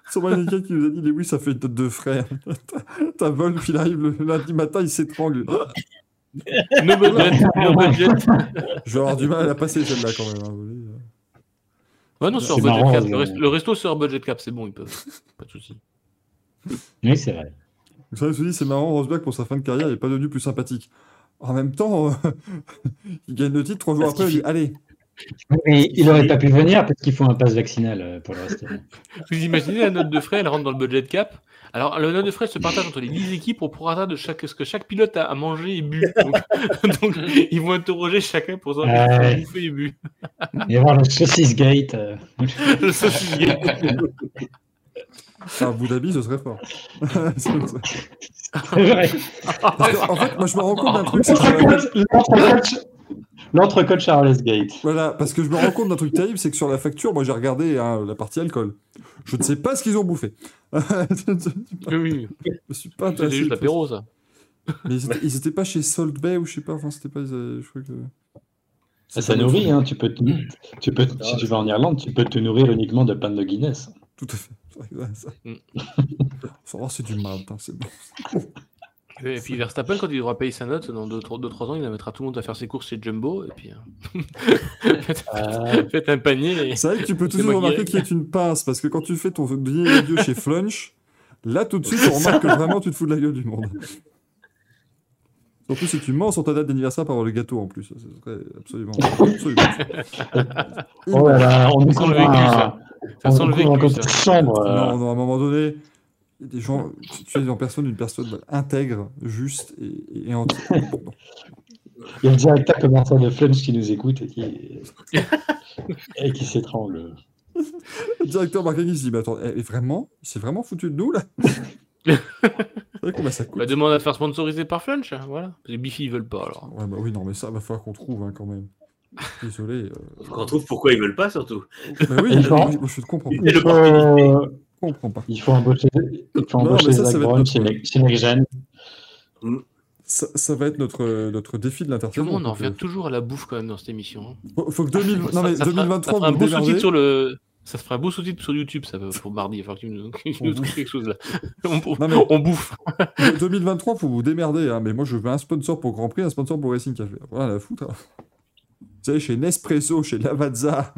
son mannequin qui nous a dit oui, ça fait une tête de frère. T'as vol, puis il arrive le lundi matin, il s'étrangle. no budget, no budget. Je vais avoir du mal à la passer celle-là quand même. Hein, ouais, non, sur budget marrant, cap. Le, resto, le, resto sur budget cap, c'est bon, ils peuvent. Pas de soucis. Oui, c'est vrai. Me dis, c'est marrant, Rosberg, pour sa fin de carrière, il n'est pas devenu plus sympathique. En même temps, il gagne le titre trois jours Parce après, il dit Allez, il n'aurait pas pu venir parce qu'il faut un pass vaccinal euh, pour le rester. Vous imaginez la note de frais, elle rentre dans le budget cap. Alors, la note de frais se partage entre les 10 équipes au prorata de chaque, ce que chaque pilote a mangé et bu. Donc, donc ils vont interroger chacun pour savoir ce qu'il a bouffé et bu. Il va y avoir le saucisse gate. Euh. le saucisse gate. À Abu Dhabi, ce serait fort. c'est vrai. en fait, moi, je me rends compte d'un truc. L'entrecôte Charles Gate. Voilà, parce que je me rends compte d'un truc terrible, c'est que sur la facture, moi j'ai regardé hein, la partie alcool. Je ne sais pas ce qu'ils ont bouffé. oui. Je suis pas intéressé. C'était juste l'apéro, ça. Mais ils étaient, pas chez Salt Bay ou je sais pas, enfin c'était pas. Euh, je crois que. Ça, ça nourrit, hein. tu peux, te, tu peux, si tu vas en Irlande, tu peux te nourrir uniquement de pain de Guinness. Tout à fait. Mm. C'est du mal, hein, c'est bon. Et puis Verstappen, quand il devra payer sa note, dans 2-3 ans, il mettra tout le monde à faire ses courses chez Jumbo. Et puis, hein. faites, Euh, faites un panier. Et... C'est vrai que tu peux toujours remarquer qu'il y a une pince, parce que quand tu fais ton billet vidéo chez Flunch, là tout de suite on remarque que vraiment tu te fous de la gueule du monde. Surtout si tu mens sur ta date d'anniversaire par avoir le gâteau en plus. Ça serait absolument. absolument. Oh là là, on sent le couvre vécu, ça. Ça sent le vécu, ça. sombre. euh. Non, non, à un moment donné, il y a des gens, tu- tu es en personne une personne intègre, juste et, et entière. Bon, non. Il y a le directeur commercial de Flums qui nous écoute et qui, et qui s'étrangle. Le directeur marketing se dit, mais attends, eh, vraiment Il s'est vraiment foutu de nous là? C'est ça coûte? Bah, demande à faire sponsoriser par Flunch. hein, Voilà. Les Bifi, ils veulent pas alors. Ouais, bah oui, non, mais ça va falloir qu'on trouve hein, quand même. Désolé. euh. Faut qu'on trouve pourquoi ils veulent pas, surtout. Bah oui, je comprends pas. Il faut, comprends pas. il faut embaucher, il faut Non, embaucher mais ça, ça va être Brown notre- chez Next- chez NextGen. Ça, ça va être notre, notre défi de l'entertainment. monde en revient toujours à la bouffe quand même dans cette émission. hein. Faut, faut que 2000 non, Ça- mais ça fera- 2023, ça fera un vous beau sous-titre sur le. Ça se fera un beau sous-titre sur YouTube, ça pour mardi. Il va falloir que tu nous, trouves quelque chose là. On, Non, mais- on bouffe. De- 2023, faut vous démerder. Hein, mais moi, je veux un sponsor pour Grand Prix, un sponsor pour Racing Café. Voilà la foutre. hein. Vous savez, chez Nespresso, chez Lavazza,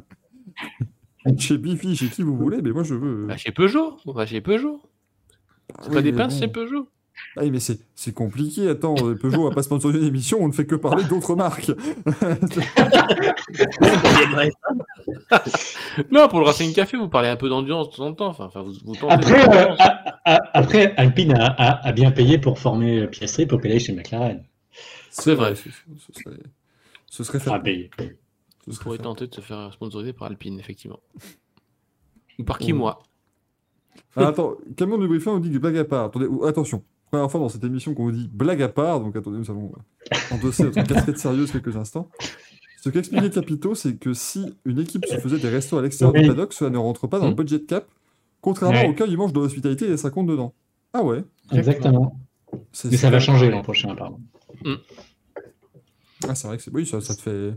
chez Bifi, chez qui vous voulez, mais moi, je veux. Bah, chez Peugeot. On va chez Peugeot. C'est Oui, pas des pinces, bon. c'est Peugeot. Ah oui, mais c'est c'est compliqué. Attends, euh, Peugeot va pas sponsoriser une émission, on ne fait que parler d'autres marques. Non, pour le Racing Café, vous parlez un peu d'ambiance de temps en temps. Enfin, vous. Après, euh, après, Alpine a, a- a bien payé pour former Piastri pour qu'elle aille chez McLaren. C'est vrai. Ce serait payé. Ce serait pourrez fait. tenter de se faire sponsoriser par Alpine, effectivement. Ou par qui, Oh. moi? Ah, attends, Camion de Briefing nous dit que blague à part. Attendez, attention, première fois dans cette émission qu'on vous dit blague à part, donc attendez, nous allons euh, endosser notre casquette sérieuse quelques instants. Ce qu'expliquait Capito, c'est que si une équipe se faisait des restos à l'extérieur Oui. du paddock, cela ne rentre pas dans le Hmm. budget cap, contrairement Ouais. au cas où ils mangent de l'hospitalité et ça compte dedans. Ah ouais Exactement. Mais ça va changer l'an prochain, pardon. Ah, c'est vrai que c'est. Oui, ça, ça te fait.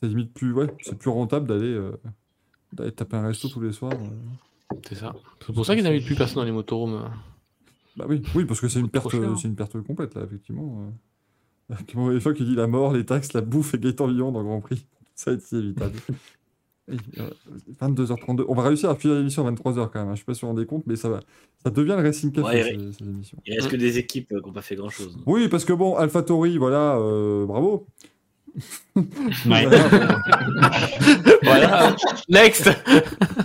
C'est limite plus. Ouais, c'est plus rentable d'aller euh, taper un resto tous les soirs. euh. C'est ça. C'est pour ça qu'ils n'invitent plus personne dans les motorhomes. euh. Bah oui, oui, parce que c'est une perte, c'est une perte complète là, effectivement. Euh... Comment il faut qu'il dit la mort, les taxes, la bouffe et Gaëtan Lyon dans Grand Prix. Ça va être si évitable. Oui, euh, 22h32. On va réussir à finir l'émission à 23h quand même. hein. Je sais pas si vous vous rendez compte, mais ça va. Ça devient le Racing Café Ouais, ces- cette émission. Il reste que des équipes euh, qui n'ont pas fait grand chose. Oui, parce que bon, AlphaTauri, voilà, euh, bravo. Voilà. Next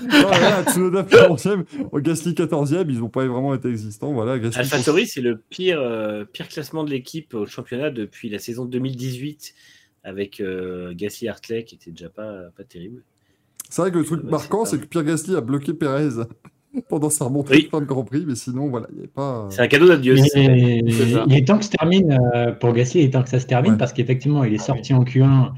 voilà, Tsunoda puis 11e, Gasly 14e, ils n'ont pas vraiment été existants. Voilà, Gasly. AlphaTauri, c'est le pire, euh, pire classement de l'équipe au championnat depuis la saison 2018 avec euh, Gasly Hartley qui était déjà pas, pas terrible. C'est vrai que le truc Ouais, marquant, c'est que Pierre Gasly a bloqué Perez pendant sa remontée Oui. de fin de Grand Prix, mais sinon, voilà, il n'y avait pas. C'est un cadeau d'adieu. Il est, temps que se termine euh, pour Gasly, il est temps que ça se termine Ouais. parce qu'effectivement, il est sorti en Q1,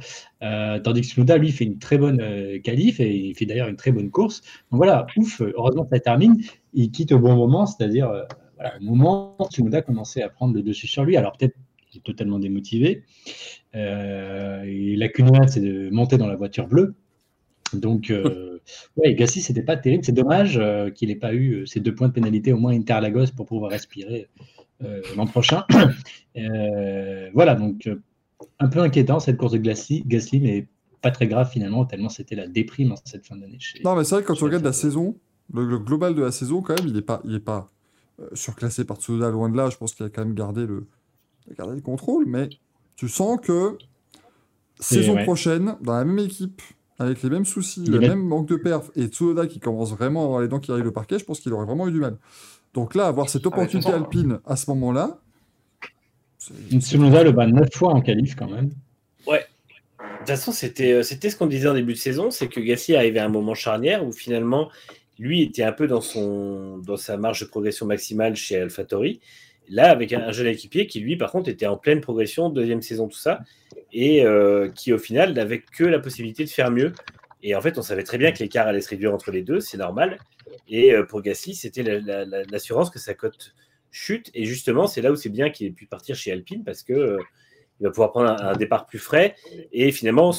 euh, tandis que Tsunoda, lui, fait une très bonne euh, qualif et il fait d'ailleurs une très bonne course. Donc voilà, ouf, heureusement que ça termine. Il quitte au bon moment, c'est-à-dire euh, voilà, au moment où Tsunoda commençait à prendre le dessus sur lui. Alors peut-être qu'il est totalement démotivé. Euh, et la cunette, c'est de monter dans la voiture bleue. Donc, euh, ouais, Gasly, c'était pas terrible. C'est dommage euh, qu'il n'ait pas eu euh, ces deux points de pénalité au moins Interlagos pour pouvoir respirer euh, l'an prochain. Voilà, donc un peu inquiétant cette course de Gasly, Gasly, mais pas très grave finalement, tellement c'était la déprime en cette fin d'année. chez- Non, mais c'est vrai que quand tu regardes la saison, le, le global de la saison, quand même, il n'est pas, il est pas surclassé par Tsunoda, loin de là. Je pense qu'il a quand même gardé le, gardé le contrôle, mais tu sens que saison ouais. prochaine, dans la même équipe, avec les mêmes soucis, le même manque de perf, et Tsunoda qui commence vraiment à avoir les dents qui arrivent le parquet, je pense qu'il aurait vraiment eu du mal. Donc là, avoir cette Ah, opportunité alpine à ce moment-là, Tsunoda le bat neuf fois en qualif quand même. De toute façon, c'était euh, c'était ce qu'on disait en début de saison, c'est que Gasly arrivait à un moment charnière où finalement, lui était un peu dans, son, dans sa marge de progression maximale chez AlphaTauri. Là, avec un, un jeune équipier qui, lui, par contre, était en pleine progression, deuxième saison, tout ça, et euh, qui, au final, n'avait que la possibilité de faire mieux. Et en fait, on savait très bien que l'écart allait se réduire entre les deux, c'est normal. Et euh, pour Gasly, c'était la- la- la- l'assurance que sa cote chute. Et justement, c'est là où c'est bien qu'il ait pu partir chez Alpine parce que euh, il va pouvoir prendre un, un départ plus frais et finalement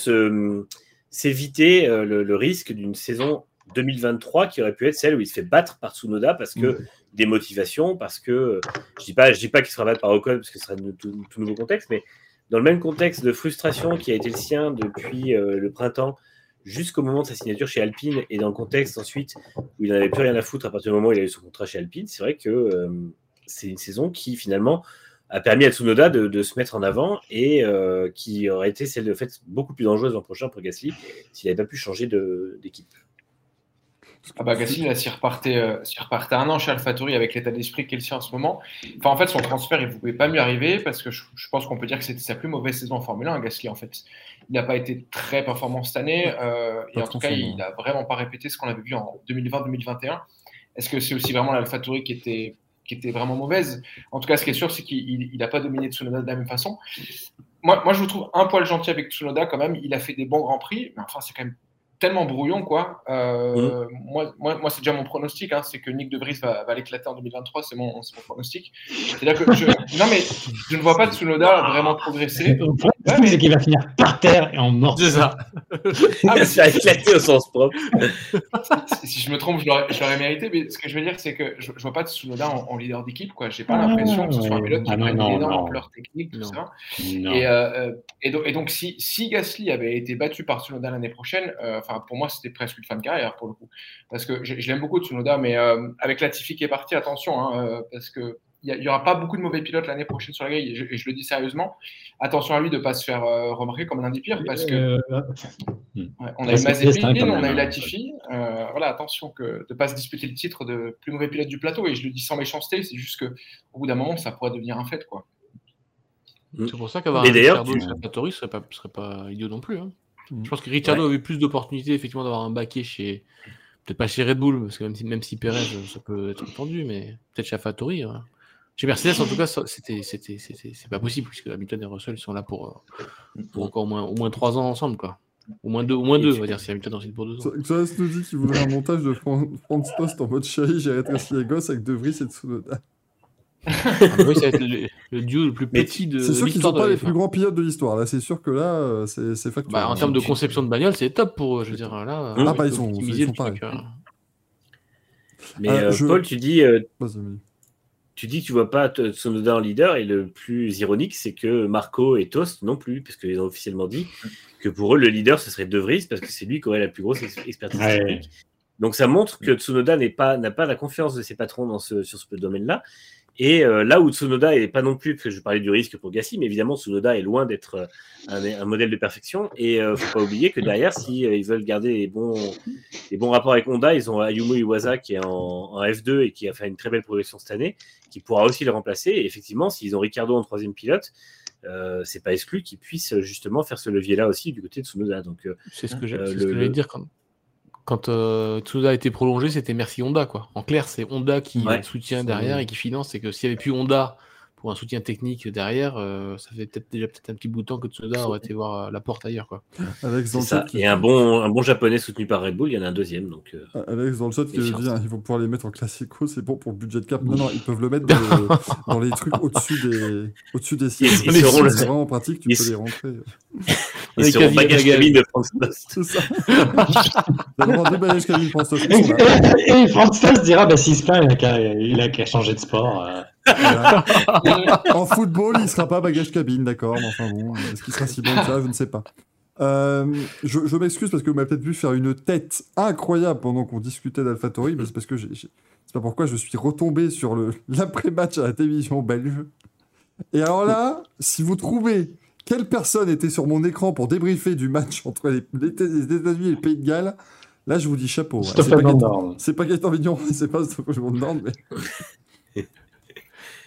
s'éviter le, le risque d'une saison 2023 qui aurait pu être celle où il se fait battre par Tsunoda parce que des motivations, parce que je dis pas, je dis pas qu'il sera battu par Ocon parce que ce serait un tout, tout nouveau contexte, mais dans le même contexte de frustration qui a été le sien depuis euh, le printemps jusqu'au moment de sa signature chez Alpine et dans le contexte ensuite où il n'avait plus rien à foutre à partir du moment où il a eu son contrat chez Alpine, c'est vrai que euh, c'est une saison qui finalement a permis à Tsunoda de, se mettre en avant et euh, qui aurait été celle de fait beaucoup plus dangereuse l'an prochain pour Gasly s'il n'avait pas pu changer d'équipe. Ah bah Gasly, là, s'il repartait, euh, s'il repartait un an chez AlphaTauri avec l'état d'esprit qu'il sien en ce moment, enfin, en fait, son transfert, il ne pouvait pas mieux arriver parce que je, je pense qu'on peut dire que c'était sa plus mauvaise saison en Formule 1, Gasly, en fait. Il n'a pas été très performant cette année euh, et en tout cas, il n'a vraiment pas répété ce qu'on avait vu en 2020-2021. Est-ce que c'est aussi vraiment l'AlphaTauri qui était, qui était vraiment mauvaise? En tout cas, ce qui est sûr, c'est qu'il n'a pas dominé Tsunoda de la même façon. Moi, moi, je vous trouve un poil gentil avec Tsunoda quand même. Il a fait des bons grands prix, mais enfin, c'est quand même tellement brouillon, quoi. Euh, Moi, moi, moi c'est déjà mon pronostic, hein, c'est que Nick De Vries va, va l'éclater en 2023, c'est mon, c'est mon pronostic. C'est-à-dire que je, non, mais je ne vois pas Tsunoda vraiment progresser. C'est qu'il va finir par terre et en mort. C'est ça. Ah, mais ça a éclaté au sens propre. si je me trompe, je l'aurais je mérité, mais ce que je veux dire, c'est que je, je vois pas Tsunoda en, en leader d'équipe, quoi. J'ai pas Ah, l'impression que ce soit un pilote qui Ah, non, une énorme ampleur technique, tout Non. ça. Non. Et, euh, et, donc, et donc, si, si Gasly avait été battu par Tsunoda l'année prochaine, euh, enfin pour moi, c'était presque une fin de carrière pour le coup. Parce que je, je l'aime beaucoup Tsunoda, mais euh, avec Latifi qui est parti, attention, hein, euh, parce que il n'y aura pas beaucoup de mauvais pilotes l'année prochaine sur la grille, et je, et je le dis sérieusement. Attention à lui de ne pas se faire euh, remarquer comme l'un des pires, parce que Euh, ouais, on a ouais, eu Mazepin, on a eu. Latifi. euh, voilà, attention que, de ne pas se disputer le titre de plus mauvais pilote du plateau, et je le dis sans méchanceté, c'est juste que au bout d'un moment, ça pourrait devenir un fait, quoi. C'est pour ça qu'avoir Et un d'ailleurs, Ricciardo tu- chez AlphaTauri serait pas, serait pas idiot non plus. hein. Mm. Je pense que Ricciardo avait plus d'opportunités effectivement d'avoir un baquet chez. Peut-être pas chez Red Bull, parce que même si, même si Perez, ça peut être entendu, mais peut-être chez hein. Chez Mercedes, en tout cas, c'était, c'était, c'est pas possible, puisque Hamilton et Russell sont là pour, euh, pour encore au moins, au moins 3 ans ensemble, quoi. Au moins deux, au moins deux, on va dire, si Hamilton ensuite pour 2 ans. Xoas nous dit qu'il voudrait un montage de Fran- Franz Tost en mode chéri, j'ai rétréci les gosses avec De Vries et Tsunoda. Ah, bah oui, ça va être le, le duo le plus petit de C'est sûr qu'ils l'histoire sont pas les F1. plus grands pilotes de l'histoire. Là, c'est sûr que là, euh, c'est c'est factuel. Bah, en termes de conception de bagnole, c'est top pour eux. Je veux dire, là, Ah, bah, ils sont- ils pareils. euh. Mais Euh, euh, je- Paul, tu dis, euh. Tu dis que tu vois pas Tsunoda en leader et le plus ironique c'est que Marco et Tost non plus parce qu'ils ont officiellement dit que pour eux le leader ce serait De Vries parce que c'est lui qui aurait la plus grosse ex- expertise Ouais. technique. Donc ça montre que Tsunoda n'est pas n'a pas la confiance de ses patrons dans ce sur ce domaine-là. Et euh, là où Tsunoda est pas non plus, parce que je parlais du risque pour Gasly, mais évidemment Tsunoda est loin d'être euh, un, un modèle de perfection. Et euh, faut pas oublier que derrière, si euh, ils veulent garder les bons, les bons rapports avec Honda, ils ont Ayumu Iwasa qui est en, en F2 et qui a fait une très belle progression cette année, qui pourra aussi le remplacer. Et effectivement, s'ils ont Ricardo en troisième pilote, euh, c'est pas exclu qu'ils puissent euh, justement faire ce levier-là aussi du côté de Tsunoda. Donc euh, C'est ce que Euh, j'allais le- dire quand, quand euh, Tsunoda a été prolongé, c'était merci Honda quoi. En clair, c'est Honda qui Ouais. soutient derrière et qui finance. Et que s'il n'y avait plus Honda pour un soutien technique derrière, euh, ça fait peut-être déjà peut-être un petit bout de temps que Tsunoda aurait été voir euh, la porte ailleurs quoi. Alex dans c'est le ça. chat Et un bon, un bon japonais soutenu par Red Bull, il y en a un deuxième. Donc euh, Alex dans le chat qui dit hein, ils vont pouvoir les mettre en classico, c'est bon pour le budget cap. Non, non, ils peuvent le mettre dans les, dans les trucs au-dessus des, au-dessus des sièges. Ils C'est seront le- vraiment pratique, tu ils peux les rentrer. seront Avi bagage cabine de Franz Tost. C'est ça. T'as le droit de balayer jusqu'à une France. Et, et Franz Tost dira bah, s'il se plaint, il a qu'à changer de sport. euh. Voilà. En football, il sera pas bagage cabine, d'accord, mais enfin bon, est-ce qu'il sera si bon que ça, je ne sais pas. Euh, je je m'excuse parce que vous m'avez peut-être vu faire une tête incroyable pendant qu'on discutait d'AlphaTauri, mais c'est parce que j'ai- j'ai- c'est pas pourquoi je suis retombé sur l'après-match à la télévision belge. Et alors là, si vous trouvez quelle personne était sur mon écran pour débriefer du match entre les, les Éta- les États-Unis et le Pays de Galles, là je vous dis chapeau. ouais. C'est pas Gaëtan- Dorn. c'est pas Gaëtan Vignon, c'est pas Stoffel Van mais.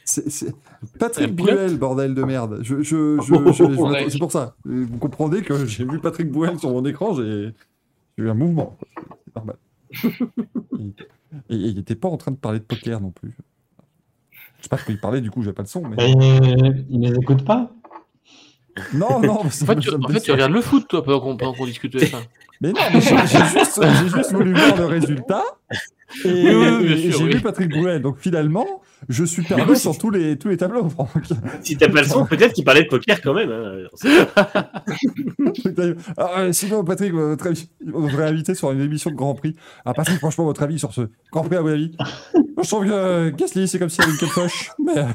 C'est c'est- Patrick Bruel, bordel de merde. Je, je, je, c'est pour ça. Vous comprenez que j'ai vu Patrick Bruel sur mon écran, j'ai j'ai eu un mouvement. quoi. C'est normal. Et, et il n'était pas en train de parler de poker non plus. Je sais pas de quoi il parlait, du coup, j'ai pas le son. Mais... Et, il ne les écoute pas? Non, non, mais En fait, tu, en fait, tu regardes le foot toi pendant qu'on discute de ça. Mais non, mais j'ai juste, voulu voir le résultat. Et, Oui, oui, bien et sûr, j'ai oui. vu Patrick Bruel. Donc finalement, je suis perdant oui, sur tous les, tous les tableaux, Franck. Si t'as pas le son, peut-être qu'il parlait de poker quand même. hein. Pas. Ah, ouais, sinon, Patrick, votre avis, on devrait inviter sur une émission de Grand Prix. Ah, Patrick, franchement, votre avis sur ce Grand Prix, à votre avis Je trouve que euh, Gasly, c'est comme s'il y avait une foche, mais euh,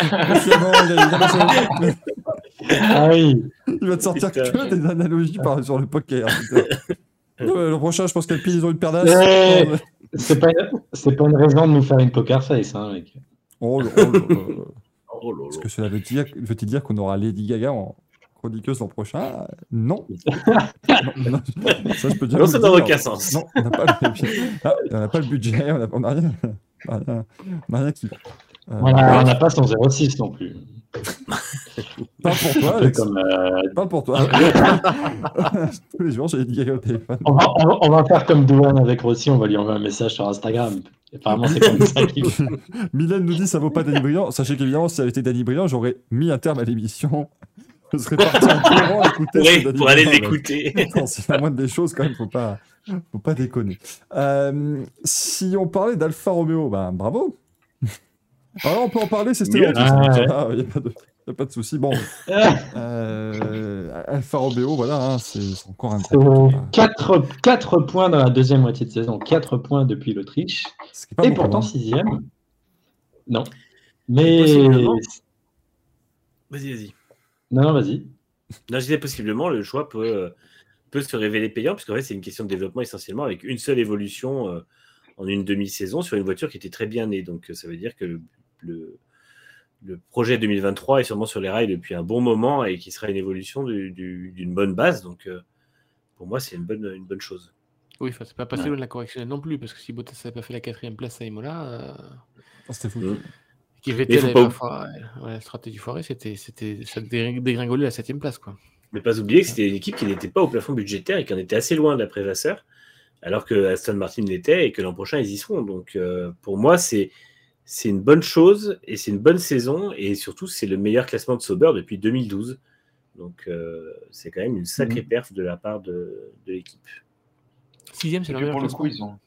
finalement, il, a- il a passé- Ah oui. il va te sortir Putain. que des analogies par, sur le poker. Euh, Le prochain, je pense qu'elle pile, ils ont une paire d'as. C'est pas, une raison de nous faire une poker face, hein, mec. Oh, là, oh là là. Oh là Est-ce là. que cela veut dire, veut-il dire qu'on aura Lady Gaga en chroniqueuse l'an prochain? Non. non, non. Ça, je peux dire. Non, ça le n'a dire. aucun sens. Non, on n'a pas, le... Ah, on n'a pas le budget, on n'a rien, rien, rien qui. Euh, Voilà, on n'a pas son 06 non plus. Parle pour toi, Alex. comme, euh, Parle pour toi. Tous les jours, j'ai Gaga au téléphone. on, va, on va- on va faire comme Douane avec Rossi, on va lui envoyer un message sur Instagram. Apparemment, c'est comme ça qu'il Mylène nous dit ça vaut pas Danny Briand. Sachez qu'évidemment, si ça avait été Danny Briand, j'aurais mis un terme à l'émission. Je serais parti en courant écouter Danny pour aller l'écouter. C'est la moindre des choses quand même, faut pas, faut pas déconner. Euh, si on parlait d'Alfa Romeo, ben bravo. Alors on peut en parler, c'est Stellantis. Ah. Il n'y a pas de, y a pas de souci. Bon, euh, Alfa Romeo, voilà, hein, c'est encore un gros. 4, 4 points dans la deuxième moitié de saison, 4 points depuis l'Autriche, et pourtant hein. sixième. Non. Mais. Vas-y, vas-y. Non, non, vas-y. Non, je disais possiblement, le choix peut, peut se révéler payant, puisqu'en fait, c'est une question de développement essentiellement avec une seule évolution euh, en une demi-saison sur une voiture qui était très bien née. Donc, ça veut dire que le, le, projet 2023 est sûrement sur les rails depuis un bon moment et qui sera une évolution du- du- d'une bonne base. Donc, euh, pour moi, c'est une bonne, une bonne chose. Oui, enfin, c'est pas passé Ouais. loin de la correctionnelle non plus, parce que si Bottas n'avait pas fait la quatrième place à Imola, euh, Ah, C'était fou. Mm. qui Vettel pas- ouais, la stratégie foirée, c'était, c'était, ça dégring- dégringolait la septième place, quoi. Mais pas oublier que c'était une équipe qui n'était pas au plafond budgétaire et qui en était assez loin d'après Vasseur, alors que Aston Martin l'était et que l'an prochain, ils y seront. Donc, euh, pour moi, c'est. C'est une bonne chose et c'est une bonne saison et surtout c'est le meilleur classement de Sauber depuis 2012. Donc euh, c'est quand même une sacrée perf de la part de, de l'équipe Sixième, c'est puis, meilleur pour le classement. coup, ils ont.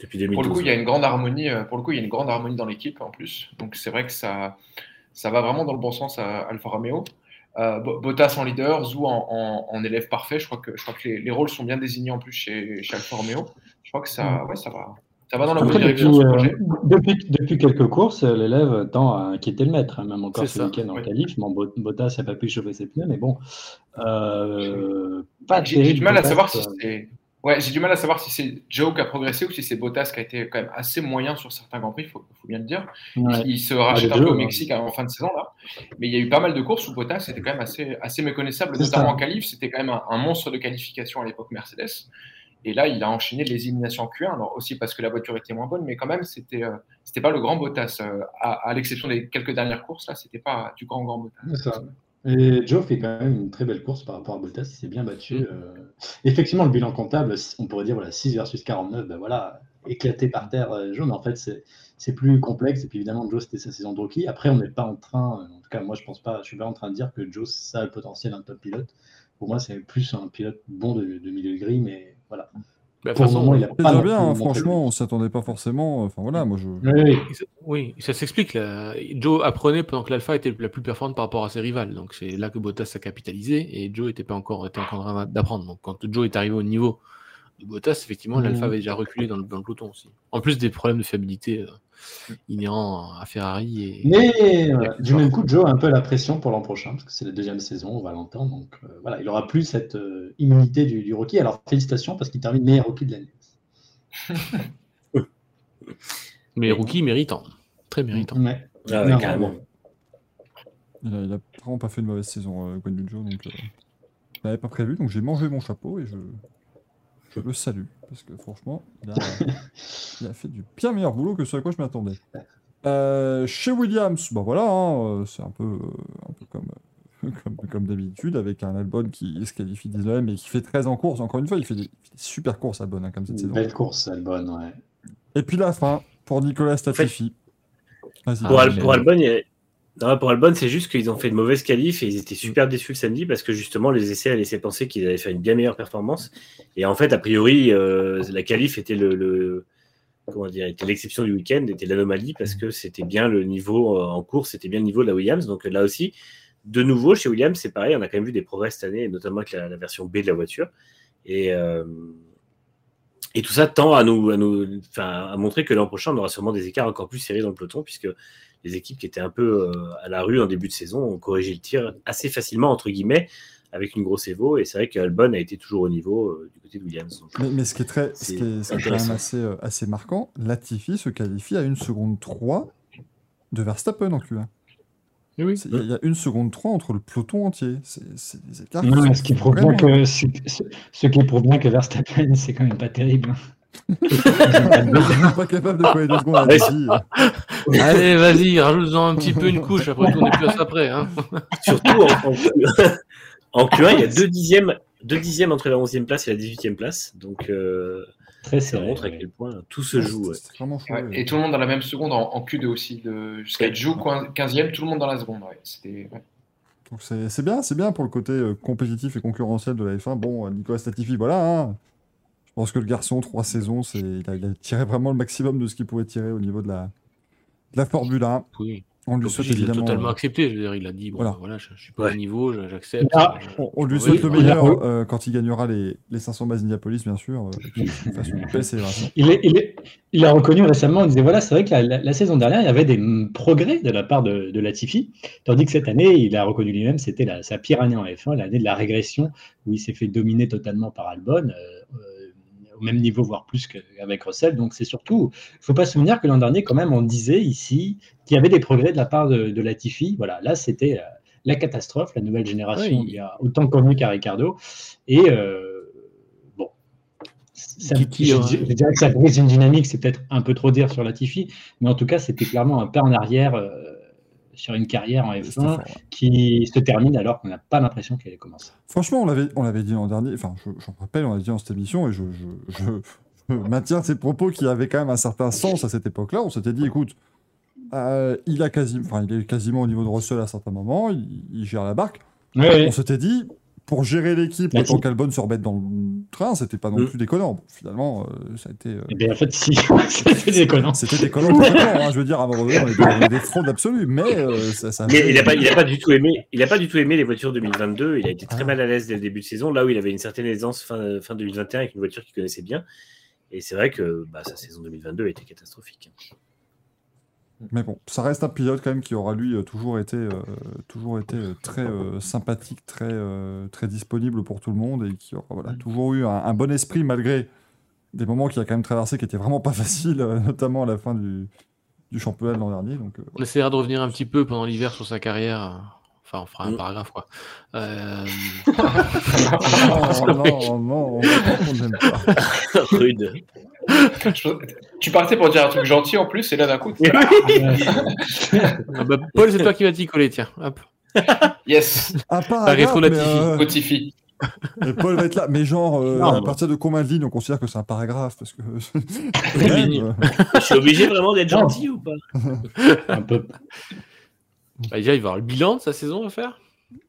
depuis Pour 2012. le coup, il y a une grande harmonie. euh, Pour le coup, il y a une grande harmonie dans l'équipe en plus. Donc c'est vrai que ça, ça va vraiment dans le bon sens à Alfa Romeo. Euh, Bo- Bottas en leader, Zou en, en- en élève parfait. Je crois que, je crois que les, les rôles sont bien désignés en plus chez, chez Alfa Romeo. Je crois que ça, ouais, ça va, ça va dans la bonne direction euh, depuis, depuis quelques courses, l'élève tend à inquiéter le maître. hein, même encore ce week-end en qualif. Bon, Bottas n'a pas pu chauffer ses pneus, mais bon. euh, J'ai du mal à savoir si c'est. Ouais, j'ai du mal à savoir si c'est Joe qui a progressé ou si c'est Bottas qui a été quand même assez moyen sur certains grands prix, il faut, faut bien le dire. ouais. Il se rachète un peu au hein. Mexique en fin de saison là, mais il y a eu pas mal de courses où Bottas était quand même assez, assez méconnaissable, notamment ça. en qualif. C'était quand même un, un monstre de qualification à l'époque Mercedes. Et là, il a enchaîné les éliminations en Q1, alors aussi parce que la voiture était moins bonne, mais quand même, c'était euh, c'était pas le grand Bottas. euh, à à l'exception des quelques dernières courses, là, c'était pas du grand grand Bottas. Ça. Et Joe fait quand même une très belle course par rapport à Bottas, il s'est bien battu. euh. Effectivement, le bilan comptable, on pourrait dire voilà, 6 versus 49, ben voilà, éclaté par terre euh, Joe, mais en fait, c'est c'est plus complexe. Et puis évidemment, Joe, c'était sa saison de rookie. Après, on n'est pas en train, en tout cas, moi, je pense pas, je suis pas en train de dire que Joe, ça a le potentiel d'un top pilote. Pour moi, c'est plus un pilote bon de, de milieu de grille, mais voilà. Bah, le moment, il a pas bien, franchement, on s'attendait pas forcément. Enfin voilà, moi je. Oui, ça- s'explique. là. Joe apprenait pendant que l'Alpha était la plus performante par rapport à ses rivales. Donc c'est là que Bottas a capitalisé et Joe était pas encore, était encore en train d'apprendre. Donc quand Joe est arrivé au niveau de Bottas, effectivement, l'Alpha avait déjà reculé dans le, dans le peloton aussi. En plus des problèmes de fiabilité euh, inhérents à Ferrari. Et... Mais euh, du même coup, Joe a un peu la pression pour l'an prochain, parce que c'est la deuxième saison, on va l'entendre. Donc euh, voilà, il aura plus cette euh, immunité du, du rookie. Alors félicitations parce qu'il termine meilleur rookie de l'année. Mais rookie méritant. Très méritant. Ouais. Ah ouais, Non, carrément. Il a, il a vraiment pas fait une mauvaise saison, euh, Yu Zhou, donc euh, je l'avais pas prévu, donc j'ai mangé mon chapeau et je, je le salue parce que franchement, il a, il a fait du bien meilleur boulot que ce à quoi je m'attendais. Euh, chez Williams, bah voilà, hein, euh, c'est un peu, euh, un peu comme, comme, comme d'habitude avec un Albon qui se qualifie 19 et qui fait 13 en course. Encore une fois, il fait des, il fait des super courses Albon hein, comme cette Une saison. belle course, Albon, ouais. Et puis la fin pour Nicolas Statifi. Pour, Ah, Al- mais- pour Albon, il y a- non, pour Albon, c'est juste qu'ils ont fait de mauvaises qualifs et ils étaient super déçus le samedi parce que justement les essais laissaient penser qu'ils allaient faire une bien meilleure performance. Et en fait, a priori, euh, la qualif était le, comment dire, était l'exception du week-end, était l'anomalie parce que c'était bien le niveau euh, en course, c'était bien le niveau de la Williams. Donc là aussi, de nouveau, chez Williams, c'est pareil, on a quand même vu des progrès cette année, notamment avec la, version B de la voiture. Et, euh, et tout ça tend à nous, à nous, à montrer que l'an prochain, on aura sûrement des écarts encore plus serrés dans le peloton, puisque les équipes qui étaient un peu euh, à la rue en début de saison ont corrigé le tir assez facilement, entre guillemets, avec une grosse Evo. Et c'est vrai qu'Albon a été toujours au niveau euh, du côté de Williams. Donc, Mais, mais ce qui est, très, ce qui est, ce qui est quand même assez, euh, assez marquant, Latifi se qualifie à une seconde 3 de Verstappen en Q1. Oui, oui. C'est- Il y, a- il y a une seconde 3 entre le peloton entier. C'est c'est des écarts. Non, qui mais sont ce qui prouve bien que ce, ce- ce qui prouve bien que Verstappen, c'est quand même pas terrible. Pas capable de coller deux secondes à. Allez, vas-y, rajoute-en un petit peu une couche, après tout, on est plus à ça près. Hein. surtout en, en Q1, en Q1, il y a deux dixièmes, deux dixièmes entre la 11e place et la 18e place. Donc, euh, Très ça montre à ouais. quel point tout se joue. ouais. Ouais, ouais. Et tout le monde dans la même seconde en, en Q2 aussi. De, jusqu'à être Jou 15e, tout le monde dans la seconde. Ouais. C'était, ouais. Donc c'est bien, c'est bien pour le côté euh, compétitif et concurrentiel de la F1. Bon, Nicolas Latifi, voilà. hein. Je pense que le garçon, trois saisons, c'est il a, il a tiré vraiment le maximum de ce qu'il pouvait tirer au niveau de la, de la Formule 1. Oui. On lui souhaite il a évidemment. totalement euh, accepté. Je veux dire, il a dit bon, Voilà. voilà, je, je suis pas Ouais. au niveau, j'accepte. Ah, Je- On, on lui Oui, souhaite le meilleur oui. euh, quand il gagnera les, les 500 bases Indianapolis, bien sûr. euh, célébration. Il, est- il, est- il a reconnu récemment, il disait voilà, c'est vrai que la, la- la saison dernière, il y avait des progrès de la part de, de Latifi, tandis que cette année, il a reconnu lui-même, c'était la- sa pire année en F1, l'année de la régression, où il s'est fait dominer totalement par Albon, euh, au même niveau, voire plus qu'avec Russell. Donc c'est surtout, il ne faut pas se souvenir que l'an dernier, quand même, on disait ici qu'il y avait des progrès de la part de, de Latifi. Voilà, là, c'était euh, la catastrophe, la nouvelle génération, Oui. il y a autant convenu qu'à Ricardo. Et euh, bon, ça, Titi, je, dirais que ça brise une dynamique, c'est peut-être un peu trop dire sur Latifi, mais en tout cas, c'était clairement un pas en arrière euh, sur une carrière en C'était F1 fort, ouais. qui se termine alors qu'on n'a pas l'impression qu'elle ait commencé. Franchement, on l'avait, on l'avait dit l'an dernier, enfin, je- j'en rappelle, on l'a dit dans cette émission, et je, je, je- je maintiens ces propos qui avaient quand même un certain sens à cette époque-là. On s'était dit, écoute, euh, il, a quasi, enfin, il est quasiment au niveau de Russell à certains moments, il, il gère la barque. On s'était dit, pour gérer l'équipe, autant qu'Albon se remette dans le train, c'était pas non Mm. plus déconnant. Bon, finalement, euh, ça a été. euh, Eh bien, en fait, si, c'était déconnant. C'était déconnant hein, je veux dire, à un moment donné, on est des, fraudes absolues, mais euh, ça, Mais il n'a pas, il a pas du tout aimé, il a pas du tout aimé les voitures 2022. Il a été très Ah. mal à l'aise dès le début de saison, là où il avait une certaine aisance fin, fin 2021 avec une voiture qu'il connaissait bien. Et c'est vrai que bah, sa saison 2022 a été catastrophique. Mais bon, ça reste un pilote quand même qui aura lui euh, toujours été, euh, toujours été euh, très euh, sympathique, très, euh, très disponible pour tout le monde et qui aura voilà, toujours eu un, un bon esprit malgré des moments qu'il a quand même traversé qui étaient vraiment pas faciles, euh, notamment à la fin du, du championnat de l'an dernier. Donc, euh, On essaiera de revenir un petit peu pendant l'hiver sur sa carrière. Enfin, on fera un Mm. paragraphe, quoi. Euh, non, non, non, on n'aime pas. Rude. Tu partais pour dire un truc gentil en plus, et là d'un coup. ah bah, Paul, c'est toi qui vas t'y coller, tiens. Hop. Yes, Un paragraphe, rétro mais, Latifi. euh, Spotify. et Paul va être là. Mais genre, euh, Non, à partir de combien de lignes on considère que c'est un paragraphe Parce que. Même, euh, Je suis obligé vraiment d'être gentil ou pas? Un peu. Bah, déjà, il va avoir le bilan de sa saison à faire.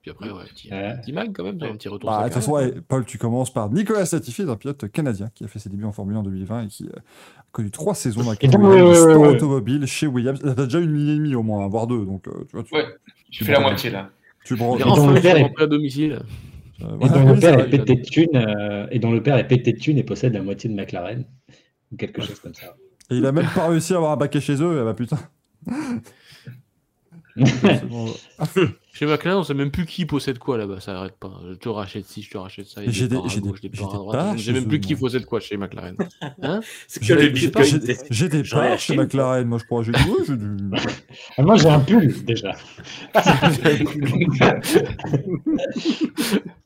Puis après, ouais, petit, Ouais. petit mag quand même, un petit retour. Bah, de toute façon, ouais, Paul, tu commences par Nicolas Latifi, un pilote canadien qui a fait ses débuts en Formule 1 en 2020 et qui euh, a connu trois saisons dans la sport ouais, ouais. automobile chez Williams. T'as déjà une ligne et demie au moins, voire deux. Donc, euh, tu vois, tu, Ouais. Tu fais la moitié là. tu dont enfin à domicile. euh, Et dont le père est pété de thunes, euh, et dont le père est pété de thunes et possède la moitié de McLaren, ou quelque chose comme ça. Et il a même pas réussi à avoir un baquet chez eux. Et bah putain. Chez McLaren, on sait même plus qui possède quoi là-bas, ça arrête pas. Je te rachète ci, je te rachète ça. J'ai des- j'ai des- j'ai même plus qui possède quoi chez McLaren. Hein C'est J'ai que le des parts chez McLaren, moi je crois. J'ai du. Ah, moi, j'ai un pull déjà.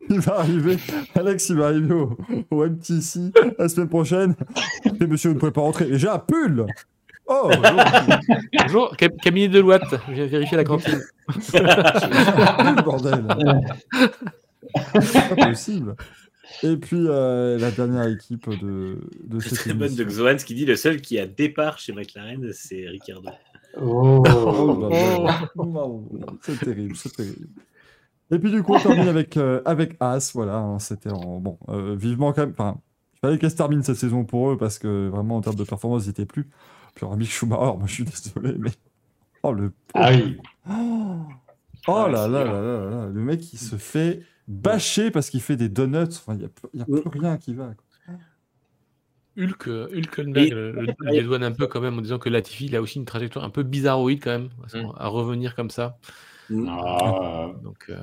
Il va arriver, Alex, il va arriver au, au MTC la semaine prochaine. Et monsieur, vous ne pouvez pas rentrer. J'ai un pull Oh Bonjour, Cam- Camille Deloitte, je viens vérifier la cantine. J'ai pull, bordel C'est pas possible Et puis, euh, la dernière équipe de, de C'est cette très bonne de émission. Xoans qui dit le seul qui a départ chez McLaren, c'est Ricardo. Oh. Oh, bah, non, c'est terrible, c'est terrible. Et puis du coup, on termine avec, euh, avec As, voilà, hein, c'était en... Bon, euh, vivement quand même, enfin, Il fallait qu'elle se termine cette saison pour eux parce que vraiment en termes de performance, ils étaient plus. Puis Mick Schumacher, moi je suis désolé, mais. Oh le. Ah oui. Oh, oh Ah, là là là là là, le mec il se fait bâcher parce qu'il fait des donuts. Enfin, il n'y a, y a Mm. plus rien qui va. quoi. Hulk, Hulkenberg le, le- le dédouane un peu quand même en disant que Latifi il a aussi une trajectoire un peu bizarroïde quand même à, Mm. à revenir comme ça. Ah, Donc euh,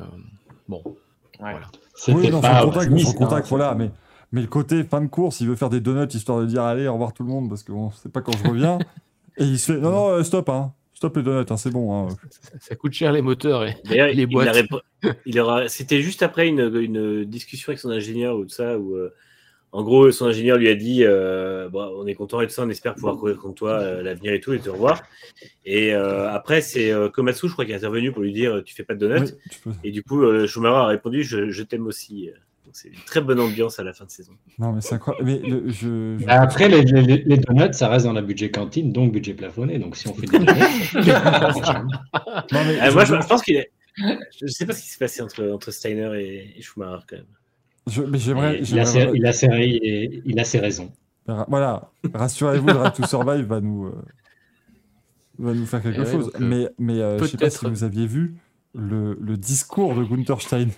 bon, Ouais. voilà. C'était Oui, non, son contact, son contact hein, voilà, mais, mais le côté fin de course, il veut faire des donuts histoire de dire allez, au revoir tout le monde parce qu'on sait pas quand je reviens. et il se fait non, non, euh, stop, hein. Stop les donuts, hein, c'est bon. Hein. Ça, ça coûte cher les moteurs et D'ailleurs, Les il, boîtes. il aura. C'était juste après une, une discussion avec son ingénieur ou tout ça où, euh, en gros, son ingénieur lui a dit euh, Bon, on est content et tout ça, on espère pouvoir courir contre toi euh, l'avenir et tout, et te revoir. Et euh, après, c'est euh, Komatsu, je crois, qui est intervenu pour lui dire Tu fais pas de donuts. Oui, tu peux- Et du coup, euh, Schumacher a répondu Je, je t'aime aussi. Donc, c'est une très bonne ambiance à la fin de saison. Non, mais c'est incroyable. Mais le- je, je- Bah, Après, les, les, les donuts, ça reste dans la budget cantine, donc budget plafonné. Donc si on fait des donuts, Non, mais Ah, je- moi, je, je pense qu'il est. Je sais pas ce qui s'est passé entre, entre Steiner et, et Schumacher quand même. je- mais j'aimerais. Il il a, ses, j'aimerais- il, a ses, il, il a ses raisons. Voilà, rassurez-vous, Drive to Survive va nous, euh, va nous faire quelque ouais, chose. donc, euh, mais mais euh, je sais pas si vous aviez vu le, le discours de Gunther Steiner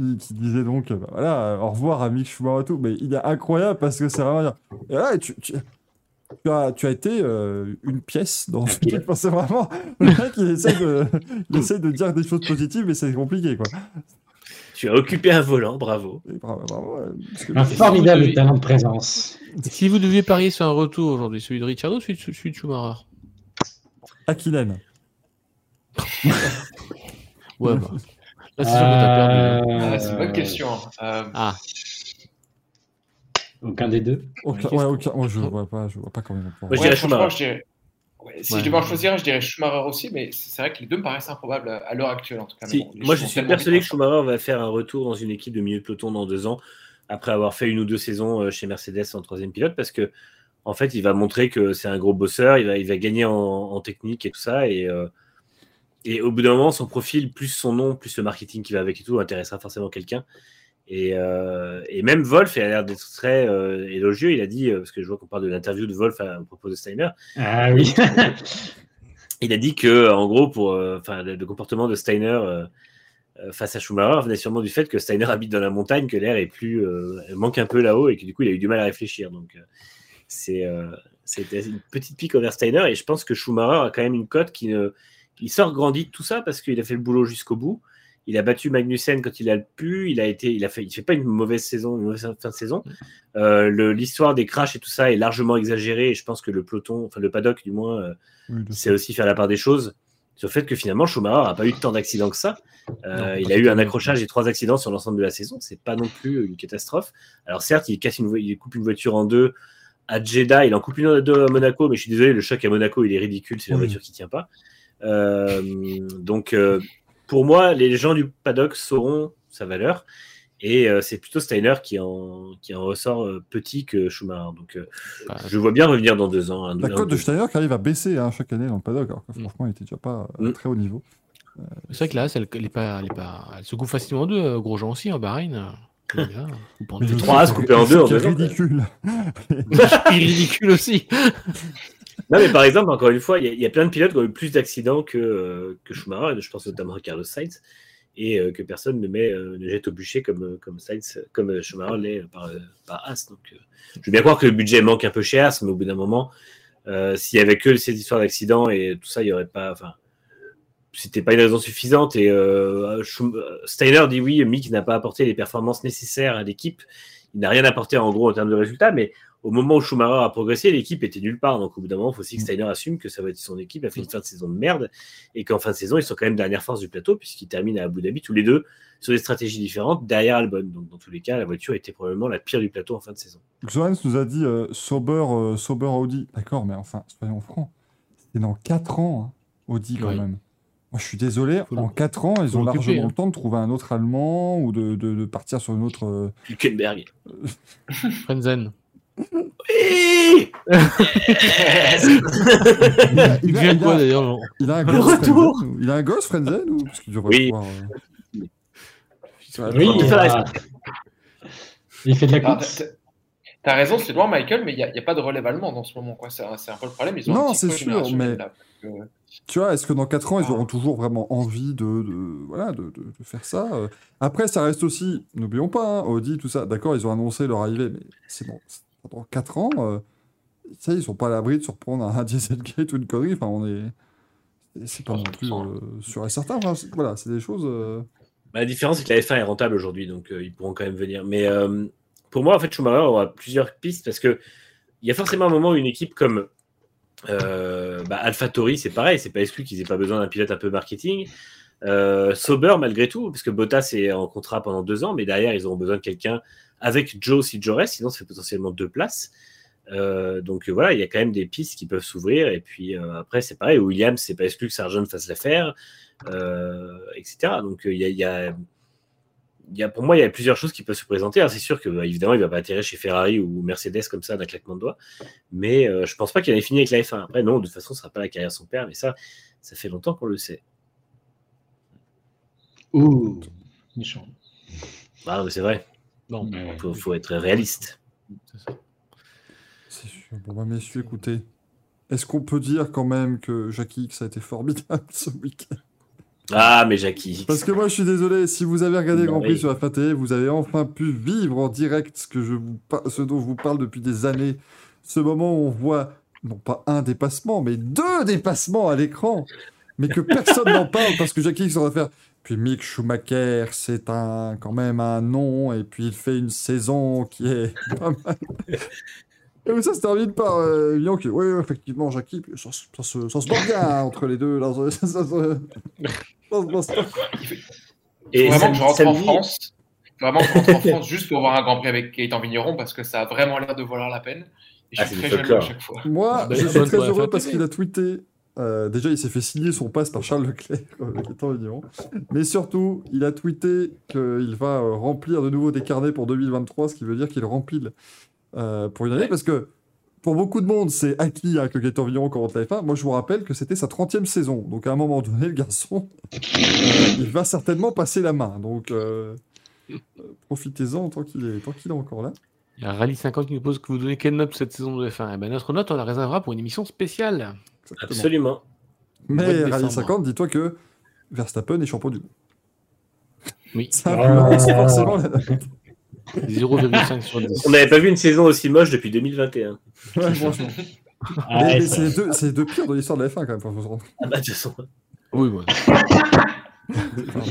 qui, qui disait donc bah, voilà, au revoir à Mick Schumacher et tout. Mais il est incroyable parce que c'est vraiment. Et là, tu, tu, tu as, tu as été euh, une pièce dans ce truc. C'est vraiment. Le mec, il essaie, de, il essaie de dire des choses positives, mais c'est compliqué, quoi. Tu as occupé un volant, bravo. Bravo, que- Un formidable devez- talent de présence. si vous deviez parier sur un retour aujourd'hui, celui de Richard ou celui de, celui de Schumacher? Hakkinen. Ouais, bah. Là, c'est sûr que t'as perdu. hein. Euh, Ah, c'est une bonne question. Euh, Ah, Aucun des deux. Aucun, ouais, aucun, moi, je vois pas, je vois pas comment je dirais Schumacher. je dirais- ouais, si Ouais. je devais en choisir, je dirais Schumacher aussi, mais c'est vrai que les deux me paraissent improbables à, l'heure actuelle en tout cas. Si, bon, moi, je suis persuadé que Schumacher va faire un retour dans une équipe de milieu de peloton dans deux ans, après avoir fait une ou deux saisons euh, chez Mercedes en troisième pilote, parce que en fait, il va montrer que c'est un gros bosseur, il va, il va gagner en, en technique et tout ça, et, euh, et au bout d'un moment, son profil, plus son nom, plus le marketing qui va avec et tout, intéressera forcément quelqu'un. Et, euh, et même Wolf il a l'air d'être très euh, élogieux. Il a dit, euh, parce que je vois qu'on parle de l'interview de Wolf à, à propos de Steiner, Ah oui. il a dit que, en gros, pour, enfin, le, le comportement de Steiner face à Schumacher venait sûrement du fait que Steiner habite dans la montagne, que l'air est plus euh, manque un peu là-haut et que du coup il a eu du mal à réfléchir. Donc euh, c'est euh, c'était une petite pique envers Steiner et je pense que Schumacher a quand même une cote qui ne, il sort grandi de tout ça parce qu'il a fait le boulot jusqu'au bout. Il a battu Magnussen quand il a pu. Il a été, il a fait, il fait pas une mauvaise saison, une mauvaise fin de saison. Euh, L'histoire des crashs et tout ça est largement exagérée et je pense que le peloton, enfin le paddock du moins. euh, Oui, c'est aussi faire la part des choses sur le fait que finalement Schumacher n'a pas eu tant d'accidents que ça. Euh, Non, il a eu un accrochage et trois accidents sur l'ensemble de la saison. C'est pas non plus une catastrophe. Alors certes, il casse une il coupe une voiture en deux à Jeddah, il en coupe une en deux à Monaco, mais je suis désolé, le choc à Monaco, il est ridicule. C'est la Oui. voiture qui tient pas. Euh, donc euh, pour moi, les gens du paddock sauront sa valeur. Et euh, c'est plutôt Steiner qui en, qui en ressort euh, petit que Schumacher. Donc euh, bah, je vois bien revenir dans deux ans. La cote de Steiner qui arrive à baisser hein, chaque année dans le paddock, alors que Mm. franchement, il était déjà pas à Mm. très haut niveau. c'est vrai que là, elle, elle est pas, elle est pas, elle se coupe facilement en deux. euh, Grosjean aussi en Bahreïn. Mais deux. le trois As coupés en deux en c'est ridicule. Il est ridicule aussi. Non, mais par exemple, encore une fois, il y, a- plein de pilotes qui ont eu plus d'accidents que, euh, que Schumacher, je pense notamment à Carlos Sainz, et euh, que personne ne, met, euh, ne jette au bûcher comme, euh, comme, Sainz, comme Schumacher l'est par, par As. Donc, je veux bien croire que le budget manque un peu chez As, mais au bout d'un moment, s'il y avait que ces histoires d'accidents et tout ça, il y aurait pas. Enfin, c'était pas une raison suffisante. Et Steiner dit oui, Mick n'a pas apporté les performances nécessaires à l'équipe. Il n'a rien apporté en gros en termes de résultats, mais au moment où Schumacher a progressé, l'équipe était nulle part. Donc au bout d'un moment, il faut aussi que Steiner assume que ça va être son équipe a fait une fin de saison de merde et qu'en fin de saison, ils sont quand même dernière force du plateau puisqu'ils terminent à Abu Dhabi tous les deux sur des stratégies différentes derrière Albon. Donc dans tous les cas, la voiture était probablement la pire du plateau en fin de saison. Johannes nous a dit euh, Sauber, euh, Sauber Audi. D'accord, mais enfin, soyons francs. C'est dans 4 ans, hein, Audi quand Oui. même. Moi, je suis désolé, Faut en le- 4 ans, ils ont largement hein. le temps de trouver un autre Allemand ou de, de- de partir sur une autre. euh, Hülkenberg. Frenzen. Oui Il a, Il vient de quoi d'ailleurs il a un gosse, retour. Il a un gosse, Frenzen ou... Parce qu'il devrait Oui. pouvoir, euh, Oui, Il fait de la Ah, course. t'as- raison, c'est loin, Michael, mais il n'y a, il y a pas de relève allemande en ce moment. quoi. C'est un, un peu le problème. Ils ont Non, c'est sûr, mais- là, parce que- Tu vois, est-ce que dans 4 ans, ils Ah. auront toujours vraiment envie de, de- voilà, de, de- de faire ça euh? Après, ça reste aussi, n'oublions pas, hein, Audi, tout ça, d'accord, ils ont annoncé leur arrivée, mais c'est bon, dans 4 ans, euh, ça, ils sont pas à l'abri de surprendre un Dieselgate ou une connerie, enfin, on est... C'est pas non plus euh, sûr et certain, voilà, c'est des choses... euh, Bah, la différence, c'est que la F1 est rentable aujourd'hui, donc euh, ils pourront quand même venir. Mais euh, pour moi, en fait, Schumacher aura plusieurs pistes parce que il y a forcément un moment où une équipe comme euh, bah, c'est pareil, c'est pas exclu qu'ils aient pas besoin d'un pilote un peu marketing. Euh, Sauber, malgré tout, parce que Bottas est en contrat pendant deux ans, mais derrière, ils auront besoin de quelqu'un avec Joe si Joe reste, sinon ça fait potentiellement deux places. Euh, donc euh, voilà, il y a quand même des pistes qui peuvent s'ouvrir. Et puis euh, après, c'est pareil, Williams, c'est pas exclu que Sargent fasse l'affaire, etc. Donc il y a- il y a il y a, pour moi, il y a plusieurs choses qui peuvent se présenter. Alors, c'est sûr que, bah, évidemment, il va pas atterrir chez Ferrari ou Mercedes comme ça d'un claquement de doigts. Mais je pense pas qu'il en ait fini avec la F1. Après, non, de toute façon, ce sera pas la carrière de son père. Mais ça, ça fait longtemps qu'on le sait. Ouh, méchant. Ah, c'est vrai. Bon, Ouais. Faut, faut être réaliste. c'est ça. C'est sûr. Bon, bah, messieurs, écoutez, est-ce qu'on peut dire quand même que Jackie X a été formidable ce week-end? Ah, mais Jackie. Parce que moi, je suis désolé, si vous avez regardé Bah Grand Prix oui. sur FAT, vous avez enfin pu vivre en direct ce, que je vous par- ce dont je vous parle depuis des années. Ce moment où on voit, non pas un dépassement, mais deux dépassements à l'écran. Mais que personne n'en parle parce que Jackie X aurait faire. Puis Mick Schumacher, c'est un, quand même un nom, et puis il fait une saison qui est pas mal. Et ça se termine par euh, que, oui, effectivement, Jackie, ça, se- ça se, ça se porte bien hein, entre les deux. Là, ça, ça, ça- ça- ça- ça- ça- Et vraiment que je rentre en France. Vraiment que je rentre en France juste pour voir un Grand Prix avec Gaëtan Vigneron parce que ça a vraiment l'air de valoir la peine. Et je Ah, suis très jaloux à chaque fois. Moi, Bah, je suis très heureux parce qu'il a tweeté. Euh, déjà, il s'est fait signer son passe par Charles Leclerc, le Gaëtan Vigneron. Mais surtout, il a tweeté qu'il va euh, remplir de nouveau des carnets pour 2023, ce qui veut dire qu'il rempile euh, pour une année. Parce que pour beaucoup de monde, c'est acquis hein, que Gaëtan Vigneron commente la F1. Moi, je vous rappelle que c'était sa 30e saison. Donc, à un moment donné, le garçon, euh, il va certainement passer la main. Donc, profitez-en tant qu'il est, tant qu'il est encore là. Il y a Rally 50 qui nous pose que vous donnez quelle note cette saison de F1 Eh ben, Notre note, on la réservera pour une émission spéciale. Exactement. Absolument. Mais Rallye décembre. 50, dis-toi que Verstappen est champion du monde. Oui, Ça Ah. forcément la note. 0,5 sur 10. On n'avait pas vu une saison aussi moche depuis 2021. Ouais, franchement. Ah, mais c'est les, deux- c'est les deux pires de l'histoire de la F1 quand même. faut se rendre- Ah bah, de toute façon. Oui, bon. Enfin,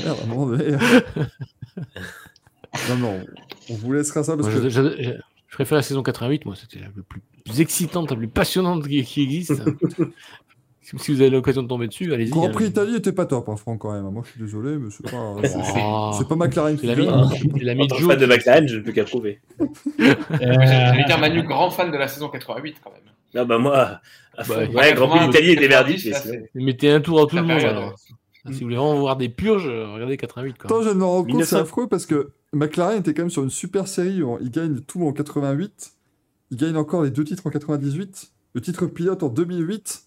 merde, à un moment donné. euh. non, non, on vous laissera ça parce Moi, que. Préfère la saison 88, moi, c'était la plus, excitante, la plus passionnante qui, qui existe. si vous avez l'occasion de tomber dessus, allez-y. Grand. Prix Italie était pas top, hein, Franck, quand même. Moi, je suis désolé, mais c'est pas. Oh. C'est pas McLaren C'est qui la gagne. vie, c'est la En vie de jour. fan de McLaren, je ne peux qu'approuver. Euh, J'allais dire Manu, grand fan de la saison 88 quand même. Non, bah moi. Bah, ouais, Grand Prix d'Italie était 90, merdique. mais là, sinon- c'est- Mettez un tour à tout le monde. Ah, Si vous voulez vraiment voir des purges, regardez 88. Quoi. Attends, je me rendre compte, c'est 1900. affreux parce que McLaren était quand même sur une super série. où Il gagne tout en 88. Il gagne encore les deux titres en 98. Le titre pilote en 2008.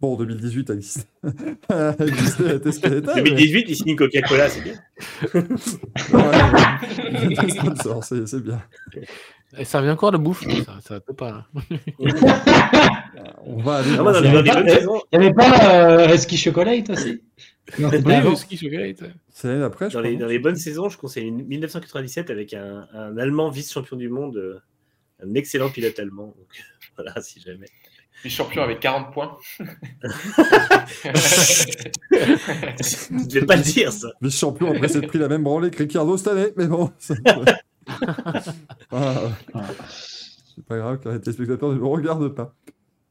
Bon, 2018 a existé. a existé, a été ce qu'elle était, mais- 2018, il signe Coca-Cola, c'est bien. Ouais, c'est bien. Et ça revient encore la bouffe, ça, ça peut pas. là. On va aller. Non, dans moi, dans Il n'y avait pas euh, Reski Chocolate aussi Non, ski. C'est l'année d'après, dans les, dans les bonnes saisons, je conseille une 1997 avec un, un Allemand vice-champion du monde, euh, un excellent pilote allemand. Donc, voilà, si jamais. Les champions avec 40 points. Je devais pas le dire, ça. Vice-champion, après s'être pris la même branlée que Ricciardo cette année, mais bon. Ah, c'est pas grave, car les téléspectateurs ne me regardent pas.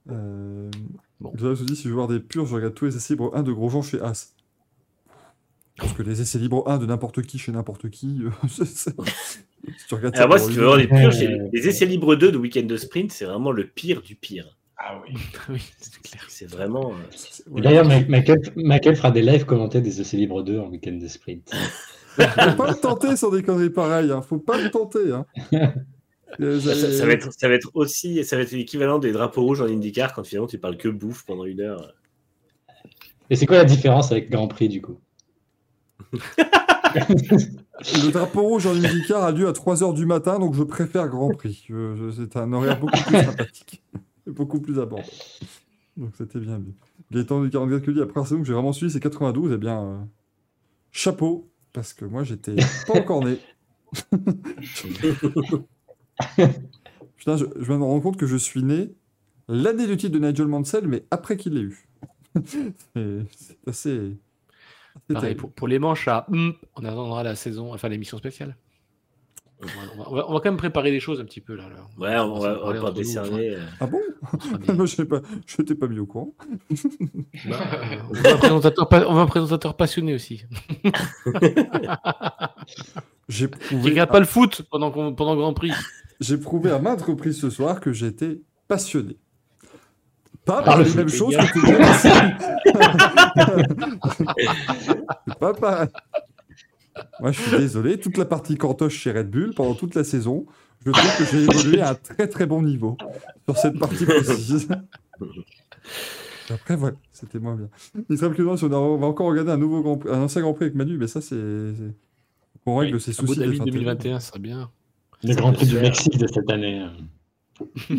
Euh... Bon. Je dis, si je veux voir des purs, je regarde tous les essais libres 1 de Grosjean chez As. Parce que les essais libres 1 de n'importe qui chez n'importe qui, euh, si tu regardes ça Alors, moi, pour si tu veux voir les purs, les essais libres 2 de week-end de sprint, c'est vraiment le pire du pire. Ah oui. oui, c'est clair. C'est vraiment. euh. D'ailleurs, Michael, Michael fera des lives commentés des essais libres 2 en week-end de sprint. Faut pas le tenter sur des conneries pareilles, hein. faut pas le tenter. Hein. Ça, va être, ça va être aussi, ça va être l'équivalent des drapeaux rouges en IndyCar quand finalement tu parles que bouffe pendant une heure. Et c'est quoi la différence avec Grand Prix du coup? Le drapeau rouge en IndyCar a lieu à 3h du matin, donc je préfère Grand Prix. C'est un horaire beaucoup plus sympathique. Et beaucoup plus abordable. Donc c'était bien vu. Gaëtan du 44 qui dit après la saison que j'ai vraiment suivi, c'est 92. Eh bien, euh, chapeau, parce que moi j'étais pas encore né. Putain, je, je me rends compte que je suis né l'année du titre de Nigel Mansell, mais après qu'il l'ait eu. c'est assez. Pareil, pour les manches à hum, on attendra la saison, enfin l'émission spéciale. On va, on va- on va- va quand même préparer les choses un petit peu là. là. Ouais, on va, on va pas décerner. euh, Ah bon? Des- Moi, je sais pas, je t'ai pas mis au courant. Bah, euh, on veut un présentateur pa- on veut un présentateur passionné aussi. J'ai prouvé, regarde pas le foot pendant, pendant Grand Prix. j'ai prouvé à maintes reprises ce soir que j'étais passionné. Pas Par par le les mêmes choses que tout le monde. Pas pareil. Moi, je suis désolé. Toute la partie cantoche chez Red Bull, pendant toute la saison, je trouve que j'ai évolué à un très très bon niveau sur cette partie précise. Après, voilà, c'était moins bien. Il serait plus loin si on, a- on va encore regarder un nouveau Grand Prix- un ancien Grand Prix avec Manu, mais ça, c'est. On règle ces Abu soucis. Dhabi fins de 2021, ça serait bien. Le Grand Prix du Mexique de cette année.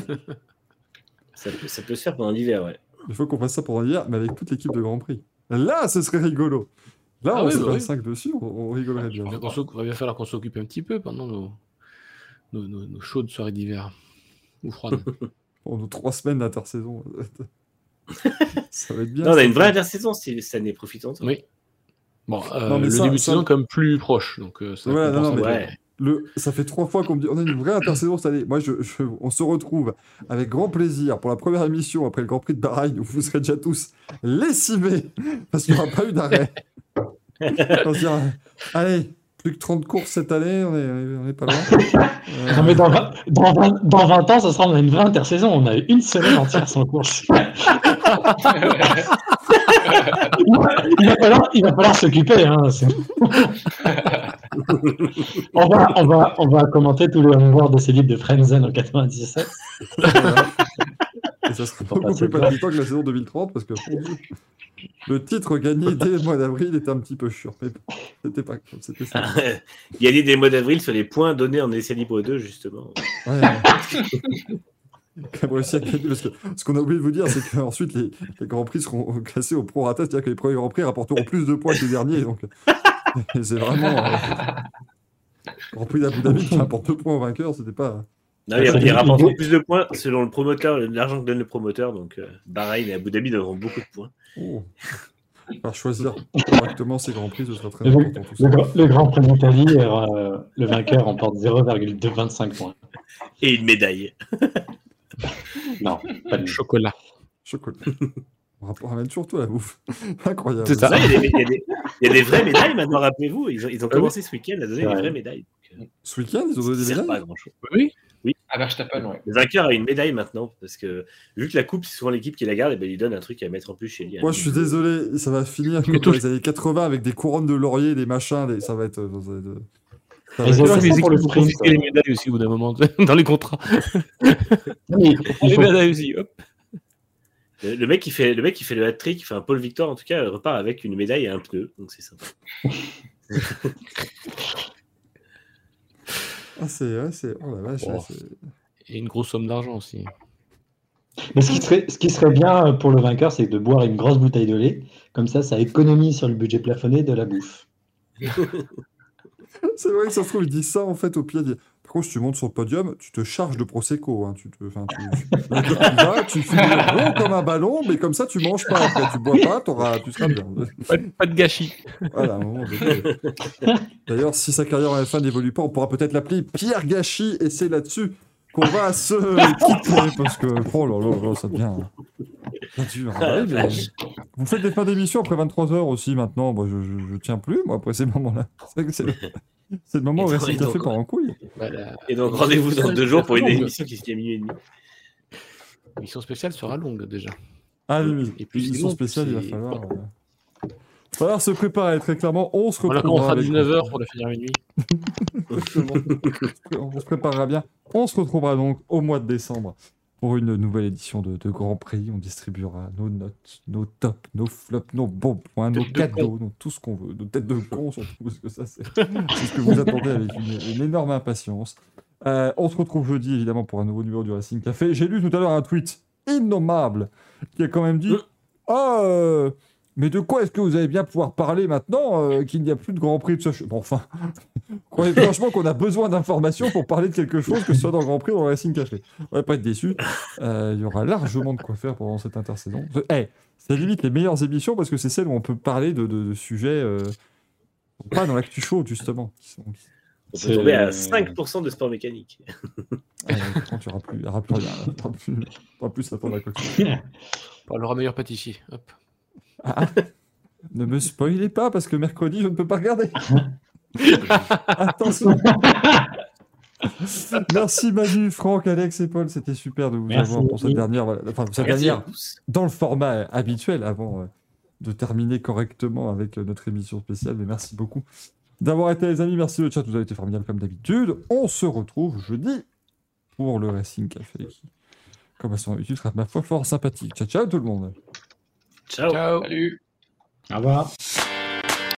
ça, peut, ça peut se faire pendant l'hiver, ouais. Il faut qu'on fasse ça pendant l'hiver, mais avec toute l'équipe de Grand Prix. Là, ce serait rigolo. Là, Ah on oui, se bah fait un oui. 5 dessus, on, on rigolerait bien. Il va, bien falloir qu'on s'occupe un petit peu pendant nos, nos, nos- nos chaudes soirées d'hiver. Ou froides. Pour nos trois semaines d'intersaison. ça va être bien. Non, on a une vraie intersaison cette année, profitons. oui. Bon, euh, Non, le ça- début de saison est quand même plus proche. Donc, euh, ça Voilà, non, non, mais-. Ouais. Le, ça fait trois fois qu'on me dit on a une vraie intersaison cette année. Moi, je, je- on se retrouve avec grand plaisir pour la première émission après le Grand Prix de Bahreïn où vous serez déjà tous lessivés parce qu'il n'y aura pas eu d'arrêt. on se dira allez, plus que 30 courses cette année, on est, on est pas loin. Euh, Non, mais dans, 20, dans, 20, dans 20 ans, ça sera on a une vraie intersaison. On a eu une semaine entière sans course. il, va falloir, il va falloir s'occuper. Hein, on, va, on, va, on va commenter tous les onboards de ces livres de Frenzen en 97. voilà. Et ça sera beaucoup plus le palpitant que la saison 2030 parce que le titre gagné dès le mois d'avril était un petit peu chiant. Mais c'était pas grave, c'était ça. Gagner des mois d'avril sur les points donnés en essai libre 2, justement. Ouais. Parce que ce qu'on a oublié de vous dire, c'est qu'ensuite les, les Grands Prix seront classés au prorata, c'est-à-dire que les premiers Grands Prix rapporteront plus de points que les derniers. Donc, c'est vraiment. euh, Grand Prix d'Abu Dhabi qui rapporte deux points au vainqueur, c'était pas. Non, il, il rapporte plus de points selon le promoteur, l'argent que donne le promoteur. Donc, euh, Bahreïn et Abu Dhabi donneront beaucoup de points. Oh. Faire choisir correctement ces Grands Prix, ce sera très Le, important. Tout ça. le grand- le Grand Prix d'Italie, euh, le vainqueur remporte 0,225 points. Et une médaille. Non, pas de Chocolat. Chocolat. On rapport- ramène toujours tout à la bouffe. Incroyable. C'est ça. Ça, il, y a des, il y a des- il y a des vraies médailles maintenant, rappelez-vous. Ils ont, ils ont Ah oui. commencé ce week-end à donner des vrai. vraies médailles. Donc, euh, Ce week-end, ils ont donné des médailles pas grand-chose. Oui. À Verstappen, ouais. Le vainqueur a une médaille maintenant, parce que vu que la coupe, c'est souvent l'équipe qui la garde, et ben, il lui donne un truc à mettre en plus chez lui. Moi, je suis désolé, ça va finir comme dans les années 80 avec des couronnes de laurier, des machins, des... ça va être. ça va être- Ils ont les pour les médailles aussi au bout d'un moment dans les contrats. Les médailles aussi, hop. Le, mec qui fait le mec qui fait le hat-trick, enfin Paul Victor en tout cas, repart avec une médaille et un pneu, donc c'est sympa. Ah, c'est. C'est... Oh la vache, Oh. Et une grosse somme d'argent aussi. Mais ce qui, serait, ce qui serait bien pour le vainqueur, c'est de boire une grosse bouteille de lait. Comme ça, ça économise sur le budget plafonné de la bouffe. C'est vrai que ça se trouve, ils disent ça en fait au pied. Contre, si tu montes sur le podium, tu te charges de Prosecco. Hein. Tu, te... tu... tu vas, tu finis comme un ballon, mais comme ça, tu manges pas. Après, tu bois pas, tu seras bien. Pas, de- pas de gâchis. Voilà. D'ailleurs, si sa carrière en F1 n'évolue pas, on pourra peut-être l'appeler Pierre Gachy, et c'est là-dessus qu'on va se quitter, parce que, oh là là, là, ça devient... ça dur. Ah, Ouais, mais. Vous faites des fins d'émission après 23h aussi, maintenant. Moi, je, je, je tiens plus, moi, après ces moments-là. C'est le... moment où reste café par en couille. Voilà. Et donc rendez-vous dans deux jours pour une longue. émission qui se dit à minuit et demi. L'émission spéciale sera longue déjà. Ah oui, oui. Et puis émission spéciale, il va falloir... Il va falloir se préparer, très clairement. On se Voilà, retrouvera on fera avec- 19h pour la finir minuit. on se préparera bien. On se retrouvera donc au mois de décembre pour une nouvelle édition de, de Grand Prix. On distribuera nos notes, nos tops, nos flops, nos bons points, nos cadeaux, nos- tout ce qu'on veut, nos têtes de con surtout, parce que ça, c'est c'est ce que vous attendez avec une, une énorme impatience. Euh, on se retrouve jeudi, évidemment, pour un nouveau numéro du Racing Café. J'ai lu tout à l'heure un tweet innommable qui a quand même dit euh, mais de quoi est-ce que vous allez bien pouvoir parler maintenant euh, qu'il n'y a plus de Grand Prix de ce... Bon, enfin, croyez franchement qu'on a besoin d'informations pour parler de quelque chose, que ce soit dans le Grand Prix ou dans le Racing Café. On va pas être déçus. Euh, Il y aura largement de quoi faire pendant cette intersaison. Eh, c'est limite les meilleures émissions parce que c'est celles où on peut parler de, de- de sujets euh, pas dans l'actu chaud, justement. Qui sont, qui- On peut tomber à 5% de sport mécanique. Ah, quand tu n'auras plus, aura plus rien. Il n'y aura plus, aura à que ce soit. On parlera meilleur pâtissier. Hop. Ah, ne me spoilez pas parce que mercredi, je ne peux pas regarder. Attention. Merci Manu, Franck, Alex et Paul. C'était super de vous Merci. avoir pour cette dernière, voilà, enfin, cette dernière dans le format habituel avant euh, de terminer correctement avec euh, notre émission spéciale. Mais merci beaucoup d'avoir été les amis. Merci le chat, vous avez été formidable comme d'habitude. On se retrouve jeudi pour le Racing Café qui, comme à son habitude, sera ma foi fort sympathique. Ciao, ciao tout le monde. Ciao. Ciao. Salut. Au revoir.